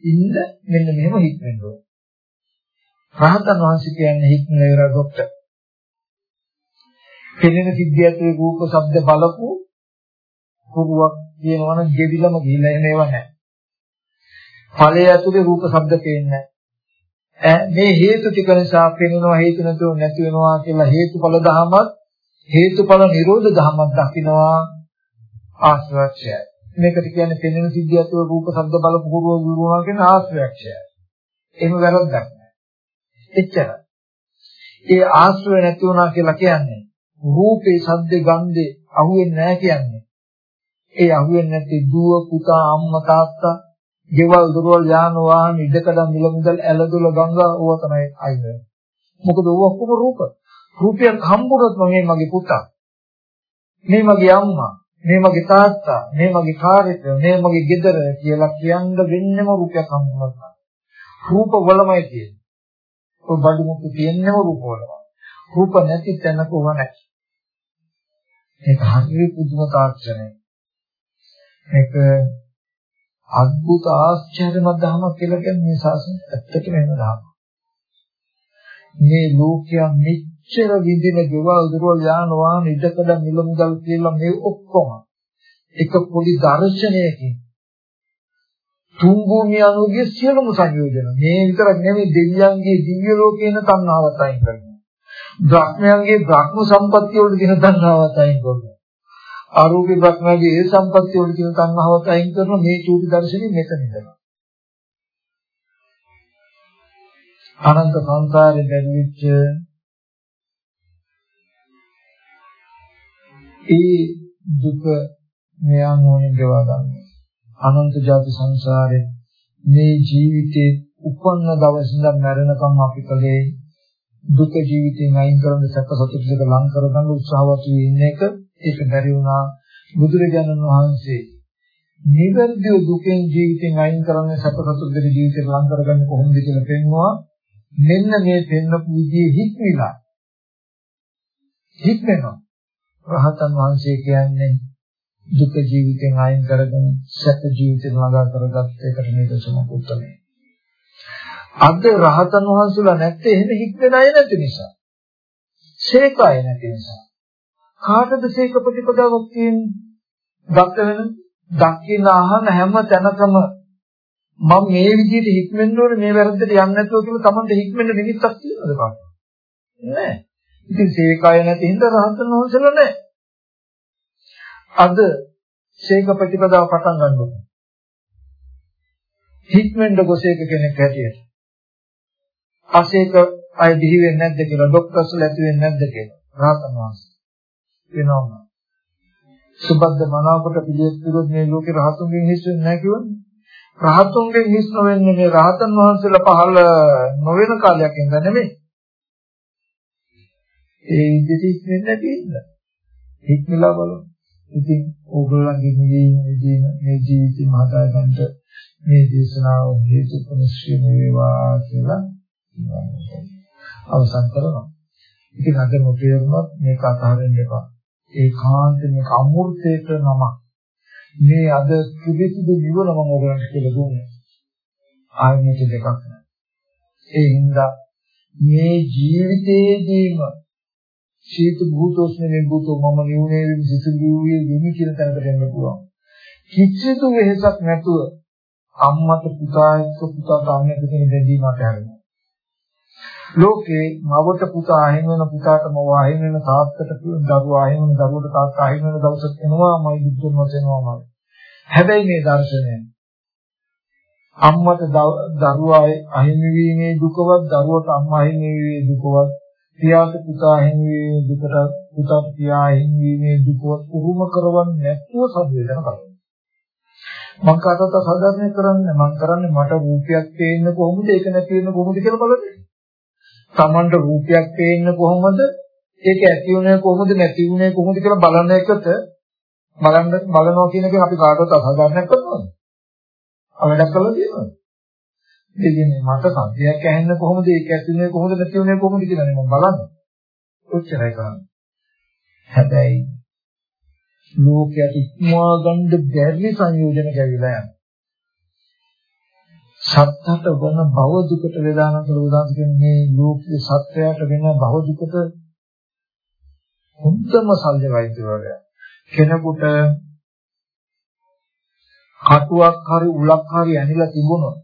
ඉන්න මෙන්න මෙහෙම හික්මෙන්න ඕන. රහතන් වහන්සේ කියන්නේ හික්මන ඉවර ડોක්ටර් පෙනෙන සිද්ධියත් රූප ශබ්ද බලපු පුරුවක් කියනවනම් ගෙවිලම ගිහිල්ලා එන ඒවා නැහැ. ඵලයේ ඇතුලේ රූප ශබ්ද පේන්නේ මේ හේතු ටික නිසා පෙනෙනවා හේතු නැතුව නැති වෙනවා කියලා හේතුඵල ධමයක් හේතුඵල නිරෝධ ධමයක් දකින්නවා ආශ්‍රයක්ෂය. මේකට කියන්නේ පෙනෙන සිද්ධියත් රූප ශබ්ද බලපු පුරුව විරුණා කියන ආශ්‍රයක්ෂය. එහෙම වැරද්දක් නැහැ. එච්චරයි. ඒ ආශ්‍රය නැති වුණා කියලා කියන්නේ රූපේ ශබ්ද ගන්ධේ අහුවෙන්නේ නැහැ කියන්නේ. ඒ අහුවෙන්නේ නැති දුව පුතා අම්මා තාත්තා ගෙවල් දොරවල් යාන වාහන ඉඩකඩ මිල මුදල් ඇලදොල ගංගා ඕවා තමයි අයින. මොකද ඕවා ඔක්කොම රූප. රූපයක් හම්බුනොත් මේ මගේ පුතා. මේ මගේ අම්මා. මේ මගේ තාත්තා. මේ මගේ කාර්යය. මේ මගේ ගෙදර කියලා කියන්න වෙන්නම රූපයක් හම්බුනොත්. රූප වලමයි කියන්නේ. ඔය බඩු මුක්ක තියෙන්නම රූප වලමයි. රූප නැති තැනක ඕව නැහැ. ඒක හරිය පුදුම තාක්ෂණයක්. මේක අద్భుත ආශ්චර්යමත් ධර්මයක් කියලා කියන්නේ මේ ශාසනය ඇත්තටම එහෙම ධර්මයක්. මේ ලෝකයා මෙච්චර විඳින ගෙවල් දොරවල් යාන වාහන ඉඩකඩ මිල මුදල් කියලා මේ ඔක්කොම එක පොඩි දර්ශනයකින් තුන් භූමිය අනුගේ සියලුම සංයෝජන මේ විතරක් නෙමෙයි දෙවියන්ගේ දිව්‍ය ලෝකේන තණ්හාවත් අයින් කරනවා. බ්‍රහ්මයන්ගේ බ්‍රහ්ම සම්පත්තිය වල දින තණ්හාවත් අයින් කරනවා. ආරෝග්‍ය බ්‍රහ්මයාගේ ඒ සම්පත්තිය වල දින තණ්හාවත් අයින් කරන මේ චූටි දර්ශනේ මෙතන ඉඳලා. අනන්ත සංසාරේ බැඳිච්ච ඒ දුක මෙයා මොනින් ගෙවා ගන්නවා. අනන්ත ජාති සංසාරේ මේ ජීවිතේ උපන්න දවස් ඉඳන් මැරෙනකම් අපි කලේ දුක ජීවිතෙන් අයින් කරන සැප සතුට දෙක ලං කරගන්න උත්සාහවත් වෙන එක. ඒක බැරි වුණා. බුදුරජාණන් වහන්සේ නිවැරදිව දුකෙන් ජීවිතෙන් අයින් කරන්නේ සැප සතුට දෙක ජීවිතේ ලං කරගන්නේ කොහොමද කියලා පෙන්වුවා. මෙන්න මේ පෙන්වපු විදිහේ හික්මිලා. හික්මනවා. රහතන් වහන්සේ කියන්නේ දුක ජීවිතෙන් අයින් කරගෙන සැප ජීවිතේ ළඟා කරගත් එකට නිදසුනක් උත්තරේ. අද රහතන් වහන්සේලා නැත්තේ එහෙම හික්මෙන අය නැති නිසා. ශේකය නැති නිසා. කාටද ශේක ප්‍රතිපදාවක් තියෙන්නේ? දක්ක වෙන දක්කින අහන හැම තැනකම මම මේ විදිහට හික්මෙන්න ඕනේ මේ වැරද්දට යන්නේ නැතුව කියලා Tamante හික්මෙන්න නිමිත්තක් තියෙනවද කාටද? නෑ. ඉතින් ශේකය නැති හින්දා රහතන් වහන්සේලා නෑ. අද ශේක ප්‍රතිපදාව පටන් ගන්නවා. හික්මෙන්ද ගොසේක කෙනෙක් හැටියට. අශේක අය දිවි වෙන්නේ නැද්ද කියලා ડોක්ටර්ස්ලා ඇති වෙන්නේ නැද්ද කියලා. රහතන් වහන්සේ. වෙනවම. සුබද්ද මනාවකට පිළිවෙත් මේ ලෝකේ රහතුන්ගෙන් හිස් වෙන්නේ නැහැ කියවනේ. රහතුන්ගෙන් හිස් නොවෙන්නේ මේ රහතන් වහන්සේලා පහළ නොවන කාලයක් ඉඳන් නෙමෙයි. ඒ විදිහට ඉන්නේ නැති ඉන්න. හික්මලා බලන්න. ඉතින් ඕගොල්ලන්ගේ නිවීමේදී මේ ජීවිතය මහදා ගන්නට මේ දේශනාව හේතු පුනිශ්‍රේම වේවා කියලා අවසන් කරනවා. ඉතින් අද මොකේරුවත් මේක අතහරින්න එපා. ඒකාන්ත මේක අමෘතේක නම. මේ අද කිවිසුදු නිවන මම ඔයගලන්ට කියලා දුන්නේ. ආයතන දෙකක් නෑ. ඒ හින්දා මේ ජීවිතේදීම ශීත භූතෝස්නේ භූතෝ මම නිවුනේ සිසුදුවේ ගෙමි කියන තැනකට එන්න පුළුවන්. කිසිදු වෙහසක් නැතුව අම්මට පුතා එක්ක පුතාට අම්මට කියන බැඳීමක් හැරෙනවා. ලෝකේ මවට පුතා අහිමි වෙන පුතාට මව අහිමි වෙන තාත්තට දරුවා අහිමි වෙන දරුවට තාත්තා අහිමි වෙන දවසක් එනවා මයි දුක්ඛ නොසෙනවාමයි. හැබැයි මේ දර්ශනය අම්මට දරුවා අහිමි වීමේ දුකවත් දරුවට අම්මා අහිමි වීමේ දුකවත් පියාට පුතා හිමිවීමේ දුකට පුතාට පියා හිමිවීමේ දුක උරුම කරවන්නේ නැතුව සංවේදන කරනවා. මම කාටවත් සාධාරණය කරන්නේ මම කරන්නේ මට රූපයක් පේන්න කොහොමද ඒක නැති වෙන්න කොහොමද කියලා බලන්න. Tamanට රූපයක් පේන්න කොහොමද ඒක ඇති වුණේ කොහොමද නැති වුණේ කොහොමද කියලා බලන එකට බලන්න බලනවා කියන එක අපි කාටවත් අසාධාරණයක් කරනවද? අවඩක් කරලා තියෙනවද? ඒ කියන්නේ මට සත්‍යයක් ඇහෙන්න කොහොමද ඒක ඇතුලේ කොහොමද නැති වෙන්නේ කොහොමද කියලා නේ මම බලන්නේ. ඔච්චරයි කරන්නේ. හැබැයි ලෝකයට ඉක්මවා ගන්න බැරි සංයෝජන ගැවිලා යනවා. සත්‍යයට වන භව දුකට වේදාන කියලා උදාහරණ කියන්නේ ලෝකයේ සත්‍යයට වෙන භව දුකට හොඳම සල්ලි වෛද්‍යවරයා කෙනෙකුට කටුවක් හරි උලක් හරි ඇනිලා තිබුණොත්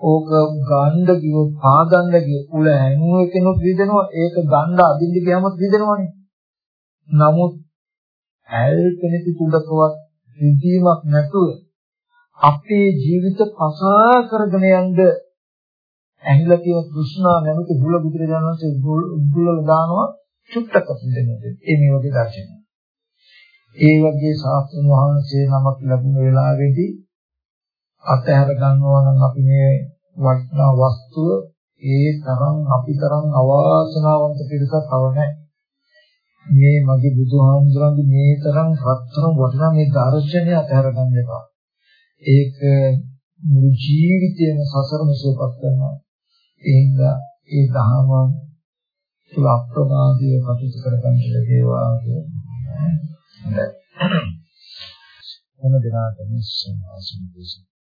ඕක ගන්න ගියොත් පාගන්න ගිය උල හැංගුව කෙනෙක් විදෙනවා ඒක ගන්න අදින්න ගියාමත් විදෙනවනේ නමුත් ඇල් කෙනෙකු තුඩකවත් විදීමක් නැතුව අපේ ජීවිත පසා කරගෙන යන්න ඇහිලා තියෙන કૃષ્ණා නැමැති බුල බුදුරජාණන් වහන්සේ බුල දානවා චුට්ටක් අපිට ඒ මේ වගේ දර්ශනය. ඒ වගේ ශාස්ත්‍රඥ වහන්සේ නමක් ලැබුණ වෙලාවේදී අතහැර ගන්නවා නම් අපි මේ වටිනා වස්තුව ඒ තරම් අපි තරම් අවාසනාවන්ත පිරිසක් තව නැහැ. මේ මගේ බුදුහාමුදුරන්ගේ මේ තරම් රත්තරන් වටිනා මේ දර්ශනය අතහැර ගන්න එපා. ඒක මුළු ජීවිතේම සසරම සුවපත් කරනවා. ඒක ඒ දහම තුල අප්‍රමාදීව කටයුතු කරගන්න ලැබේවා කියලා. හොඳයි. මොන දිනාටම සමාසම් දෙන්නේ